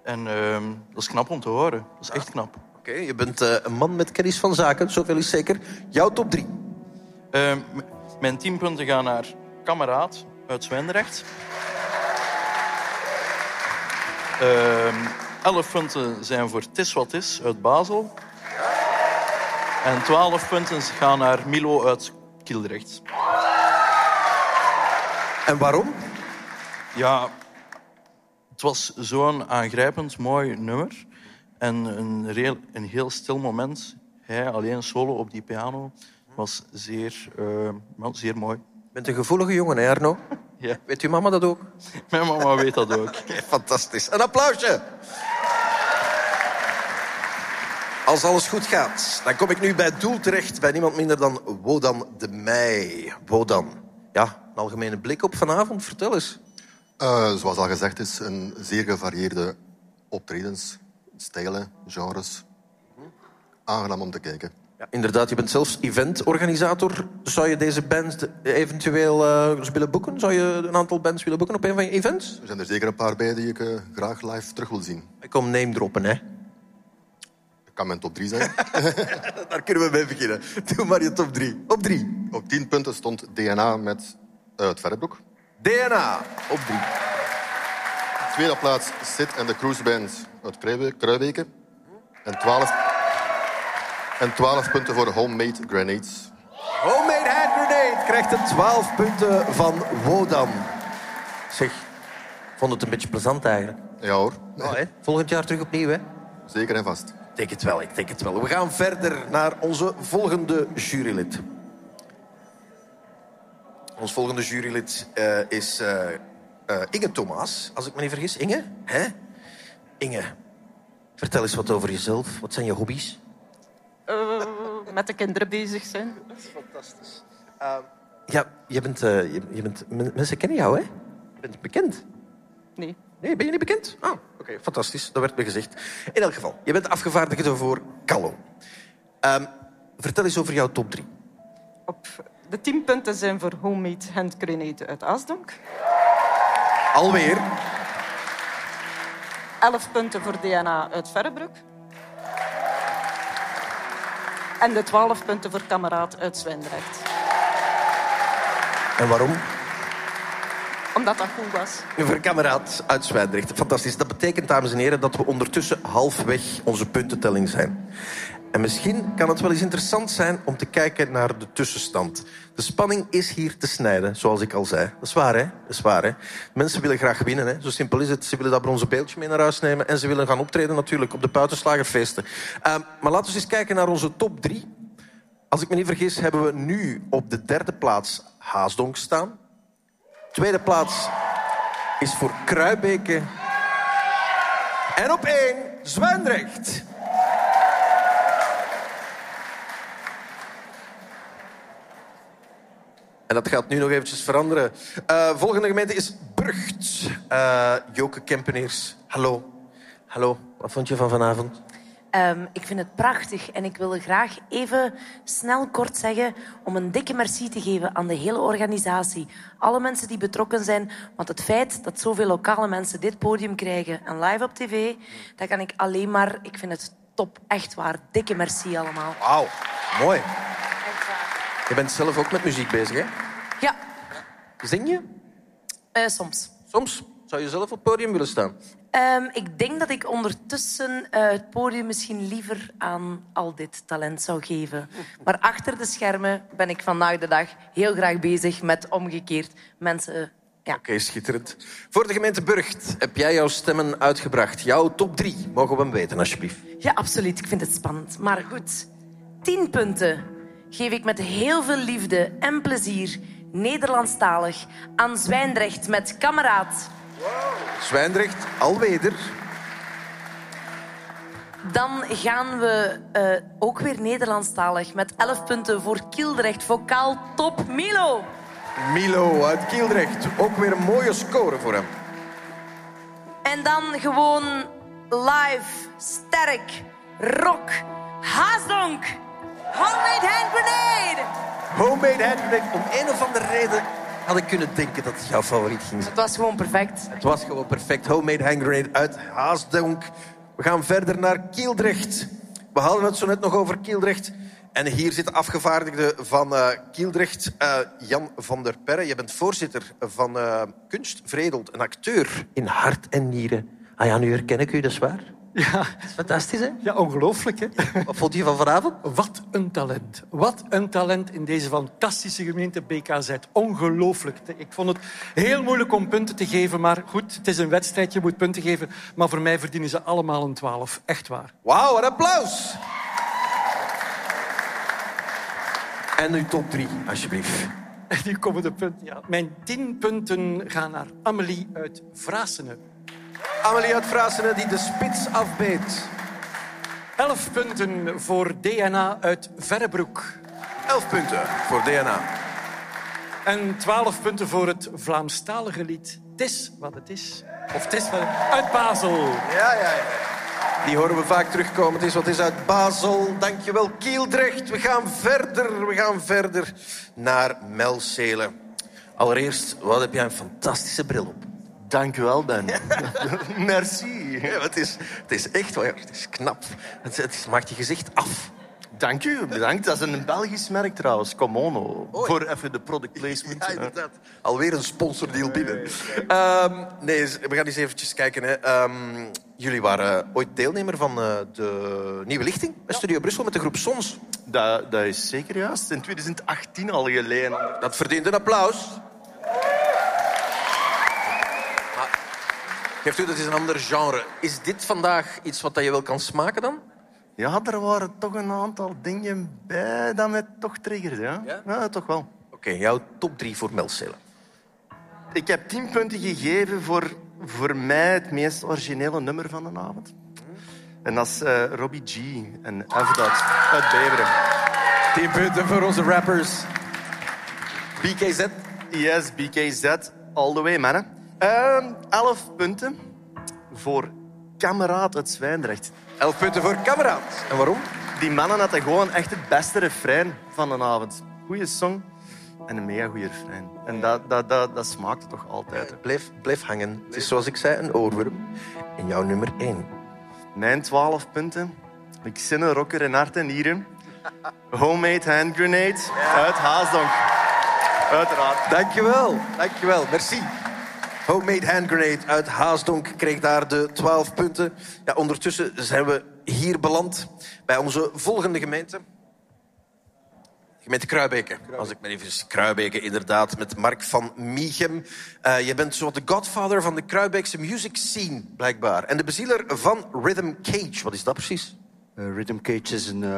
En eh, dat is knap om te horen. Dat is echt knap. Oké, je bent een man met kennis van zaken, zoveel is zeker. Jouw top 3. Eh, m- mijn 10 punten gaan naar Kameraad uit Zwijndrecht. Ehm 11 punten zijn voor Tis Wat Is uit Basel. En 12 punten gaan naar Milo uit Kildrecht. En waarom? Ja, het was zo'n aangrijpend mooi nummer. En een, reel, een heel stil moment. Hij alleen solo op die piano was zeer, wel, zeer mooi. Je bent een gevoelige jongen, hè Arno? Ja. Weet uw mama dat ook? Mijn mama weet dat ook. Fantastisch. Een applausje. Als alles goed gaat, dan kom ik nu bij het doel terecht bij niemand minder dan Wodan de Meij. Wodan. Ja, een algemene blik op vanavond. Vertel eens. Eh, zoals al gezegd is, een zeer gevarieerde optredens, stijlen, genres. aangenaam om te kijken. Ja, inderdaad, je bent zelfs eventorganisator. Zou je deze band eventueel eh, willen boeken? Zou je een aantal bands willen boeken op een van je events? Er zijn er zeker een paar bij die ik eh, graag live terug wil zien. Ik kom name droppen, hè. Dat kan mijn top 3 zijn. Daar kunnen we mee beginnen. Doe maar je top 3. Op 3. Op 10 punten stond DNA met uh, het Verrebroek. DNA op 3. Tweede plaats Sid en de Cruise Band uit Kruibeke. En 12, en 12 punten voor Homemade Grenades. Homemade hand grenade krijgt een 12 punten van Wodan. Zeg, vond het een beetje plezant eigenlijk. Ja hoor. Oh, hè? Volgend jaar terug opnieuw, hè? Zeker en vast. Ik denk het wel, ik denk het wel. We gaan verder naar onze volgende jurylid. Ons volgende jurylid eh, is eh, eh, Inge Thomas, als ik me niet vergis. Inge? Hè? Inge, vertel eens wat over jezelf. Wat zijn je hobby's? Eh, met de kinderen bezig zijn. Dat is fantastisch. Ja, je bent, eh, je, je bent... men- Mensen kennen jou, hè? Je bent bekend. Nee. Nee, ben je niet bekend? Ah, oké, fantastisch. Dat werd me gezegd. In elk geval, je bent afgevaardigde voor Callo. Ehm, vertel eens over jouw top 3. De tien punten zijn voor Homemade Hand Grenade uit Aasdonk. Alweer. Elf punten voor DNA uit Verrebroek. En de twaalf punten voor Kameraad uit Zwijndrecht. En waarom? Omdat dat goed was. Voor kameraad uit Zwijndrecht. Fantastisch. Dat betekent, dames en heren, dat we ondertussen halfweg onze puntentelling zijn. En misschien kan het wel eens interessant zijn om te kijken naar de tussenstand. De spanning is hier te snijden, zoals ik al zei. Dat is waar, hè? Dat is waar, hè? Mensen willen graag winnen, hè? Zo simpel is het. Ze willen dat bronzen beeldje mee naar huis nemen. En ze willen gaan optreden natuurlijk op de Puitenslagerfeesten. Ehm, maar laten we eens kijken naar onze top drie. Als ik me niet vergis, hebben we nu op de derde plaats Haasdonk staan. Tweede plaats is voor Kruibeke. En op één Zwijndrecht. En dat gaat nu nog eventjes veranderen. Eh, volgende gemeente is Brugt. Eh, Joke Kempeneers, hallo. Hallo, wat vond je van vanavond? Ehm, ik vind het prachtig en ik wil graag even snel kort zeggen om een dikke merci te geven aan de hele organisatie. Alle mensen die betrokken zijn. Want het feit dat zoveel lokale mensen dit podium krijgen en live op tv, dat kan ik alleen maar... Ik vind het top, echt waar. Dikke merci allemaal. Wauw, mooi. Je bent zelf ook met muziek bezig, hè? Ja. Zing je? Eh, soms. Soms? Zou je zelf op het podium willen staan? Ehm, ik denk dat ik ondertussen eh, het podium misschien liever aan al dit talent zou geven. Maar achter de schermen ben ik vandaag de dag heel graag bezig met omgekeerd mensen. Ja. Oké, schitterend. Voor de gemeente Burgt heb jij jouw stemmen uitgebracht. Jouw top drie, mogen we hem weten, alsjeblieft. ja, absoluut. Ik vind het spannend. Maar goed, tien punten geef ik met heel veel liefde en plezier Nederlandstalig aan Zwijndrecht met kameraad. Zwijndrecht, alweder. Dan gaan we eh, ook weer Nederlandstalig met 11 punten voor Kildrecht. Vocaal top Milo. Milo uit Kieldrecht. Ook weer een mooie score voor hem. En dan gewoon live, sterk, rock, Haasdonk. Homemade hand grenade. Homemade hand grenade. Om een of andere reden had ik kunnen denken dat het jouw favoriet ging zijn. Het was gewoon perfect. Het was gewoon perfect. Homemade hand grenade uit Haasdonk. We gaan verder naar Kieldrecht. We hadden het zo net nog over Kieldrecht. En hier zit de afgevaardigde van eh Kieldrecht, eh, Jan van der Perre. Je bent voorzitter van eh, Kunst Vredelt, een acteur in hart en nieren. Ah ja, nu herken ik u, dat is waar. Ja. Fantastisch, hè? Ja, ongelooflijk, hè? Wat vond je van vanavond? Wat een talent. Wat een talent in deze fantastische gemeente BKZ. Ongelooflijk. Ik vond het heel moeilijk om punten te geven, maar goed, het is een wedstrijd, je moet punten geven. Maar voor mij verdienen ze allemaal een 12. Echt waar. Wauw, een applaus! En uw top drie, alsjeblieft. En nu komen de punten. Ja. Mijn tien punten gaan naar Amelie uit Vrasenen. Amelie uit Vrasenen die de spits afbeet. Elf punten voor DNA uit Verrebroek. Elf punten voor DNA. En twaalf punten voor het Vlaamstalige lied Het is wat het is. Of het is wat... Uit Basel. Ja, ja, ja. Die horen we vaak terugkomen. Het is wat is uit Basel. Dankjewel, Kieldrecht. We gaan verder, we gaan verder naar Melcelen. Allereerst, wat heb jij een fantastische bril op. Dank u wel, Ben. Merci. Ja, het, is, het is echt wel, het is knap. Het, het maakt je gezicht af. Dank u, bedankt. Dat is een Belgisch merk trouwens, Comono. Voor even de product placement. Ja, inderdaad. Alweer een sponsordeal binnen. Ehm, nee, we gaan eens eventjes kijken. Hè. Ehm, jullie waren ooit deelnemer van eh, de Nieuwe Lichting bij Studio Brussel met de groep Sons. Dat, dat is zeker juist. In 2018 al geleden. Dat verdient een applaus. Geeft u, dat is een ander genre. Is dit vandaag iets wat dat je wel kan smaken dan? Ja, er waren toch een aantal dingen bij dat me toch triggerde. Ja, ja? toch wel. Oké, jouw top drie voor Melcelen. Ik heb tien punten gegeven voor, voor mij het meest originele nummer van de avond. En dat is eh, Robbie G en F-Dot uit Beveren. 10 punten voor onze rappers. BKZ? Yes, BKZ. All the way, mannen. Ehm 11 punten voor Kameraad uit Zwijndrecht. 11 punten voor Kameraad. En waarom? Die mannen hadden gewoon echt het beste refrein van de avond. Goeie song en een mega goede refrein. En dat, dat, dat, dat smaakte toch altijd. Blijf, blijf hangen. Het is zoals ik zei, een oorworm. En jouw nummer 1. Mijn 12 punten. Ik zin een rocker in hart en nieren. Homemade hand grenade uit Haasdonk. Uiteraard. Dankjewel. Dankjewel. Merci. Homemade hand grenade uit Haasdonk kreeg daar de 12 punten. Ja, ondertussen zijn we hier beland bij onze volgende gemeente. Gemeente Kruibeke. Als ik me even zie. Kruibeke, inderdaad, met Mark van Miechem. Eh, je bent zo de godfather van de Kruibeekse music scene, blijkbaar. En de bezieler van Rhythm Cage. Wat is dat precies? Eh, Rhythm Cage is een, eh,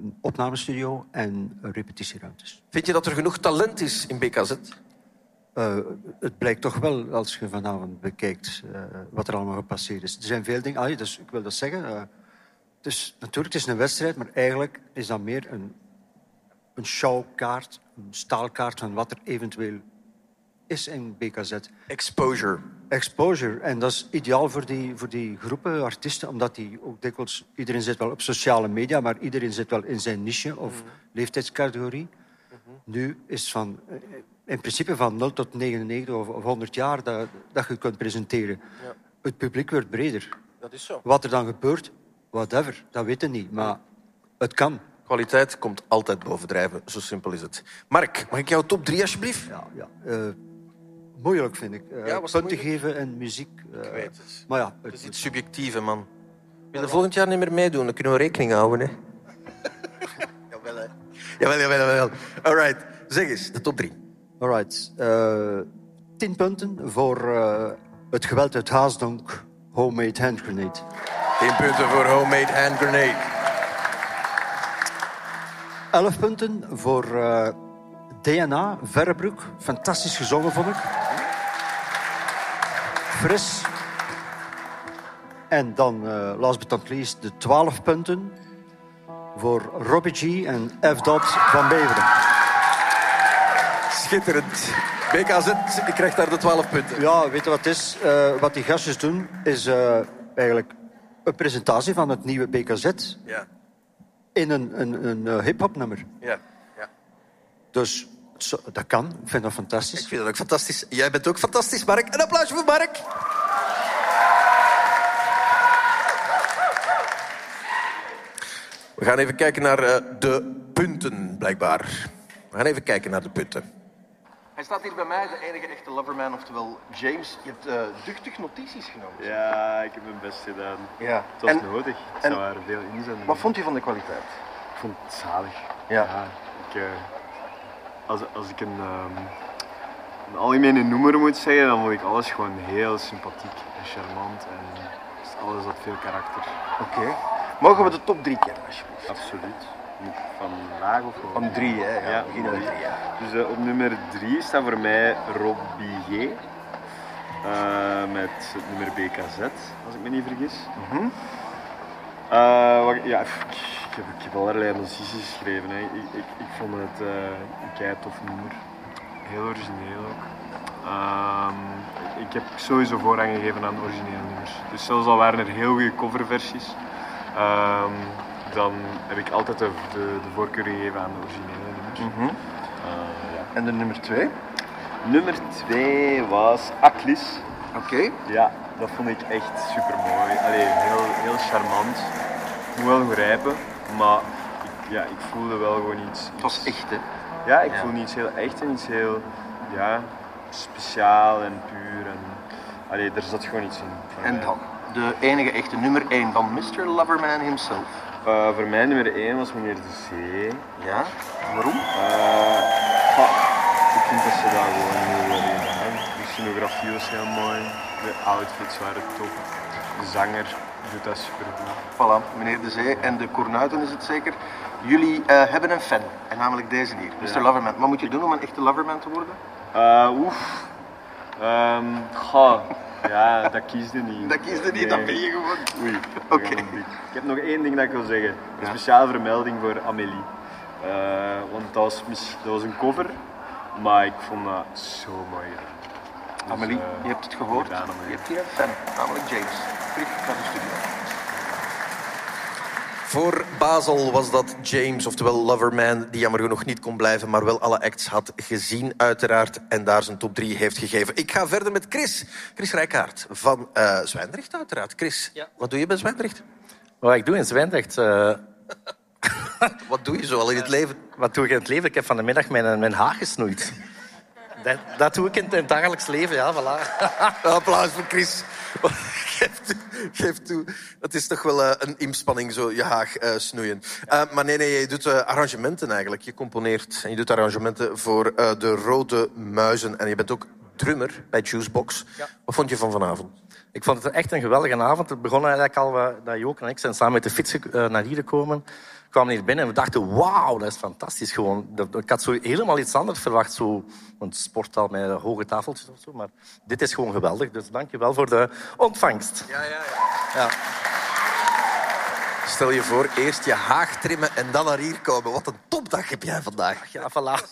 een opnamestudio en repetitieruimtes. Vind je dat er genoeg talent is in BKZ? Eh, het blijkt toch wel, als je vanavond bekijkt eh, wat er allemaal gepasseerd is. Er zijn veel dingen... Ah, dus ik wil dat zeggen. het is, natuurlijk, het is een wedstrijd, maar eigenlijk is dat meer een, een showkaart, een staalkaart van wat er eventueel is in BKZ. Exposure. Exposure. En dat is ideaal voor die, voor die groepen artiesten, omdat die ook dikwijls... Iedereen zit wel op sociale media, maar iedereen zit wel in zijn niche of leeftijdscategorie. Nu is van, in principe van 0 tot 99 of, of 100 jaar dat, dat je kunt presenteren. Ja. Het publiek wordt breder. Dat is zo. Wat er dan gebeurt, whatever, dat weten we niet. Maar het kan. Kwaliteit komt altijd bovendrijven, zo simpel is het. Mark, mag ik jouw top 3 alsjeblieft? Ja, ja. Eh, moeilijk vind ik. Eh, Ja, punten geven en muziek. eh, Ik weet het. Maar ja, Het is iets subjectieve, man. Wil je volgend jaar niet meer meedoen? Dan kunnen we rekening houden, hè? jawel, hè. Jawel, jawel, jawel. All right. Zeg eens, de top 3. Alright. eh tien punten voor eh, het geweld uit Haasdonk, homemade hand grenade. 10 punten voor Homemade Hand Grenade. Elf punten voor eh, DNA, Verrebroek. Fantastisch gezongen, vond ik. Fris. En dan, last but not least, de 12 punten voor Robbie G en F. Dot van Beveren. Schitterend. BKZ, ik krijg daar de 12 punten. Ja, weet je wat het is? Eh, wat die gastjes doen, is eh, eigenlijk een presentatie van het nieuwe BKZ Ja, in een, een, een eh, hip-hop nummer. ja, ja. Dus zo- dat kan. Ik vind dat fantastisch. Ik vind dat ook fantastisch. Jij bent ook fantastisch, Mark. Een applausje voor Mark. We gaan even kijken naar de punten, blijkbaar. We gaan even kijken naar de punten. Hij staat hier bij mij, de enige echte loverman, oftewel James. Je hebt eh, duchtig notities genomen. Ja, ik heb mijn best gedaan. Ja. Het was En- nodig. Ik en- zou er veel in zijn. Wat vond je van de kwaliteit? Ik vond het zalig. Ja. ik, eh, als, als ik een, ehm, een algemene noemer moet zeggen, dan vond ik alles gewoon heel sympathiek en charmant. En alles had veel karakter. Oké. Mogen we de top drie kennen, alsjeblieft? Absoluut. Van laag of? Van drie, hè? Ja, drie. drie. Dus eh, op nummer drie staat voor mij Robbie G. Eh, met het nummer BKZ, als ik me niet vergis. Mhm. Eh, wat- ja, ik heb, ik heb allerlei notities geschreven. Hè. Ik, ik, ik vond het eh, een kei tof nummer. Heel origineel ook. Ehm, ik heb sowieso voorrang gegeven aan originele nummers. Dus zelfs al waren er heel goede coverversies, ehm, dan heb ik altijd de, de, de voorkeur gegeven aan de originele nummers. Mhm. Eh, ja. En de nummer twee? Nummer twee was Aklis. Oké. Ja, dat vond ik echt super mooi. Allee, heel, heel charmant. Wel grijpen, maar ik, ja, ik voelde wel gewoon iets. Het was echt, hè? Ja, ik Ja. voelde iets heel echt en iets heel ja, speciaal en puur. En, allee, er zat gewoon iets in. En dan de enige echte nummer 1 van Mr. Loverman himself. Eh, voor mij nummer 1 was meneer De Zee. Ja? Waarom? Eh, goh, ik vind dat ze daar gewoon heel wel in gedaan. De scenografie was heel mooi. De outfits waren top. De zanger doet dat super goed. Voilà, meneer De Zee en de Kornuiten is het zeker. Jullie eh, hebben een fan, en namelijk deze hier, Mr. Ja. Loverman. Wat moet je doen om een echte Loverman te worden? Eh, oef. Ehm, goh, ja, dat kiesde niet. Dat kiesde niet, dan ben je gewoon... Oei. Oké. Ik heb nog één ding dat ik wil zeggen. Een speciale vermelding voor Amélie. Eh, want dat was, dat was een cover, maar ik vond dat zo mooi. gedaan. Dus, Amelie, eh, je hebt het gehoord. gedaan, Je Amélie. hebt hier een fan, namelijk James. Terug naar de studio. Voor Basel was dat James, oftewel Loverman, die jammer genoeg niet kon blijven, maar wel alle acts had gezien, uiteraard, en daar zijn top 3 heeft gegeven. Ik ga verder met Chris. Chris Rijkaard van eh Zwijndrecht, uiteraard. Chris, wat doe je bij Zwijndrecht? Wat ik doe in Zwijndrecht... eh, Wat doe je zo al in het leven? Wat doe ik in het leven? Ik heb van de middag mijn, mijn haar gesnoeid. Dat, dat doe ik in het dagelijks leven, ja, voilà. Applaus voor Chris. geef, toe, geef toe. Is toch wel eh, een inspanning, zo je haag eh, snoeien. Eh, maar nee, nee, je doet arrangementen eigenlijk. Je componeert en je doet arrangementen voor de Rode Muizen. En je bent ook drummer bij Juicebox. Wat vond je van vanavond? Ik vond het echt een geweldige avond. Het begon eigenlijk al dat Jook en ik zijn samen met de fiets naar hier gekomen. We kwamen hier binnen en we dachten, wauw, dat is fantastisch gewoon. Dat- Ik had zo helemaal iets anders verwacht, zo een sporthal met hoge tafeltjes of zo. Maar dit is gewoon geweldig, dus dank je wel voor de ontvangst. Ja, ja, ja. Stel je voor, eerst je haag trimmen en dan naar hier komen. Wat een topdag heb jij vandaag. Ja, voilà.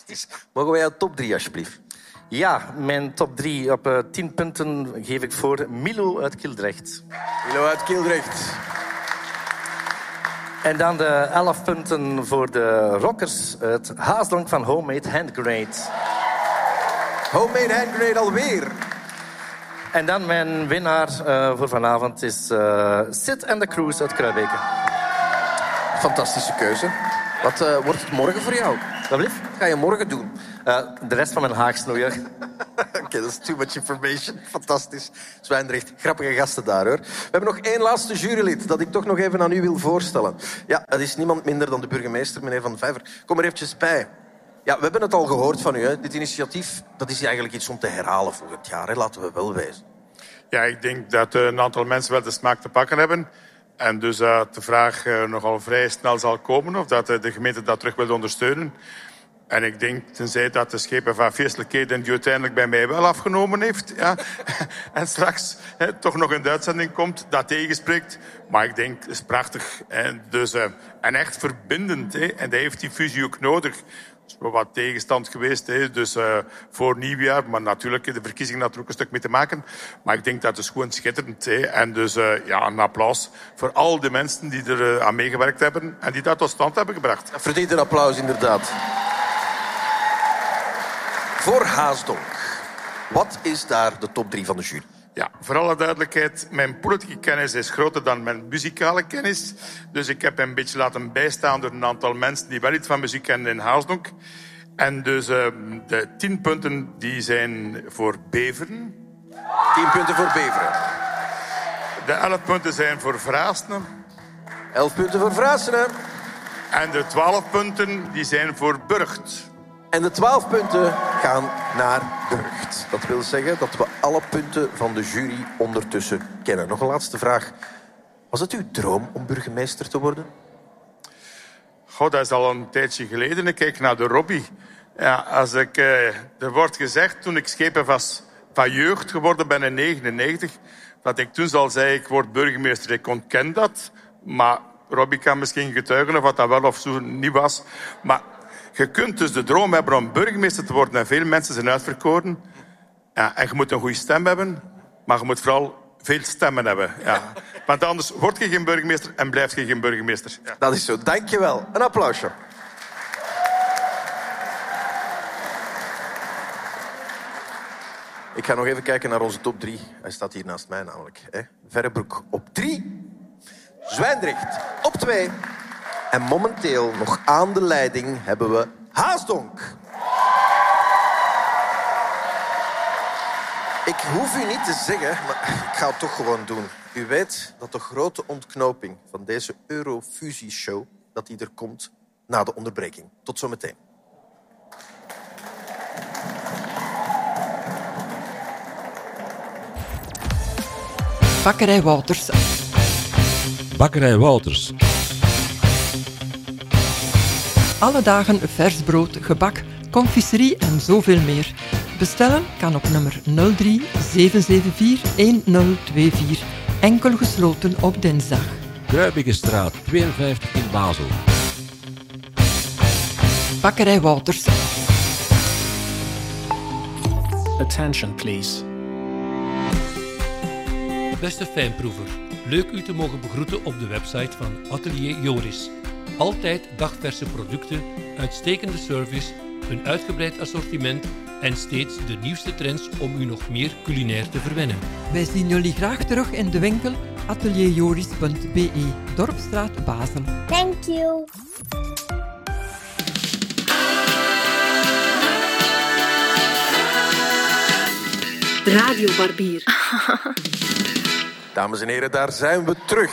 Mogen wij jouw top 3, alsjeblieft? Ja, mijn top drie op eh, tien punten geef ik voor Milo uit Kildrecht. Milo uit Kildrecht. En dan de elf punten voor de rockers uit Haasdonk van Homemade Handgrade. Homemade Handgrade alweer. En dan mijn winnaar eh, voor vanavond is eh Sid and the Cruise uit Kruibeke. Fantastische keuze. Wat eh, wordt het morgen voor jou? Wat ga je morgen doen? Eh, de rest van mijn haag snoeien. Dat is too much information. Fantastisch. Zwijndrecht, grappige gasten daar hoor. We hebben nog één laatste jurylid dat ik toch nog even aan u wil voorstellen. Ja, dat is niemand minder dan de burgemeester, meneer Van Vijver. Kom er eventjes bij. Ja, we hebben het al gehoord van u. Hè. Dit initiatief dat is eigenlijk iets om te herhalen volgend jaar. Hè. Laten we wel wezen. Ja, ik denk dat eh, een aantal mensen wel de smaak te pakken hebben. En dus dat de vraag eh, nogal vrij snel zal komen of dat eh, de gemeente dat terug wil ondersteunen. En ik denk, tenzij dat de schepen van feestelijkheden die uiteindelijk bij mij wel afgenomen heeft, ja, en straks hè, toch nog de uitzending komt, dat tegenspreekt. Maar ik denk, het is prachtig. En, dus, eh, en echt verbindend. Hè, en dat heeft die fusie ook nodig. Er is wel wat tegenstand geweest, hè, dus eh, voor nieuwjaar. Maar natuurlijk, de verkiezingen had ook een stuk mee te maken. Maar ik denk dat het is gewoon schitterend. Hè. En dus eh, ja, een applaus voor al de mensen die er aan meegewerkt hebben en die dat tot stand hebben gebracht. Verdient een applaus, inderdaad. Voor Haasdonk. Wat is daar de top 3 van de jury? Ja, voor alle duidelijkheid, mijn politieke kennis is groter dan mijn muzikale kennis. Dus ik heb een beetje laten bijstaan door een aantal mensen die wel iets van muziek kennen in Haasdonk. En dus eh, de tien punten die zijn voor Beveren. Tien punten voor Beveren. De elf punten zijn voor Vraasne. Elf punten voor Vraasne. En de twaalf punten die zijn voor Burgt. En de 12 punten gaan naar Burgt. Dat wil zeggen dat we alle punten van de jury ondertussen kennen. Nog een laatste vraag. Was het uw droom om burgemeester te worden? Goh, dat is al een tijdje geleden. Ik kijk naar de Robbie. Ja, als ik, eh, er wordt gezegd, toen ik schepen was van jeugd geworden ben in 99, dat ik toen zal zei, ik word burgemeester. Ik ontken dat, maar Robbie kan misschien getuigen of wat dat wel of zo niet was. Maar je kunt dus de droom hebben om burgemeester te worden en veel mensen zijn uitverkoren. Ja, en je moet een goede stem hebben, maar je moet vooral veel stemmen hebben. Ja. Want anders word je geen burgemeester en blijf je geen burgemeester. Ja. Dat is zo. Dankjewel. Een applausje. Ik ga nog even kijken naar onze top 3. Hij staat hier naast mij namelijk. Hè. Verrebroek op 3. Zwijndrecht op 2. En momenteel nog aan de leiding hebben we Haasdonk. Ik hoef u niet te zeggen, maar ik ga het toch gewoon doen. U weet dat de grote ontknoping van deze Eurofusie-show... dat die er komt na de onderbreking. Tot zometeen. Bakkerij Wouters. Bakkerij Wouters. Alle dagen vers brood, gebak, confiserie en zoveel meer. Bestellen kan op nummer 03 774 1024. Enkel gesloten op dinsdag. Kruibigenstraat 52 in Basel. Bakkerij Wouters. Attention, please. Beste fijnproever, leuk u te mogen begroeten op de website van Atelier Joris. Altijd dagverse producten, uitstekende service, een uitgebreid assortiment en steeds de nieuwste trends om u nog meer culinair te verwennen. Wij zien jullie graag terug in de winkel atelierjoris.be, Dorpstraat Basel. Thank you. Radio Barbier. Dames en heren, daar zijn we terug.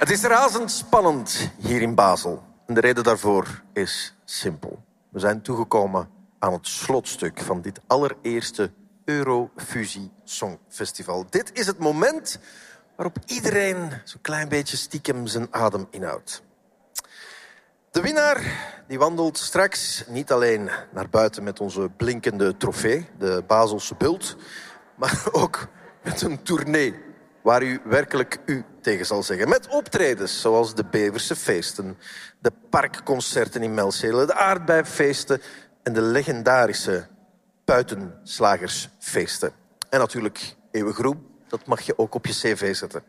Het is razendspannend hier in Basel. En de reden daarvoor is simpel. We zijn toegekomen aan het slotstuk van dit allereerste Eurofusie Songfestival. Dit is het moment waarop iedereen zo'n klein beetje stiekem zijn adem inhoudt. De winnaar die wandelt straks niet alleen naar buiten met onze blinkende trofee, de Baselse bult, maar ook met een tournee waar u werkelijk u tegen zal zeggen. Met optredens zoals de Beverse feesten, de parkconcerten in Melzele, de aardbeifeesten en de legendarische buitenslagersfeesten. En natuurlijk eeuwig dat mag je ook op je cv zetten.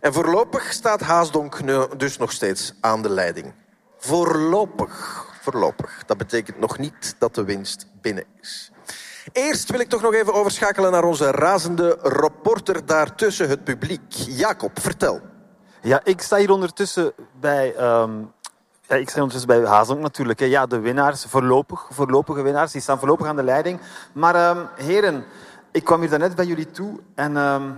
En voorlopig staat Haasdonk dus nog steeds aan de leiding. Voorlopig. Voorlopig. Dat betekent nog niet dat de winst binnen is. Eerst wil ik toch nog even overschakelen naar onze razende reporter daar tussen het publiek. Jacob, vertel. Ja, ik sta hier ondertussen bij... ehm, ja, ik sta ondertussen bij Hazonk natuurlijk. hè. Ja, de winnaars, voorlopig, voorlopige winnaars, die staan voorlopig aan de leiding. Maar ehm, heren, ik kwam hier daarnet bij jullie toe en... ehm,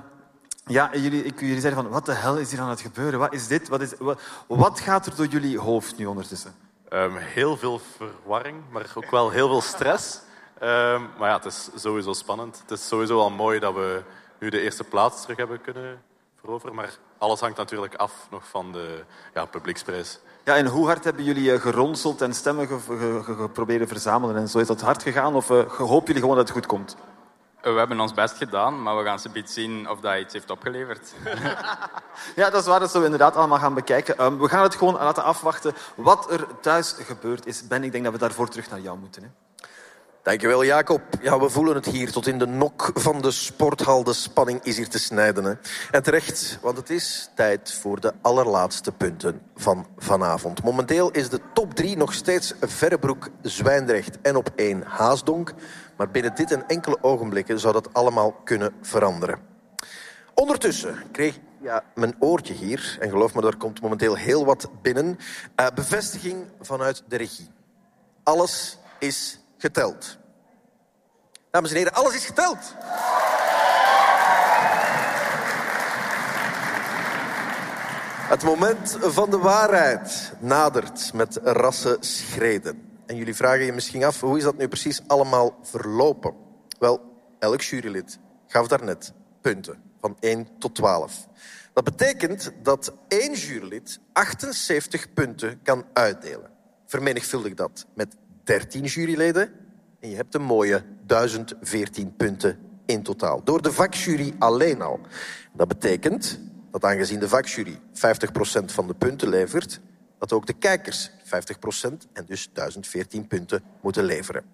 ja, jullie, ik, jullie zeiden van, wat de hel is hier aan het gebeuren? Wat is dit? Wat, is, wat, wat gaat er door jullie hoofd nu ondertussen? Ehm, heel veel verwarring, maar ook wel heel veel stress. Ehm, maar ja, het is sowieso spannend. Het is sowieso al mooi dat we nu de eerste plaats terug hebben kunnen veroveren. Maar alles hangt natuurlijk af nog van de ja, publieksprijs. Ja, en hoe hard hebben jullie eh, geronseld en stemmen ge- ge- ge- geprobeerd te verzamelen? En zo is dat hard gegaan of uh, hopen jullie gewoon dat het goed komt? We hebben ons best gedaan, maar we gaan ze zien of dat iets heeft opgeleverd. Ja, dat is waar. Dat zullen we inderdaad allemaal gaan bekijken. Ehm, we gaan het gewoon laten afwachten. Wat er thuis gebeurd is, Ben, ik denk dat we daarvoor terug naar jou moeten. Hè? Dankjewel, Jacob. Ja, we voelen het hier tot in de nok van de sporthal. De spanning is hier te snijden. Hè. En terecht, want het is tijd voor de allerlaatste punten van vanavond. Momenteel is de top drie nog steeds Verrebroek, Zwijndrecht en op één Haasdonk. Maar binnen dit en enkele ogenblikken zou dat allemaal kunnen veranderen. Ondertussen kreeg ja, mijn oortje hier, en geloof me, er komt momenteel heel wat binnen, eh, bevestiging vanuit de regie. Alles is geteld. Dames en heren, alles is geteld. Het moment van de waarheid nadert met rassen schreden. En jullie vragen je misschien af, hoe is dat nu precies allemaal verlopen? Wel, elk jurylid gaf daarnet punten van 1 tot 12. Dat betekent dat één jurylid 78 punten kan uitdelen. Vermenigvuldig dat met 13 juryleden en je hebt een mooie 1014 punten in totaal. Door de vakjury alleen al. Dat betekent dat aangezien de vakjury 50% van de punten levert, dat ook de kijkers 50% en dus 1014 punten moeten leveren.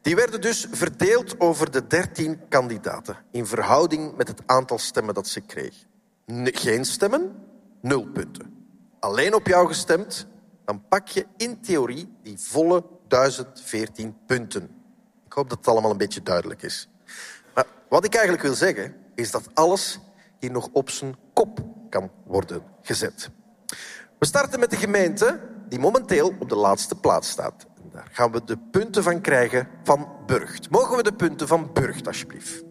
Die werden dus verdeeld over de 13 kandidaten in verhouding met het aantal stemmen dat ze kregen. N- geen stemmen, nul punten. Alleen op jou gestemd, dan pak je in theorie die volle 1014 punten. Ik hoop dat het allemaal een beetje duidelijk is. Maar wat ik eigenlijk wil zeggen, is dat alles hier nog op zijn kop kan worden gezet. We starten met de gemeente die momenteel op de laatste plaats staat. Daar gaan we de punten van krijgen van Burgt. Mogen we de punten van Burgt, alsjeblieft?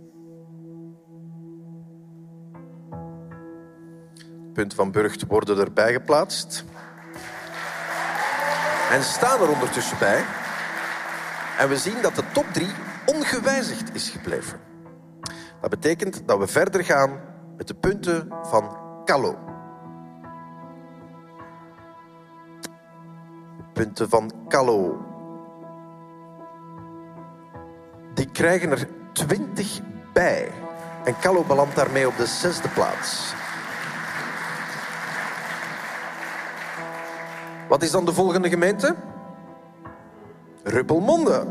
Punten van Burgt worden erbij geplaatst. En staan er ondertussen bij. En we zien dat de top 3 ongewijzigd is gebleven. Dat betekent dat we verder gaan met de punten van Callo. De punten van Callo. Die krijgen er 20 bij. En Callo belandt daarmee op de zesde plaats. Wat is dan de volgende gemeente? Ruppelmonde.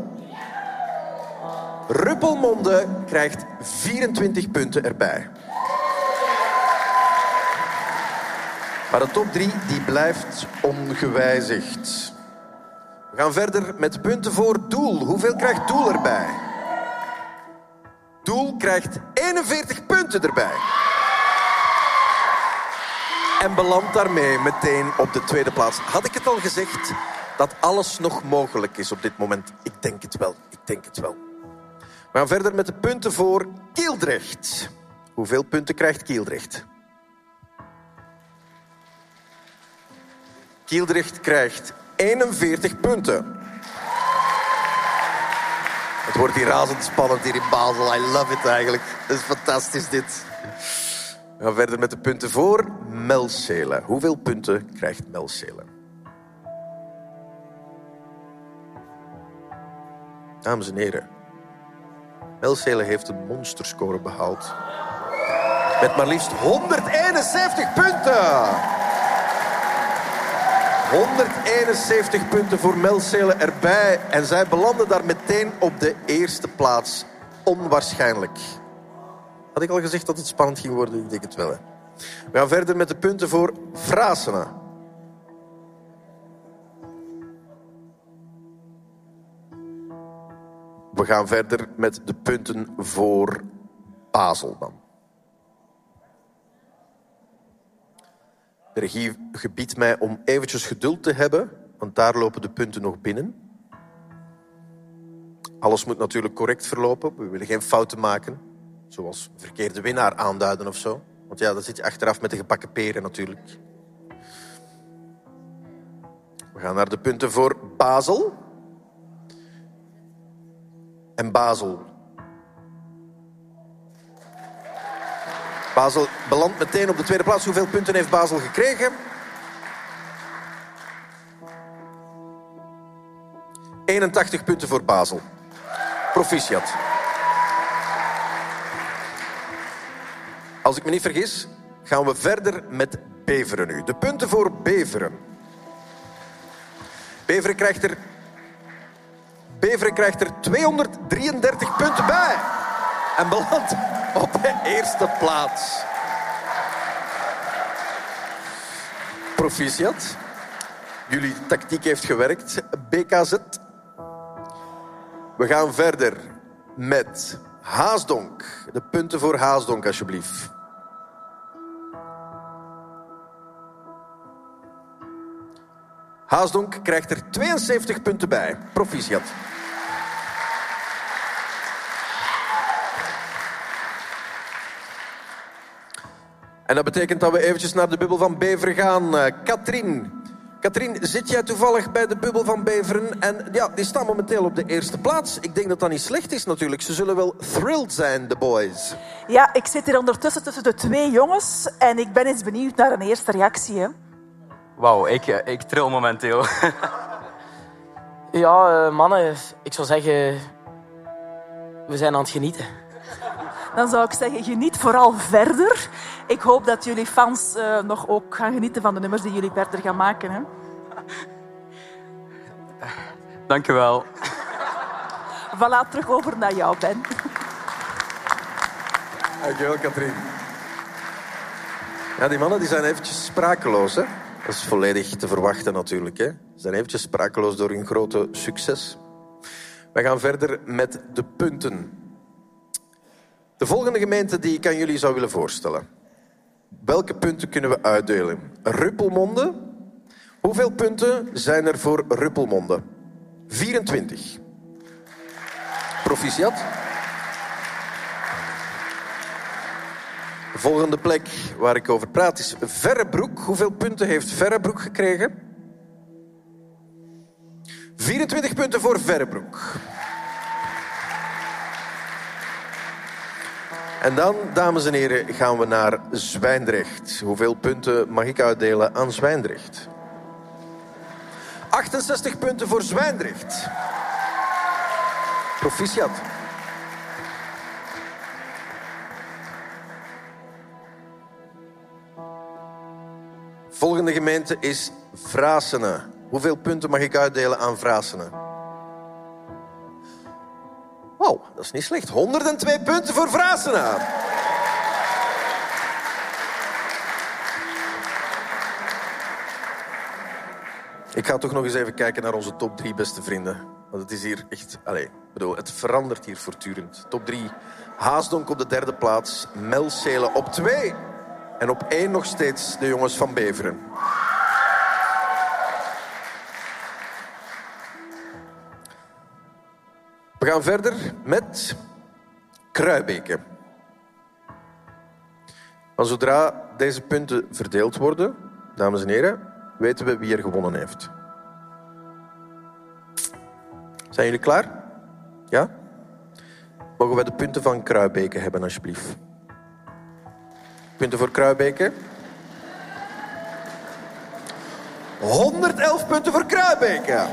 Ruppelmonde krijgt 24 punten erbij. Maar de top 3 die blijft ongewijzigd. We gaan verder met punten voor Doel. Hoeveel krijgt Doel erbij? Doel krijgt 41 punten erbij. En belandt daarmee meteen op de tweede plaats. Had ik het al gezegd dat alles nog mogelijk is op dit moment? Ik denk het wel. Ik denk het wel. We gaan verder met de punten voor Kieldrecht. Hoeveel punten krijgt Kieldrecht? Kieldrecht krijgt 41 punten. Het wordt hier razend spannend hier in Basel. I love it eigenlijk. Het is fantastisch dit. We gaan verder met de punten voor Melcele. Hoeveel punten krijgt Melcele? Dames en heren, Melcele heeft een monsterscore behaald. Met maar liefst 171 punten! 171 punten voor Melcele erbij. En zij belanden daar meteen op de eerste plaats. Onwaarschijnlijk. Had ik al gezegd dat het spannend ging worden? Ik denk het wel. Hè. We gaan verder met de punten voor Frasena. We gaan verder met de punten voor Basel dan. De regie gebiedt mij om eventjes geduld te hebben, want daar lopen de punten nog binnen. Alles moet natuurlijk correct verlopen. We willen geen fouten maken, zoals verkeerde winnaar aanduiden of zo. Want ja, dan zit je achteraf met de gebakken peren natuurlijk. We gaan naar de punten voor Basel. En Basel. Basel belandt meteen op de tweede plaats. Hoeveel punten heeft Basel gekregen? 81 punten voor Basel. Proficiat. Als ik me niet vergis, gaan we verder met Beveren nu. De punten voor Beveren. Beveren krijgt er, Beveren krijgt er 233 punten bij. En belandt op de eerste plaats. Proficiat. Jullie tactiek heeft gewerkt. BKZ. We gaan verder met Haasdonk. De punten voor Haasdonk, alsjeblieft. Haasdonk krijgt er 72 punten bij. Proficiat. En dat betekent dat we eventjes naar de bubbel van Beveren gaan. Eh, Katrien. Katrien, zit jij toevallig bij de bubbel van Beveren? En ja, die staan momenteel op de eerste plaats. Ik denk dat dat niet slecht is natuurlijk. Ze zullen wel thrilled zijn, de boys. Ja, ik zit hier ondertussen tussen de twee jongens en ik ben eens benieuwd naar een eerste reactie. Hè. Wauw, ik, eh, ik tril momenteel. Ja, eh, mannen, ik zou zeggen, we zijn aan het genieten. Dan zou ik zeggen, geniet vooral verder. Ik hoop dat jullie fans eh, nog ook gaan genieten van de nummers die jullie verder gaan maken. Hè. Dank je wel. Voilà, terug over naar jou, Ben. Dankjewel, Katrien. Ja, die mannen die zijn eventjes sprakeloos. Hè? Dat is volledig te verwachten natuurlijk. Hè? Ze zijn eventjes sprakeloos door hun grote succes. We gaan verder met de punten. De volgende gemeente die ik aan jullie zou willen voorstellen. Welke punten kunnen we uitdelen? Ruppelmonde. Hoeveel punten zijn er voor Ruppelmonde? 24. Proficiat. De volgende plek waar ik over praat is Verrebroek. Hoeveel punten heeft Verrebroek gekregen? 24 punten voor Verrebroek. En dan, dames en heren, gaan we naar Zwijndrecht. Hoeveel punten mag ik uitdelen aan Zwijndrecht? 68 punten voor Zwijndrecht. Proficiat. Volgende gemeente is Vrasene. Hoeveel punten mag ik uitdelen aan Vrasene? Wauw, dat is niet slecht. 102 punten voor Vrasene. Ik ga toch nog eens even kijken naar onze top drie beste vrienden. Want het is hier echt... Allez, bedoel, het verandert hier voortdurend. Top drie. Haasdonk op de derde plaats. Melcelen op twee. En op één nog steeds de jongens van Beveren. We gaan verder met Kruibeke. Zodra deze punten verdeeld worden, dames en heren, weten we wie er gewonnen heeft. Zijn jullie klaar? Ja? Mogen wij de punten van Kruibeke hebben, alsjeblieft? Punten voor Kruibeke? 111 punten voor Kruibeke.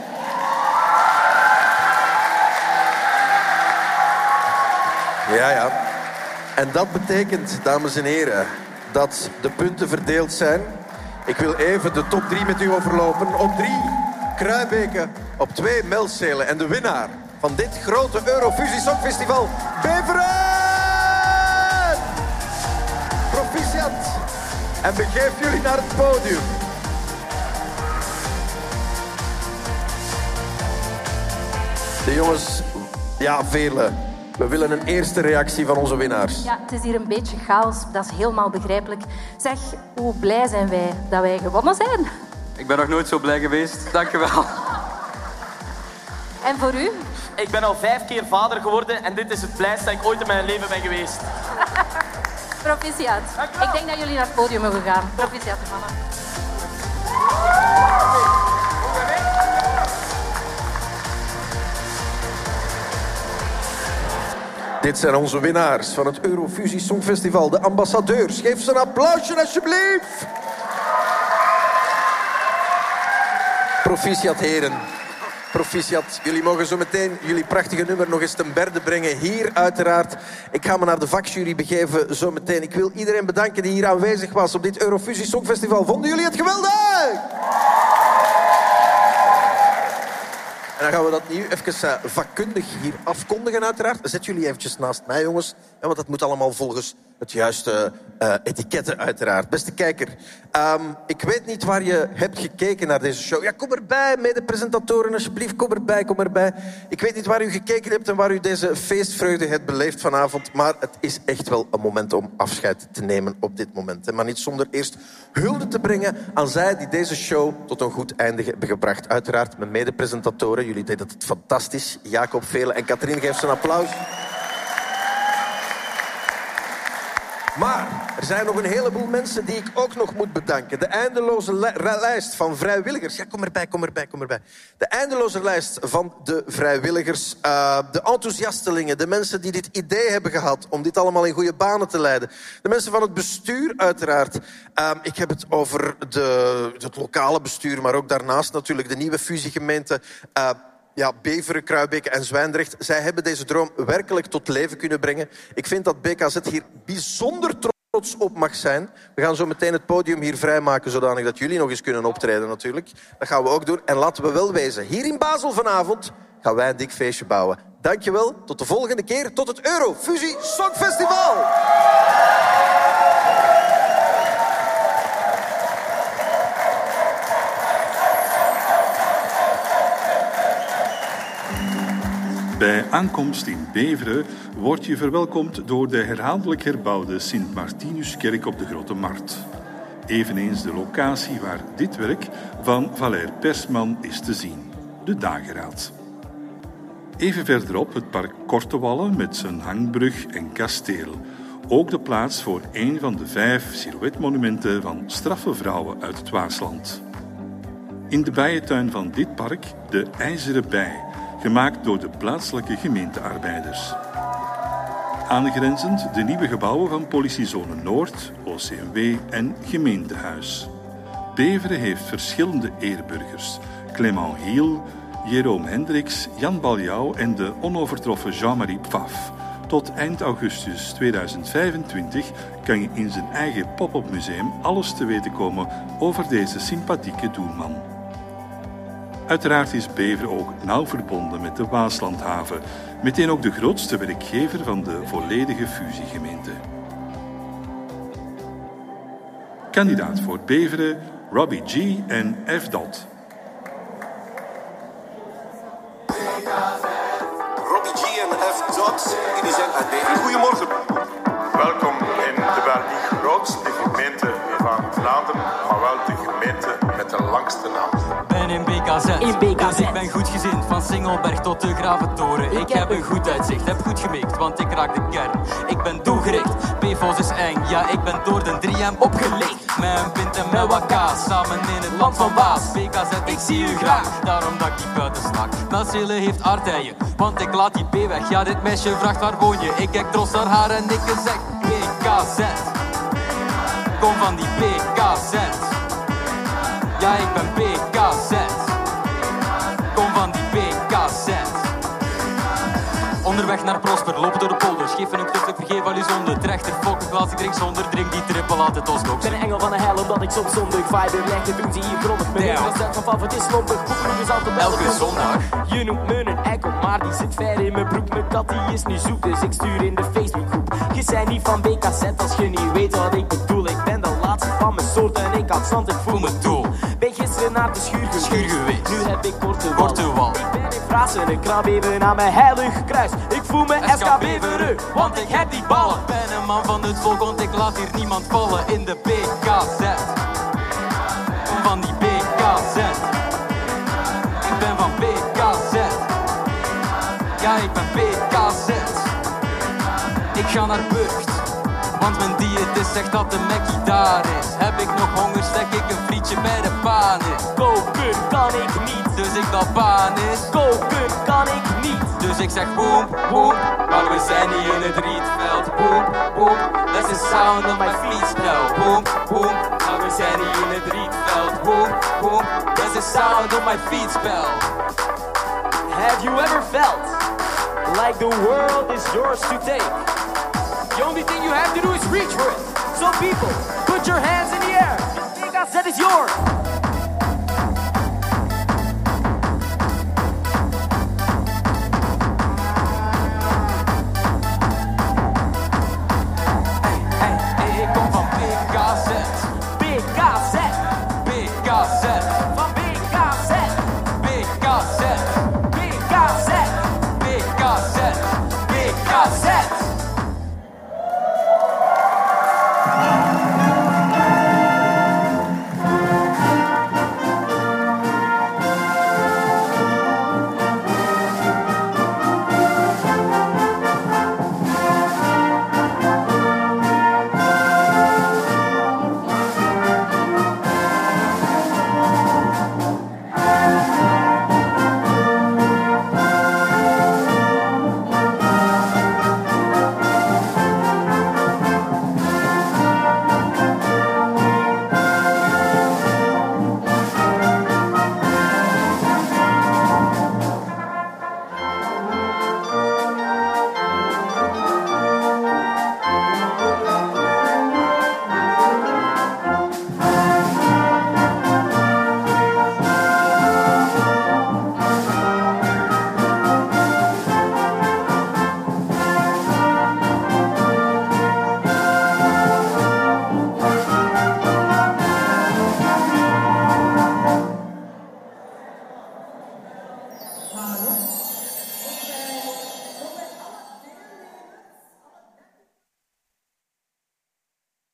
Ja, ja. En dat betekent, dames en heren, dat de punten verdeeld zijn. Ik wil even de top 3 met u overlopen. Op 3 Kruibeke, op 2 Melcelen. En de winnaar van dit grote Eurofusie Songfestival, Beveren! Proficiat! En begeef jullie naar het podium. De jongens, ja, vele. We willen een eerste reactie van onze winnaars. Ja, het is hier een beetje chaos. Dat is helemaal begrijpelijk. Zeg, hoe blij zijn wij dat wij gewonnen zijn? Ik ben nog nooit zo blij geweest. Dank je wel. En voor u? Ik ben al vijf keer vader geworden en dit is het blijste dat ik ooit in mijn leven ben geweest. Proficiat. Ik denk dat jullie naar het podium mogen gaan. Proficiat, mannen. Dit zijn onze winnaars van het Eurofusie Songfestival, de ambassadeurs. Geef ze een applausje alsjeblieft. Proficiat heren. Proficiat. Jullie mogen zo meteen jullie prachtige nummer nog eens ten berde brengen. Hier uiteraard. Ik ga me naar de vakjury begeven zo meteen. Ik wil iedereen bedanken die hier aanwezig was op dit Eurofusie Songfestival. Vonden jullie het geweldig? En dan gaan we dat nu even eh, vakkundig hier afkondigen, uiteraard. Zet jullie eventjes naast mij, jongens. Want dat moet allemaal volgens het juiste eh etiketten, uiteraard. Beste kijker, ehm, ik weet niet waar je hebt gekeken naar deze show. Ja, kom erbij, mede-presentatoren, alsjeblieft. Kom erbij, kom erbij. Ik weet niet waar u gekeken hebt en waar u deze feestvreugde hebt beleefd vanavond. Maar het is echt wel een moment om afscheid te nemen op dit moment. Maar niet zonder eerst hulde te brengen aan zij die deze show tot een goed einde hebben gebracht. Uiteraard mijn mede-presentatoren. Jullie deden het fantastisch. Jacob Velen en Katrien, geef ze een applaus. Maar er zijn nog een heleboel mensen die ik ook nog moet bedanken. De eindeloze lijst van vrijwilligers. Ja, kom erbij, kom erbij, kom erbij. De eindeloze lijst van de vrijwilligers. eh, de enthousiastelingen. De mensen die dit idee hebben gehad om dit allemaal in goede banen te leiden. De mensen van het bestuur, uiteraard. Eh, ik heb het over de, het lokale bestuur, maar ook daarnaast natuurlijk de nieuwe fusiegemeente. eh, ja, Beveren, Kruibeke en Zwijndrecht. Zij hebben deze droom werkelijk tot leven kunnen brengen. Ik vind dat BKZ hier bijzonder trots op mag zijn. We gaan zo meteen het podium hier vrijmaken, zodanig dat jullie nog eens kunnen optreden natuurlijk. Dat gaan we ook doen. En laten we wel wezen, hier in Basel vanavond gaan wij een dik feestje bouwen. Dankjewel, tot de volgende keer, tot het Eurofusie Songfestival! Bij aankomst in Beveren word je verwelkomd door de herhaaldelijk herbouwde Sint-Martinuskerk op de Grote Markt. Eveneens de locatie waar dit werk van Valère Persman is te zien, de Dageraad. Even verderop het park Kortewallen met zijn hangbrug en kasteel. Ook de plaats voor een van de vijf silhouetmonumenten van straffe vrouwen uit het Waasland. In de bijentuin van dit park de IJzeren Bij, gemaakt door de plaatselijke gemeentearbeiders. Aangrenzend de nieuwe gebouwen van Politiezone Noord, OCMW en gemeentehuis. Beveren heeft verschillende eerburgers. Clement Hiel, Jerome Hendricks, Jan Baljouw en de onovertroffen Jean-Marie Pfaff. Tot eind augustus 2025 kan je in zijn eigen pop-up museum alles te weten komen over deze sympathieke doelman. Uiteraard is Beveren ook nauw verbonden met de Waaslandhaven, meteen ook de grootste werkgever van de volledige fusiegemeente. Kandidaat voor Beveren, Robbie G en F. Dot. Robbie G en F. Dot, jullie zijn uit Beveren. Goedemorgen. Welkom in de wel niet grootste gemeente van Vlaanderen, maar wel de gemeente met de langste naam. ben in BKZ. In BKZ. Dus ik ben goed gezien, van Singelberg tot de Graventoren. Ik heb een goed uitzicht, heb goed gemikt, want ik raak de kern. Ik ben doelgericht, PFOS is eng. Ja, ik ben door de 3M opgelicht. Met een pint en met wat kaas, samen in het land van Baas. BKZ, ik zie u graag, daarom dat ik die buiten snak. Melcele heeft aardbeien, want ik laat die P weg. Ja, dit meisje vraagt waar woon je? Ik kijk trots naar haar en ik zeg BKZ. Kom van die BKZ. Ja, ik ben BKZ. Kom van die BKZ. Onderweg naar Prosper, lopen door de polders. Geef een knuffel, vergeef al je zonde. Trechter, fok, een glas, ik drink zonder. Drink die trippel, laat het ons nog. Ik ben een engel van de hel omdat ik soms zondig Viber leg de ze hier grondig Mijn Damn. hele van favoriet is slompig Boekroep is altijd Elke elke zondag. Je noemt me een ekkel, maar die zit ver in mijn broek Mijn kat die is nu zoek, dus ik stuur in de Facebookgroep Je zijn niet van BKZ als je niet weet wat ik bedoel Ik ben de laatste van mijn soort en ik had zand, ik voel me Doel. Ben gisteren naar de schuur geweest, Schuur geweest. Nu heb ik korte wal Korte wal. Ik ben in een krab even aan mijn heilig kruis Ik voel me SK Beveren, want ik heb die ballen Ik ben een man van het volk, want ik laat hier niemand vallen in de BKZ. Van die BKZ. Ik ben van BKZ. Ja, ik ben BKZ. Ik ga naar Burgt, want mijn diëtist zegt dat de Mackie daar is. Heb ik nog honger, stek ik een frietje bij de panis. Koken kan ik niet, Dus ik dat panis. koken kan ik niet Dus ik zeg boem, boem, maar we zijn niet in het rietveld. Boem, boem, that's the sound of my feet spel. Boem, boem, maar we zijn niet in het rietveld. Boem, boem, that's the sound of my feet spel. Have you ever felt like the world is yours to take? The only thing you have to do is reach for it. So people, put your hands in the air. This thing I said is yours.